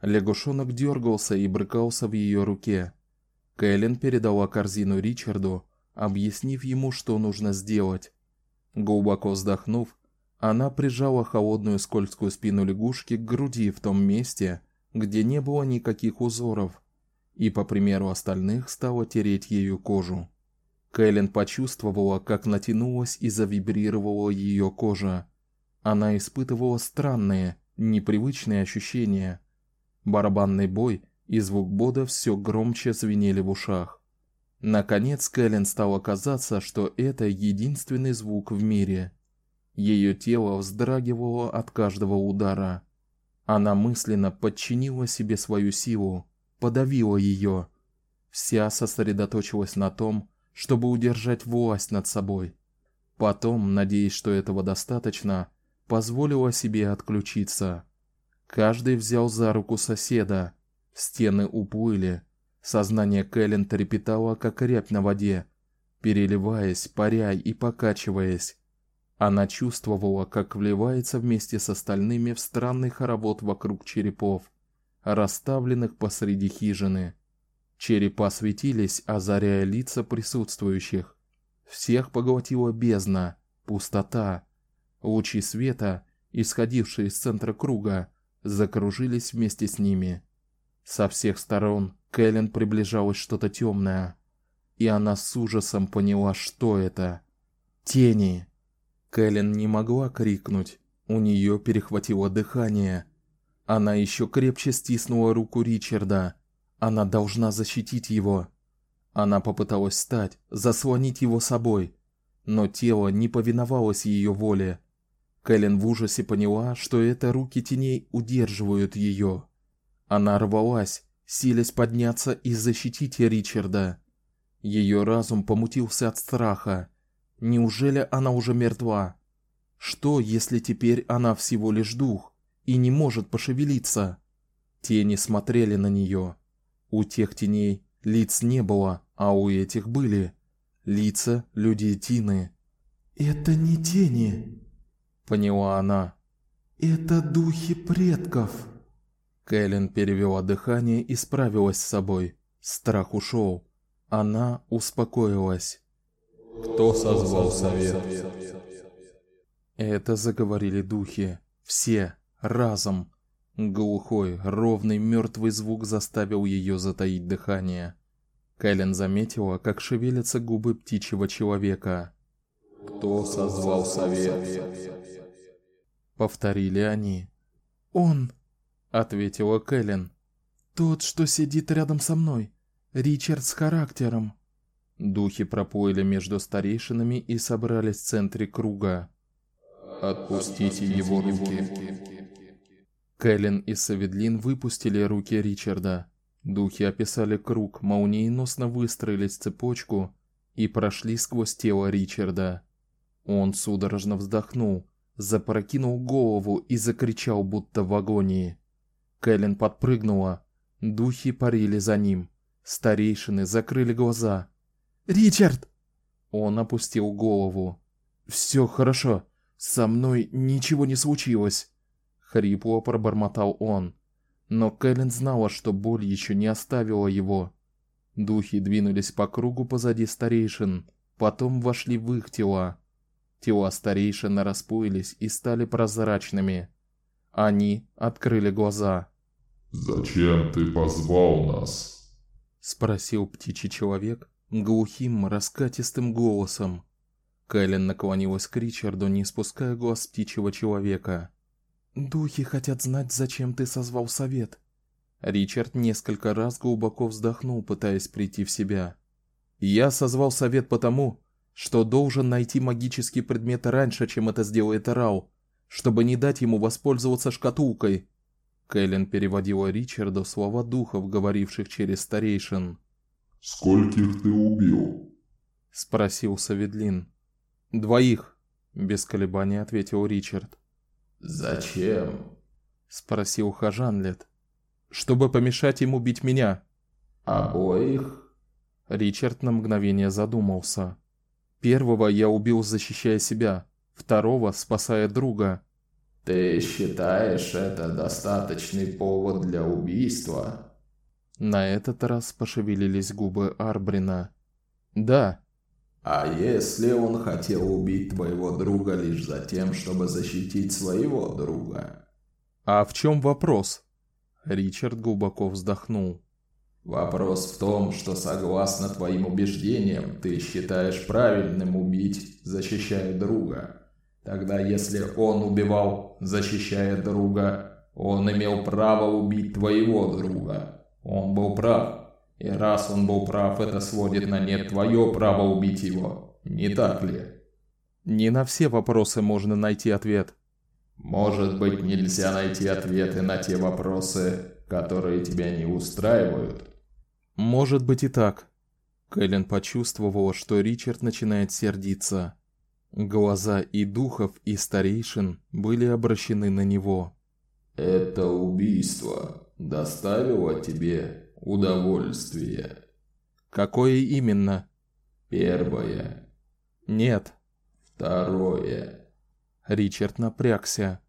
[SPEAKER 1] Лягушонок дергался и брыкался в ее руке. Кэлен передала корзину Ричарду, объяснив ему, что нужно сделать. Глубоко вздохнув, она прижала холодную скользкую спину лягушки к груди в том месте, где не было никаких узоров, и по примеру остальных стала тереть ею кожу. Кэлен почувствовала, как натянулась и завибрировала ее кожа. Она испытывала странные, непривычные ощущения. Барабанный бой и звук бода все громче звенели в ушах. Наконец Кэлен стало казаться, что это единственный звук в мире. Ее тело вздрагивало от каждого удара. Она мысленно подчинила себе свою силу, подавила ее. Вся сосредоточилась на том, чтобы удержать власть над собой. Потом, надеясь, что этого достаточно, позволила себе отключиться. Каждый взял за руку соседа. Стены уплыли. Сознание Кэлен трепетало, как рябь на воде, переливаясь, паря и покачиваясь. Она чувствовала, как вливается вместе с остальными в странный хоровод вокруг черепов, расставленных посреди хижины. Черепа светились, озаряя лица присутствующих. Всех поглотила бездна, пустота. Лучи света, исходившие из центра круга, закружились вместе с ними. Со всех сторон Кэлен приближалось что-то темное, и она с ужасом поняла, что это. Тени. Кэлен не могла крикнуть, у нее перехватило дыхание. Она еще крепче стиснула руку Ричарда. Она должна защитить его. Она попыталась встать, заслонить его собой, но тело не повиновалось ее воле. Кэлен в ужасе поняла, что это руки теней удерживают ее. Она рвалась, силясь подняться и защитить Ричарда. Ее разум помутился от страха. Неужели она уже мертва? Что, если теперь она всего лишь дух и не может пошевелиться? Тени смотрели на нее. У тех теней лиц не было, а у этих были лица людей Тины.
[SPEAKER 2] Это не тени,
[SPEAKER 1] поняла она.
[SPEAKER 2] Это духи предков.
[SPEAKER 1] Кэлен перевела дыхание и справилась с собой. Страх ушел. Она успокоилась.
[SPEAKER 3] Кто созвал совет?
[SPEAKER 1] Это заговорили духи, все разом. Глухой, ровный мертвый звук заставил ее затаить дыхание. Кэлен заметила, как шевелятся губы птичьего человека.
[SPEAKER 3] Кто созвал совет?
[SPEAKER 1] Повторили они.
[SPEAKER 2] Он,
[SPEAKER 1] ответила Кэлен.
[SPEAKER 2] Тот, что сидит рядом со мной. Ричард с характером.
[SPEAKER 1] Духи проплыли между старейшинами и собрались в центре круга.
[SPEAKER 3] Отпустите его руки.
[SPEAKER 1] Кэлен и Саведлин выпустили руки Ричарда. Духи описали круг, молниеносно выстроились в цепочку и прошли сквозь тело Ричарда. Он судорожно вздохнул, запрокинул голову и закричал, будто в агонии. Кэлен подпрыгнула. Духи парили за ним. Старейшины закрыли глаза.
[SPEAKER 2] "Ричард!"
[SPEAKER 1] Он опустил голову.
[SPEAKER 2] Все хорошо. Со мной ничего не случилось
[SPEAKER 1] хрипло пробормотал он. Но Кэлен знала, что боль еще не оставила его. Духи двинулись по кругу позади старейшин, потом вошли в их тела. Тела старейшин расплылись и стали прозрачными. Они открыли глаза.
[SPEAKER 6] Зачем ты позвал нас?
[SPEAKER 1] спросил птичий человек глухим, раскатистым голосом. Кэлен наклонилась к Ричарду, не спуская глаз птичьего человека.
[SPEAKER 2] Духи хотят знать, зачем ты созвал совет.
[SPEAKER 1] Ричард несколько раз глубоко вздохнул, пытаясь прийти в себя. Я созвал совет потому, что должен найти магический предмет раньше, чем это сделает Рау, чтобы не дать ему воспользоваться шкатулкой. Кэлен переводила Ричарду слова духов, говоривших через старейшин.
[SPEAKER 6] Скольких ты убил?
[SPEAKER 1] спросил Саведлин. Двоих, без колебаний ответил Ричард.
[SPEAKER 3] Зачем?
[SPEAKER 1] спросил Хажанлет. Чтобы помешать ему бить меня.
[SPEAKER 3] Обоих?
[SPEAKER 1] Ричард на мгновение задумался. Первого я убил, защищая себя, второго спасая друга.
[SPEAKER 3] Ты считаешь это достаточный повод для убийства?
[SPEAKER 1] На этот раз пошевелились губы Арбрина. Да,
[SPEAKER 3] а если он хотел убить твоего друга лишь за тем, чтобы защитить своего друга?
[SPEAKER 1] А в чем вопрос? Ричард глубоко вздохнул.
[SPEAKER 3] Вопрос в том, что согласно твоим убеждениям, ты считаешь правильным убить, защищая друга. Тогда если он убивал, защищая друга, он имел право убить твоего друга. Он был прав. И раз он был прав, это сводит на нет твое право убить его. Не так ли?
[SPEAKER 1] Не на все вопросы можно найти ответ.
[SPEAKER 3] Может быть, нельзя найти ответы на те вопросы, которые тебя не устраивают.
[SPEAKER 1] Может быть и так. Кэлен почувствовала, что Ричард начинает сердиться. Глаза и духов, и старейшин были обращены на него.
[SPEAKER 3] Это убийство доставило тебе удовольствие?
[SPEAKER 1] Какое именно?
[SPEAKER 3] Первое.
[SPEAKER 1] Нет.
[SPEAKER 3] Второе.
[SPEAKER 1] Ричард напрягся.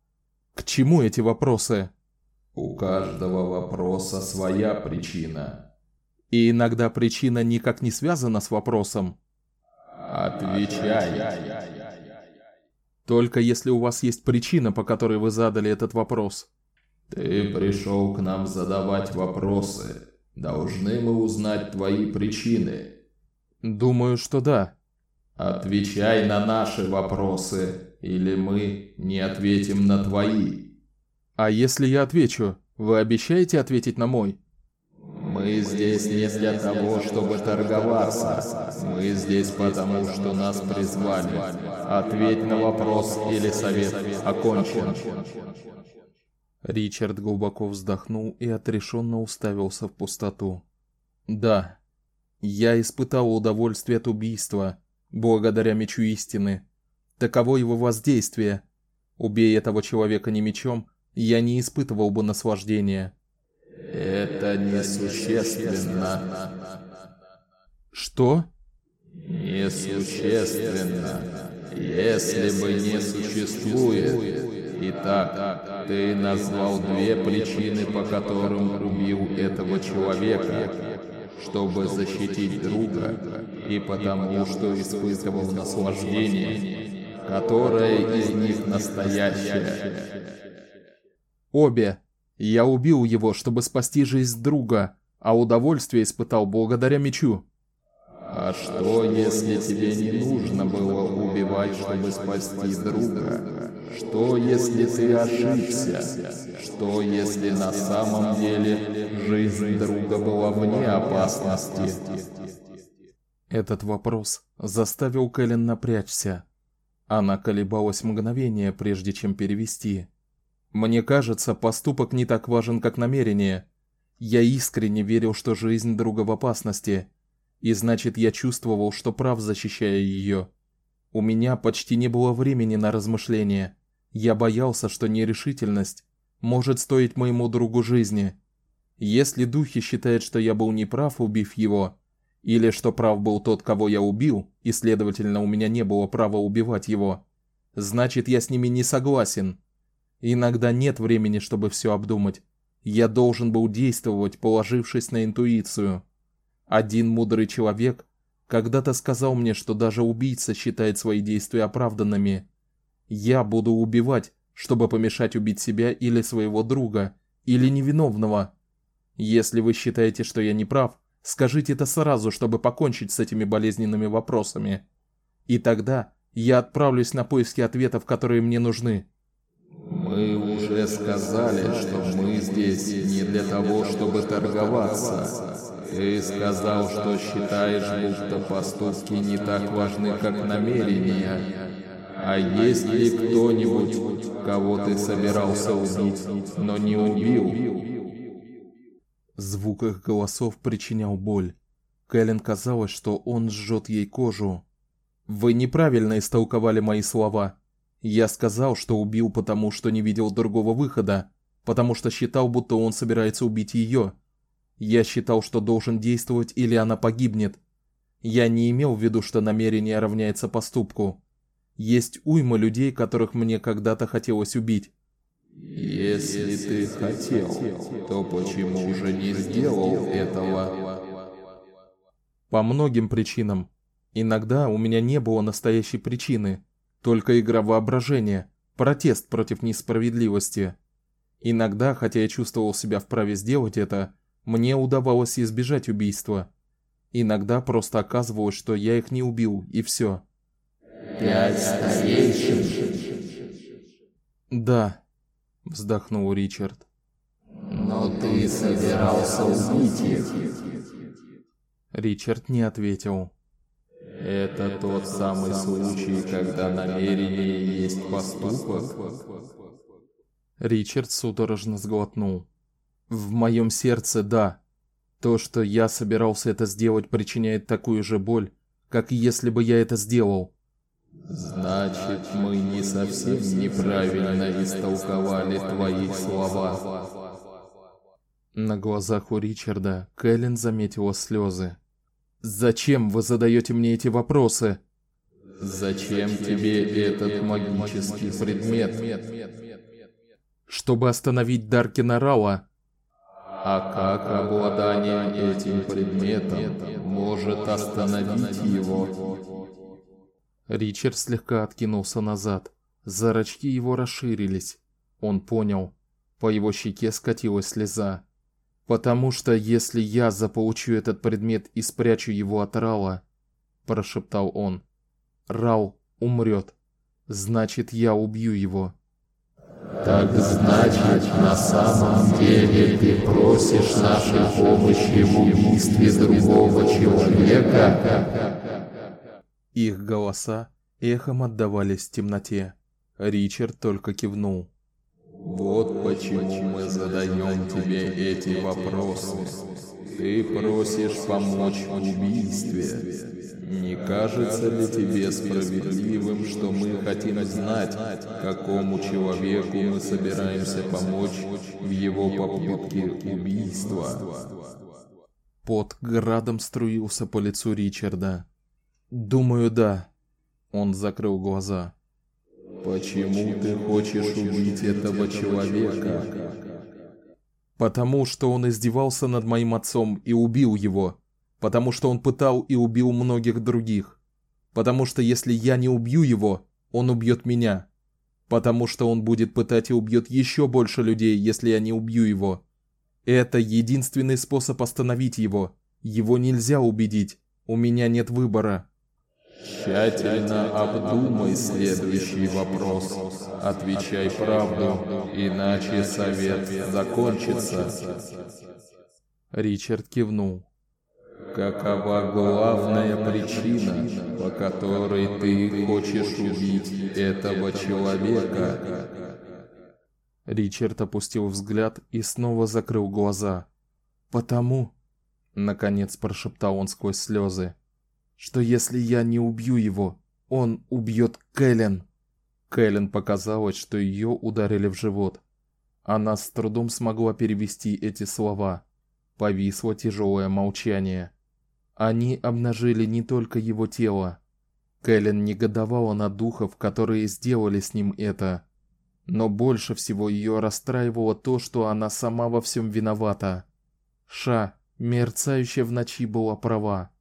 [SPEAKER 1] К чему эти вопросы?
[SPEAKER 3] У каждого вопроса своя причина.
[SPEAKER 1] И иногда причина никак не связана с вопросом.
[SPEAKER 3] Отвечай.
[SPEAKER 1] Только если у вас есть причина, по которой вы задали этот вопрос.
[SPEAKER 3] Ты пришел к нам задавать вопросы. Должны мы узнать твои причины.
[SPEAKER 1] Думаю, что да.
[SPEAKER 3] Отвечай на наши вопросы, или мы не ответим на твои.
[SPEAKER 1] А если я отвечу, вы обещаете ответить на мой?
[SPEAKER 3] Мы здесь не для того, чтобы торговаться. Мы здесь потому, что нас призвали. Ответь на вопрос или совет окончен.
[SPEAKER 1] Ричард глубоко вздохнул и отрешенно уставился в пустоту. Да. Я испытал удовольствие от убийства благодаря мечу истины. Таково его воздействие. Убей этого человека не мечом, я не испытывал бы наслаждения.
[SPEAKER 3] Это несущественно.
[SPEAKER 1] Что?
[SPEAKER 3] Несущественно. Если бы не существует. Итак, ты назвал две причины, по которым убил этого человека, чтобы защитить друга, и потому, что испытывал наслаждение, которое из них настоящее.
[SPEAKER 1] Обе. Я убил его, чтобы спасти жизнь друга, а удовольствие испытал благодаря мечу.
[SPEAKER 3] А что, если тебе не нужно было убивать, чтобы спасти друга? Что, если ты ошибся? Что, если на самом деле жизнь друга была вне опасности?
[SPEAKER 1] Этот вопрос заставил Кэлен напрячься. Она колебалась мгновение, прежде чем перевести. Мне кажется, поступок не так важен, как намерение. Я искренне верил, что жизнь друга в опасности, и значит, я чувствовал, что прав, защищая ее. У меня почти не было времени на размышления. Я боялся, что нерешительность может стоить моему другу жизни. Если духи считают, что я был неправ, убив его, или что прав был тот, кого я убил, и следовательно, у меня не было права убивать его, значит, я с ними не согласен. Иногда нет времени, чтобы все обдумать. Я должен был действовать, положившись на интуицию. Один мудрый человек когда-то сказал мне, что даже убийца считает свои действия оправданными. Я буду убивать, чтобы помешать убить себя или своего друга, или невиновного. Если вы считаете, что я не прав, скажите это сразу, чтобы покончить с этими болезненными вопросами. И тогда я отправлюсь на поиски ответов, которые мне нужны.
[SPEAKER 3] Мы уже сказали, что мы здесь не для того, чтобы торговаться. Ты сказал, что считаешь, будто поступки не так важны, как намерения. А есть ли кто-нибудь, кого ты собирался убить, но не убил?
[SPEAKER 1] Звук их голосов причинял боль. Кэлен казалось, что он жжет ей кожу. Вы неправильно истолковали мои слова. Я сказал, что убил потому, что не видел другого выхода, потому что считал, будто он собирается убить ее. Я считал, что должен действовать или она погибнет. Я не имел в виду, что намерение равняется поступку. Есть уйма людей, которых мне когда-то хотелось убить.
[SPEAKER 3] Если ты хотел, то почему уже не сделал этого?
[SPEAKER 1] По многим причинам. Иногда у меня не было настоящей причины. Только игра воображения, протест против несправедливости. Иногда, хотя я чувствовал себя вправе сделать это, мне удавалось избежать убийства. Иногда просто оказывалось, что я их не убил, и все.
[SPEAKER 3] Пять старейшин.
[SPEAKER 1] Да, вздохнул Ричард.
[SPEAKER 3] Но ты собирался убить их.
[SPEAKER 1] Ричард не ответил.
[SPEAKER 3] Это тот самый случай, когда намерение есть поступок.
[SPEAKER 1] Ричард судорожно сглотнул. В моем сердце да. То, что я собирался это сделать, причиняет такую же боль, как если бы я это сделал.
[SPEAKER 3] Значит, мы не совсем неправильно истолковали твои слова.
[SPEAKER 1] На глазах у Ричарда Кэлен заметила слезы. Зачем вы задаете мне эти вопросы?
[SPEAKER 3] Зачем тебе этот магический предмет?
[SPEAKER 1] Чтобы остановить Даркина Рауа.
[SPEAKER 3] А как обладание этим предметом может остановить его?
[SPEAKER 1] Ричард слегка откинулся назад. Зрачки его расширились. Он понял. По его щеке скатилась слеза. Потому что если я заполучу этот предмет и спрячу его от Рауа, прошептал он, Рау умрет. Значит, я убью его.
[SPEAKER 3] Так значит, на самом деле ты просишь нашей помощи в убийстве другого человека?
[SPEAKER 1] Их голоса эхом отдавались в темноте. Ричард только кивнул.
[SPEAKER 3] Вот почему мы задаем тебе эти вопросы. Ты просишь помочь в убийстве. Не кажется ли тебе справедливым, что мы хотим знать, какому человеку мы собираемся помочь в его попытке убийства?
[SPEAKER 1] Под градом струился по лицу Ричарда. Думаю, да. Он закрыл глаза.
[SPEAKER 3] Почему ты хочешь убить этого человека?
[SPEAKER 1] Потому что он издевался над моим отцом и убил его потому что он пытал и убил многих других. Потому что если я не убью его, он убьет меня. Потому что он будет пытать и убьет еще больше людей, если я не убью его. Это единственный способ остановить его. Его нельзя убедить. У меня нет выбора.
[SPEAKER 3] Тщательно обдумай следующий вопрос. Отвечай правду, иначе совет закончится.
[SPEAKER 1] Ричард кивнул.
[SPEAKER 3] Какова главная причина, по которой ты хочешь убить этого человека?
[SPEAKER 1] Ричард опустил взгляд и снова закрыл глаза. Потому, наконец прошептал он сквозь слезы, что если я не убью его, он убьет Кэлен. Кэлен показалось, что ее ударили в живот. Она с трудом смогла перевести эти слова. Повисло тяжелое молчание. Они обнажили не только его тело. Кэлен негодовала на духов, которые сделали с ним это. Но больше всего ее расстраивало то, что она сама во всем виновата. Ша, мерцающая в ночи, была права.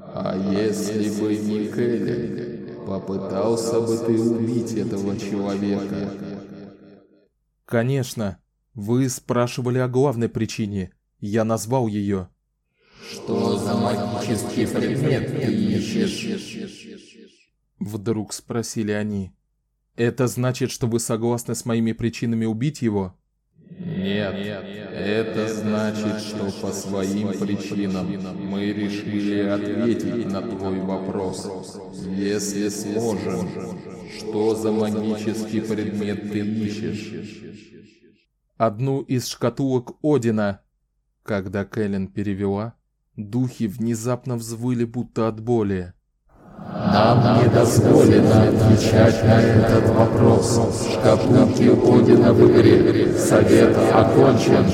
[SPEAKER 3] А если бы не Кэлен, попытался бы ты убить этого человека?
[SPEAKER 1] Конечно. Вы спрашивали о главной причине. Я назвал ее.
[SPEAKER 3] Что за магический предмет ты ищешь?
[SPEAKER 1] Вдруг спросили они. Это значит, что вы согласны с моими причинами убить его?
[SPEAKER 3] Нет, это значит, что по своим причинам мы решили ответить на твой вопрос. Если сможем, что за магический предмет ты ищешь?
[SPEAKER 1] Одну из шкатулок Одина. Когда Кэлен перевела, Духи внезапно взвыли будто от боли.
[SPEAKER 3] Нам не дозволено отвечать на этот вопрос. Шкатулки Одина в игре. Совет окончен.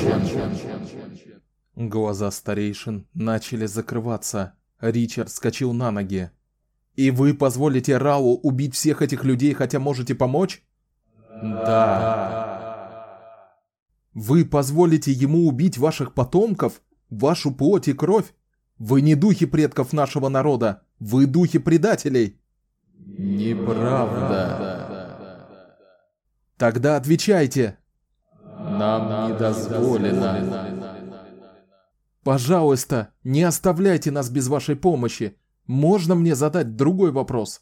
[SPEAKER 1] Глаза старейшин начали закрываться. Ричард вскочил на ноги. И вы позволите Рау убить всех этих людей, хотя можете помочь?
[SPEAKER 3] Да.
[SPEAKER 1] Вы позволите ему убить ваших потомков? вашу плоть и кровь. Вы не духи предков нашего народа, вы духи предателей.
[SPEAKER 3] Неправда.
[SPEAKER 1] Тогда отвечайте.
[SPEAKER 3] Нам не дозволено.
[SPEAKER 1] Пожалуйста, не оставляйте нас без вашей помощи. Можно мне задать другой вопрос?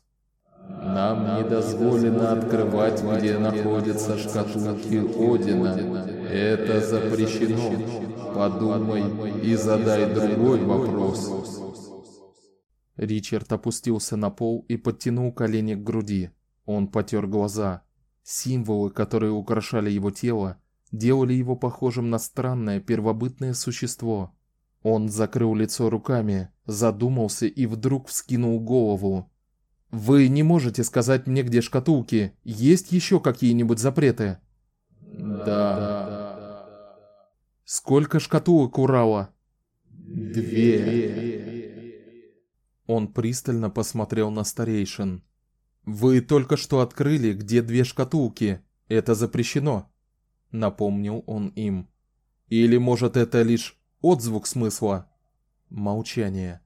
[SPEAKER 3] Нам не дозволено открывать, где находятся шкатулки Одина. Это запрещено. Подумай и задай другой вопрос.
[SPEAKER 1] Ричард опустился на пол и подтянул колени к груди. Он потёр глаза. Символы, которые украшали его тело, делали его похожим на странное первобытное существо. Он закрыл лицо руками, задумался и вдруг вскинул голову. Вы не можете сказать мне, где шкатулки? Есть еще какие-нибудь запреты?
[SPEAKER 2] Да.
[SPEAKER 1] Сколько шкатулок Урала?
[SPEAKER 2] Две.
[SPEAKER 1] Он пристально посмотрел на старейшин. Вы только что открыли, где две шкатулки. Это запрещено, напомнил он им. Или, может, это лишь отзвук смысла? Молчание.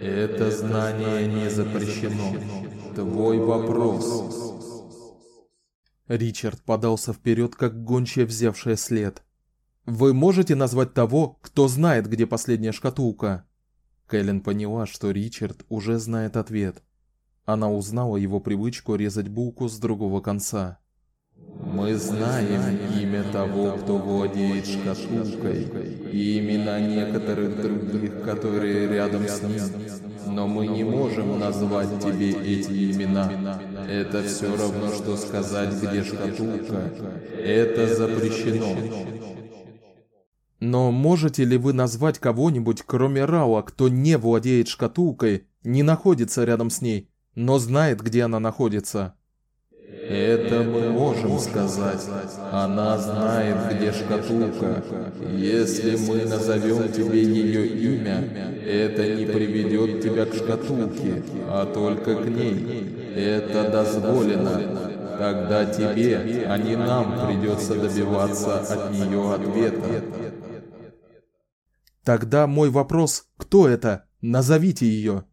[SPEAKER 2] Это знание не запрещено. Твой вопрос.
[SPEAKER 1] Ричард подался вперед, как гончая, взявшая след. Вы можете назвать того, кто знает, где последняя шкатулка? Кэлен поняла, что Ричард уже знает ответ. Она узнала его привычку резать булку с другого конца.
[SPEAKER 2] Мы знаем имя того, кто владеет шкатулкой, и имена некоторых других, которые рядом с ним, но мы не можем назвать тебе эти имена. Это все равно что сказать, где шкатулка. Это запрещено.
[SPEAKER 1] Но можете ли вы назвать кого-нибудь, кроме Рауа, кто не владеет шкатулкой, не находится рядом с ней, но знает, где она находится?
[SPEAKER 2] Это мы можем сказать. Она знает, где шкатулка. Если мы назовем тебе ее имя, это не приведет тебя к шкатулке, а только к ней. Это дозволено. Тогда тебе, а не нам, придется добиваться от нее ответа.
[SPEAKER 1] Тогда мой вопрос: кто это? Назовите ее.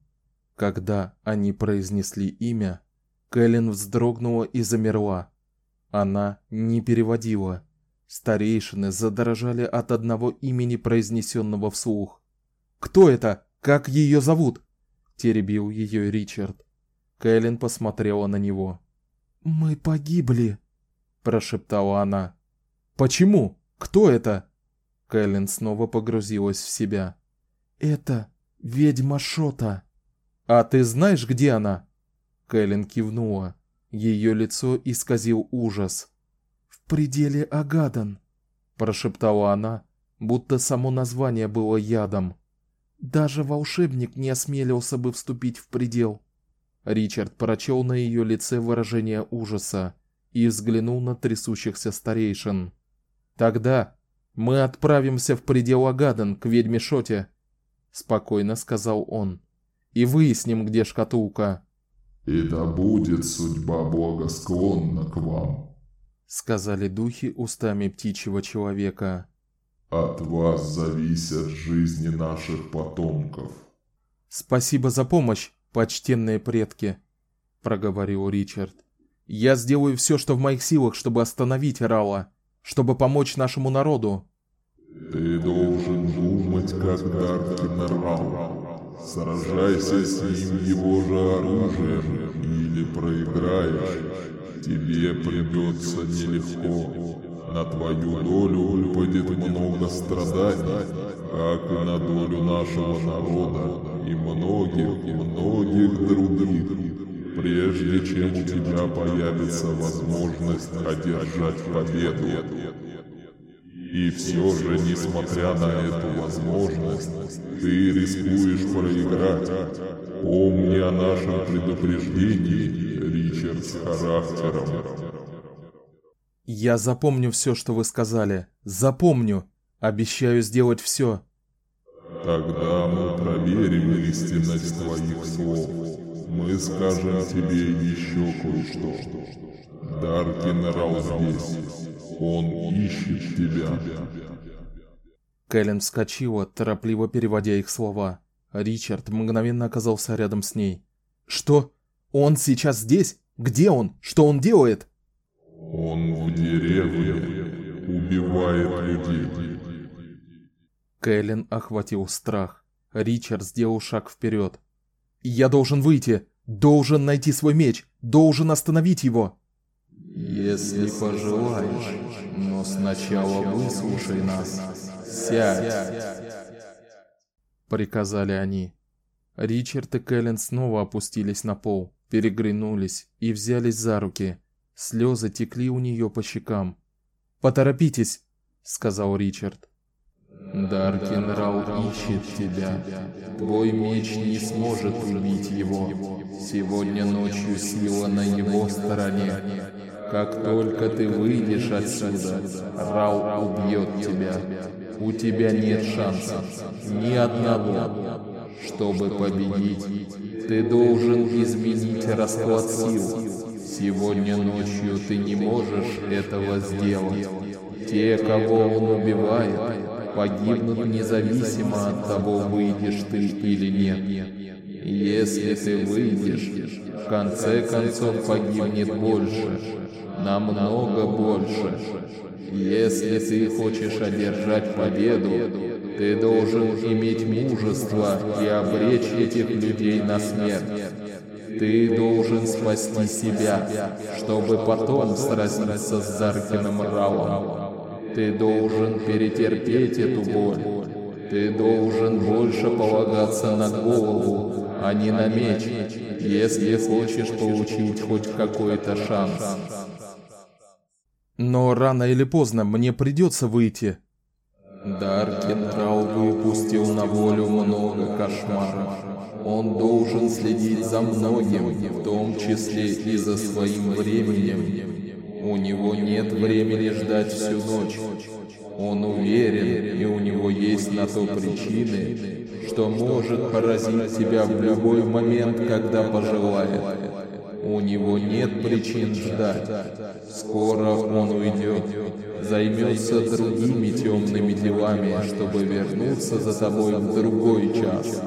[SPEAKER 1] Когда они произнесли имя, Кэлен вздрогнула и замерла. Она не переводила. Старейшины задрожали от одного имени, произнесенного вслух. Кто это? Как ее зовут? теребил ее Ричард. Кэлен посмотрела на него. Мы погибли, прошептала она. Почему? Кто это? Кэлен снова погрузилась в себя. Это ведьма Шота. А ты знаешь, где она? Кэлен кивнула. Ее лицо исказил ужас. В пределе Агадан, прошептала она, будто само название было ядом. Даже волшебник не осмелился бы вступить в предел. Ричард прочел на ее лице выражение ужаса и взглянул на трясущихся старейшин. Тогда мы отправимся в предел Агаден к ведьме Шоте, спокойно сказал он. И выясним, где шкатулка.
[SPEAKER 6] И да будет судьба Бога склонна к вам,
[SPEAKER 1] сказали духи устами птичьего человека.
[SPEAKER 6] От вас зависят жизни наших потомков.
[SPEAKER 1] Спасибо за помощь, почтенные предки, проговорил Ричард. Я сделаю все, что в моих силах, чтобы остановить Рала, чтобы помочь нашему народу.
[SPEAKER 6] Ты должен думать, как Даркин Рал. Сражайся с ним его же оружием, или проиграешь. Тебе придется нелегко. На твою долю выпадет много страданий, как и на долю нашего народа и многих, многих других. Прежде чем у тебя появится возможность одержать победу, и все же, несмотря на эту возможность, ты рискуешь проиграть. Помни о нашем предупреждении, Ричард с характером.
[SPEAKER 1] Я запомню все, что вы сказали. Запомню. Обещаю сделать все.
[SPEAKER 6] Тогда мы проверим истинность твоих слов. Мы скажем тебе еще кое-что. Дар генерал здесь. Он ищет тебя.
[SPEAKER 1] Кэлен вскочила, торопливо переводя их слова. Ричард мгновенно оказался рядом с ней. Что? Он сейчас здесь? Где он? Что он делает?
[SPEAKER 6] Он в деревне убивает людей.
[SPEAKER 1] Кэлен охватил страх. Ричард сделал шаг вперед. Я должен выйти, должен найти свой меч, должен остановить его.
[SPEAKER 2] Если пожелаешь, но сначала выслушай нас. Сядь.
[SPEAKER 1] Приказали они. Ричард и Кэлен снова опустились на пол, переглянулись и взялись за руки. Слезы текли у нее по щекам.
[SPEAKER 7] Поторопитесь, сказал Ричард.
[SPEAKER 1] Даркенрал ищет тебя. Твой меч не сможет убить его. Сегодня ночью сила на его стороне. Как только ты выйдешь отсюда, Рау убьет тебя. У тебя нет шансов, ни одного. Чтобы победить, ты должен изменить расклад сил. Сегодня ночью ты не можешь этого сделать. Те, кого он убивает, погибнут независимо от того, выйдешь ты или нет. Если ты выйдешь, в конце концов погибнет больше, намного больше. Если ты хочешь одержать победу, ты должен иметь мужество и обречь этих людей на смерть. Ты должен спасти себя, чтобы потом сразиться с Заркиным Раулом. Ты должен перетерпеть эту боль. Ты должен больше полагаться на голову, а не на меч, если хочешь получить хоть какой-то шанс.
[SPEAKER 7] Но рано или поздно мне придется выйти.
[SPEAKER 1] Даркин Рау выпустил на волю много кошмаров. Он должен следить за многим, в том числе и за своим временем. У него нет времени ждать всю ночь. Он уверен, и у него есть на то причины, что может поразить тебя в любой момент, когда пожелает. У него нет причин ждать. Скоро он уйдет, займется другими темными делами, чтобы вернуться за тобой в другой час.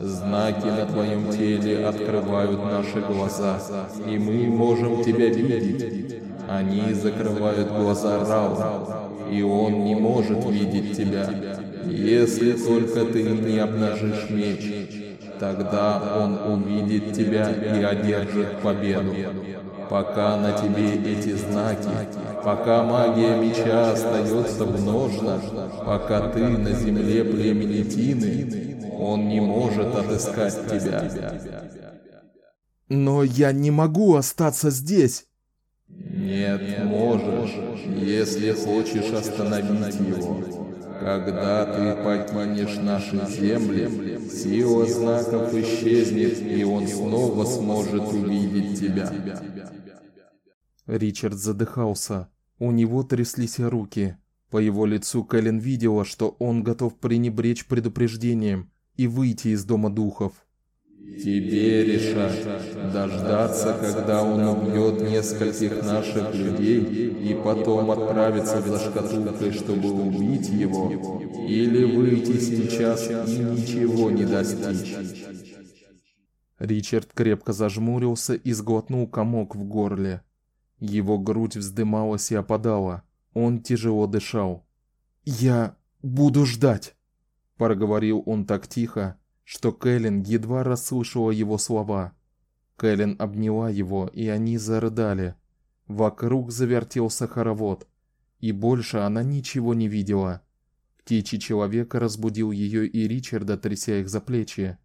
[SPEAKER 1] Знаки на твоем теле открывают наши глаза, и мы можем тебя видеть. Они закрывают глаза Рау, и он не может видеть тебя, если только ты не обнажишь меч. Тогда он увидит тебя и одержит победу. Пока на тебе эти знаки, пока магия меча остается в ножнах, пока ты на земле племени Тины, он не может отыскать тебя.
[SPEAKER 7] Но я не могу остаться здесь.
[SPEAKER 1] Нет, можешь, если хочешь остановить его. Когда ты покинешь наши земли, сила знаков исчезнет, и он снова сможет увидеть тебя.
[SPEAKER 7] Ричард задыхался. У него тряслись руки. По его лицу Кэлен видела, что он готов пренебречь предупреждением и выйти из дома духов.
[SPEAKER 1] Тебе решать, дождаться, когда он убьет нескольких наших людей и потом отправиться за шкатулкой, чтобы убить его, или выйти сейчас и ничего не достичь.
[SPEAKER 7] Ричард крепко зажмурился и сглотнул комок в горле. Его грудь вздымалась и опадала. Он тяжело дышал. "Я буду ждать", проговорил он так тихо, что Кэлен едва расслышала его слова. Кэлен обняла его, и они зарыдали. Вокруг завертелся хоровод, и больше она ничего не видела. Птичий человек разбудил ее и Ричарда, тряся их за плечи.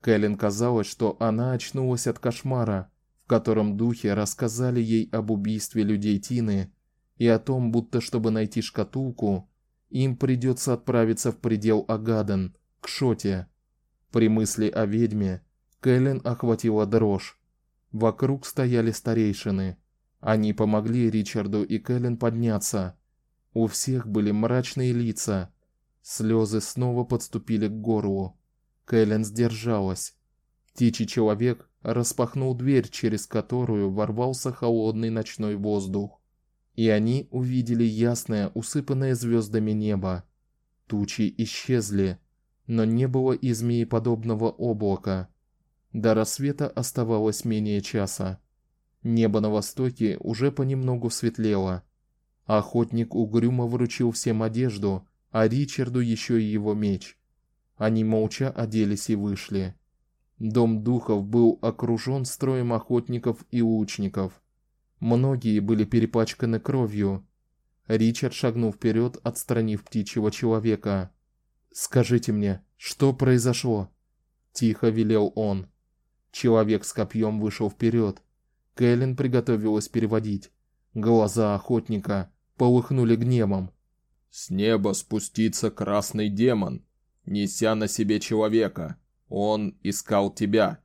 [SPEAKER 7] Кэлен казалось, что она очнулась от кошмара, в котором духи рассказали ей об убийстве людей Тины и о том, будто чтобы найти шкатулку, им придется отправиться в предел Агаден, к Шоте. При мысли о ведьме Кэлен охватила дрожь. Вокруг стояли старейшины. Они помогли Ричарду и Кэлен подняться. У всех были мрачные лица. Слезы снова подступили к горлу. Кэлен сдержалась. Птичий человек распахнул дверь, через которую ворвался холодный ночной воздух. И они увидели ясное, усыпанное звездами небо. Тучи исчезли но не было и змееподобного облака. До рассвета оставалось менее часа. Небо на востоке уже понемногу светлело. Охотник угрюмо вручил всем одежду, а Ричарду еще и его меч. Они молча оделись и вышли. Дом духов был окружен строем охотников и лучников. Многие были перепачканы кровью. Ричард шагнул вперед, отстранив птичьего человека. Скажите мне, что произошло? тихо велел он. Человек с копьем вышел вперед. Кэлен приготовилась переводить. Глаза охотника
[SPEAKER 1] полыхнули гневом.
[SPEAKER 8] С неба спустится красный демон, неся на себе человека. Он искал тебя.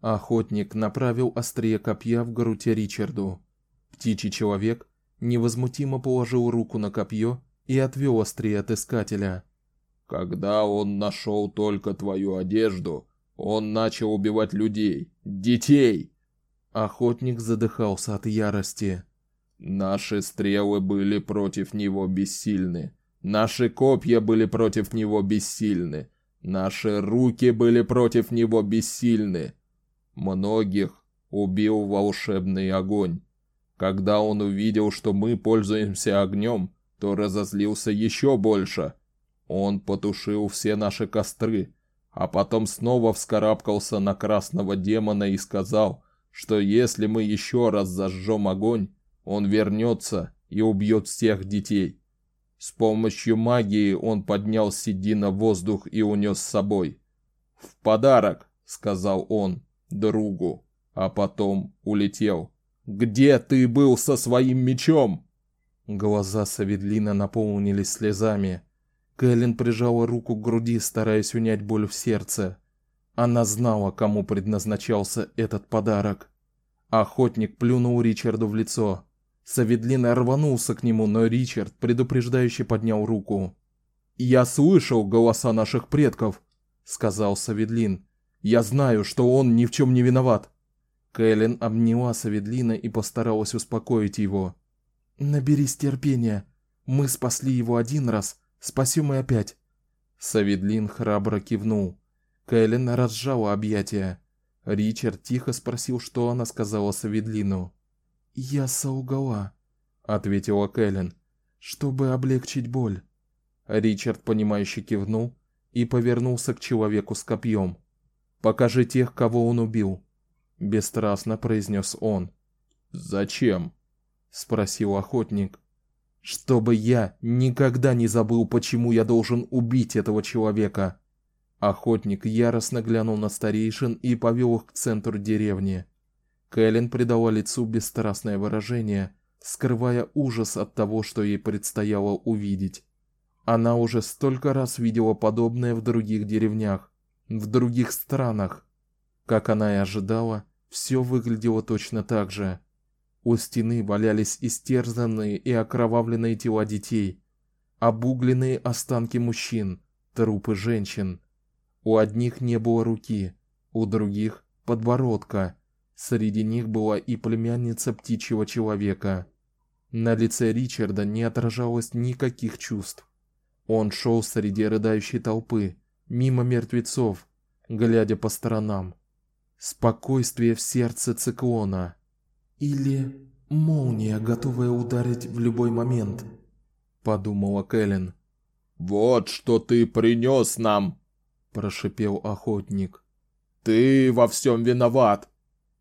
[SPEAKER 1] Охотник направил острие копья в грудь Ричарду. Птичий человек невозмутимо положил руку на копье и отвел острие от искателя.
[SPEAKER 8] Когда он нашел только твою одежду, он начал убивать людей, детей.
[SPEAKER 1] Охотник задыхался от ярости.
[SPEAKER 8] Наши стрелы были против него бессильны. Наши копья были против него бессильны. Наши руки были против него бессильны. Многих убил волшебный огонь. Когда он увидел, что мы пользуемся огнем, то разозлился еще больше. Он потушил все наши костры, а потом снова вскарабкался на красного демона и сказал, что если мы еще раз зажжем огонь, он вернется и убьет всех детей. С помощью магии он поднял Сидина в воздух и унес с собой. «В подарок», — сказал он, другу, а потом улетел. «Где ты был со своим мечом?»
[SPEAKER 1] Глаза Саведлина наполнились слезами. Кэлен прижала руку к груди, стараясь унять боль в сердце. Она знала, кому предназначался этот подарок. Охотник плюнул Ричарду в лицо. Саведлин рванулся к нему, но Ричард предупреждающе поднял руку. "Я слышал голоса наших предков", сказал Саведлин. "Я знаю, что он ни в чем не виноват". Кэлен обняла Саведлина и постаралась успокоить его. "Наберись терпения. Мы спасли его один раз, спасем и опять". Саведлин храбро кивнул. Кэлен разжала объятия. Ричард тихо спросил, что она сказала Саведлину. "Я солгала", ответила Кэлен, "чтобы облегчить боль". Ричард понимающе кивнул и повернулся к человеку с копьем. "Покажи тех, кого он убил", бесстрастно произнес он.
[SPEAKER 8] "Зачем?"
[SPEAKER 1] спросил охотник. "Чтобы я никогда не забыл, почему я должен убить этого человека". Охотник яростно глянул на старейшин и повел их к центру деревни. Кэлен придала лицу бесстрастное выражение, скрывая ужас от того, что ей предстояло увидеть. Она уже столько раз видела подобное в других деревнях, в других странах. Как она и ожидала, все выглядело точно так же. У стены валялись истерзанные и окровавленные тела детей, обугленные останки мужчин, трупы женщин. У одних не было руки, у других подбородка, Среди них была и племянница птичьего человека. На лице Ричарда не отражалось никаких чувств. Он шел среди рыдающей толпы, мимо мертвецов, глядя по сторонам. Спокойствие в сердце циклона или молния, готовая ударить в любой момент, подумала Кэлен.
[SPEAKER 8] Вот что ты принес нам, прошипел охотник. Ты во всем виноват.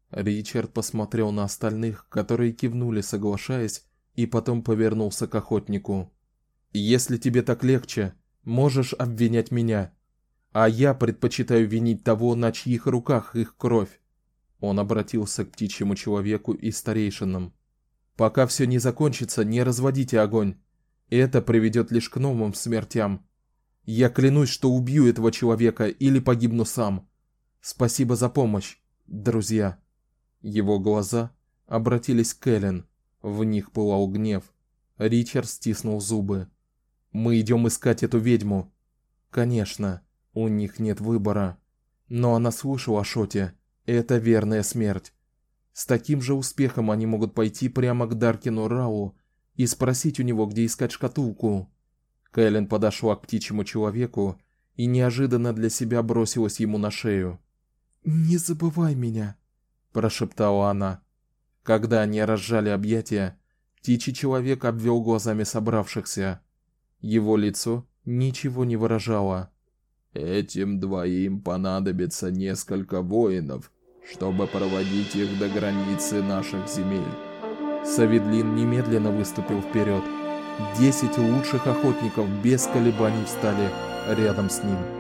[SPEAKER 1] Ричард посмотрел на остальных, которые кивнули, соглашаясь, и потом повернулся к охотнику. Если тебе так легче, можешь обвинять меня, а я предпочитаю винить того, на чьих руках их кровь. Он обратился к птичьему человеку и старейшинам. Пока все не закончится, не разводите огонь. Это приведет лишь к новым смертям. Я клянусь, что убью этого человека или погибну сам. Спасибо за помощь, друзья. Его глаза обратились к Эллен. В них пылал гнев. Ричард стиснул зубы. Мы идем искать эту ведьму. Конечно, у них нет выбора. Но она слышала о Шоте. Это верная смерть. С таким же успехом они могут пойти прямо к Даркину Рау и спросить у него, где искать шкатулку. Кэлен подошла к птичьему человеку и неожиданно для себя бросилась ему на шею. Не забывай меня, прошептала она. Когда они разжали объятия, птичий человек обвел глазами собравшихся. Его лицо ничего не выражало.
[SPEAKER 8] Этим двоим понадобится несколько воинов, чтобы проводить их до границы наших земель.
[SPEAKER 1] Саведлин немедленно выступил вперед. Десять лучших охотников без колебаний встали рядом с ним.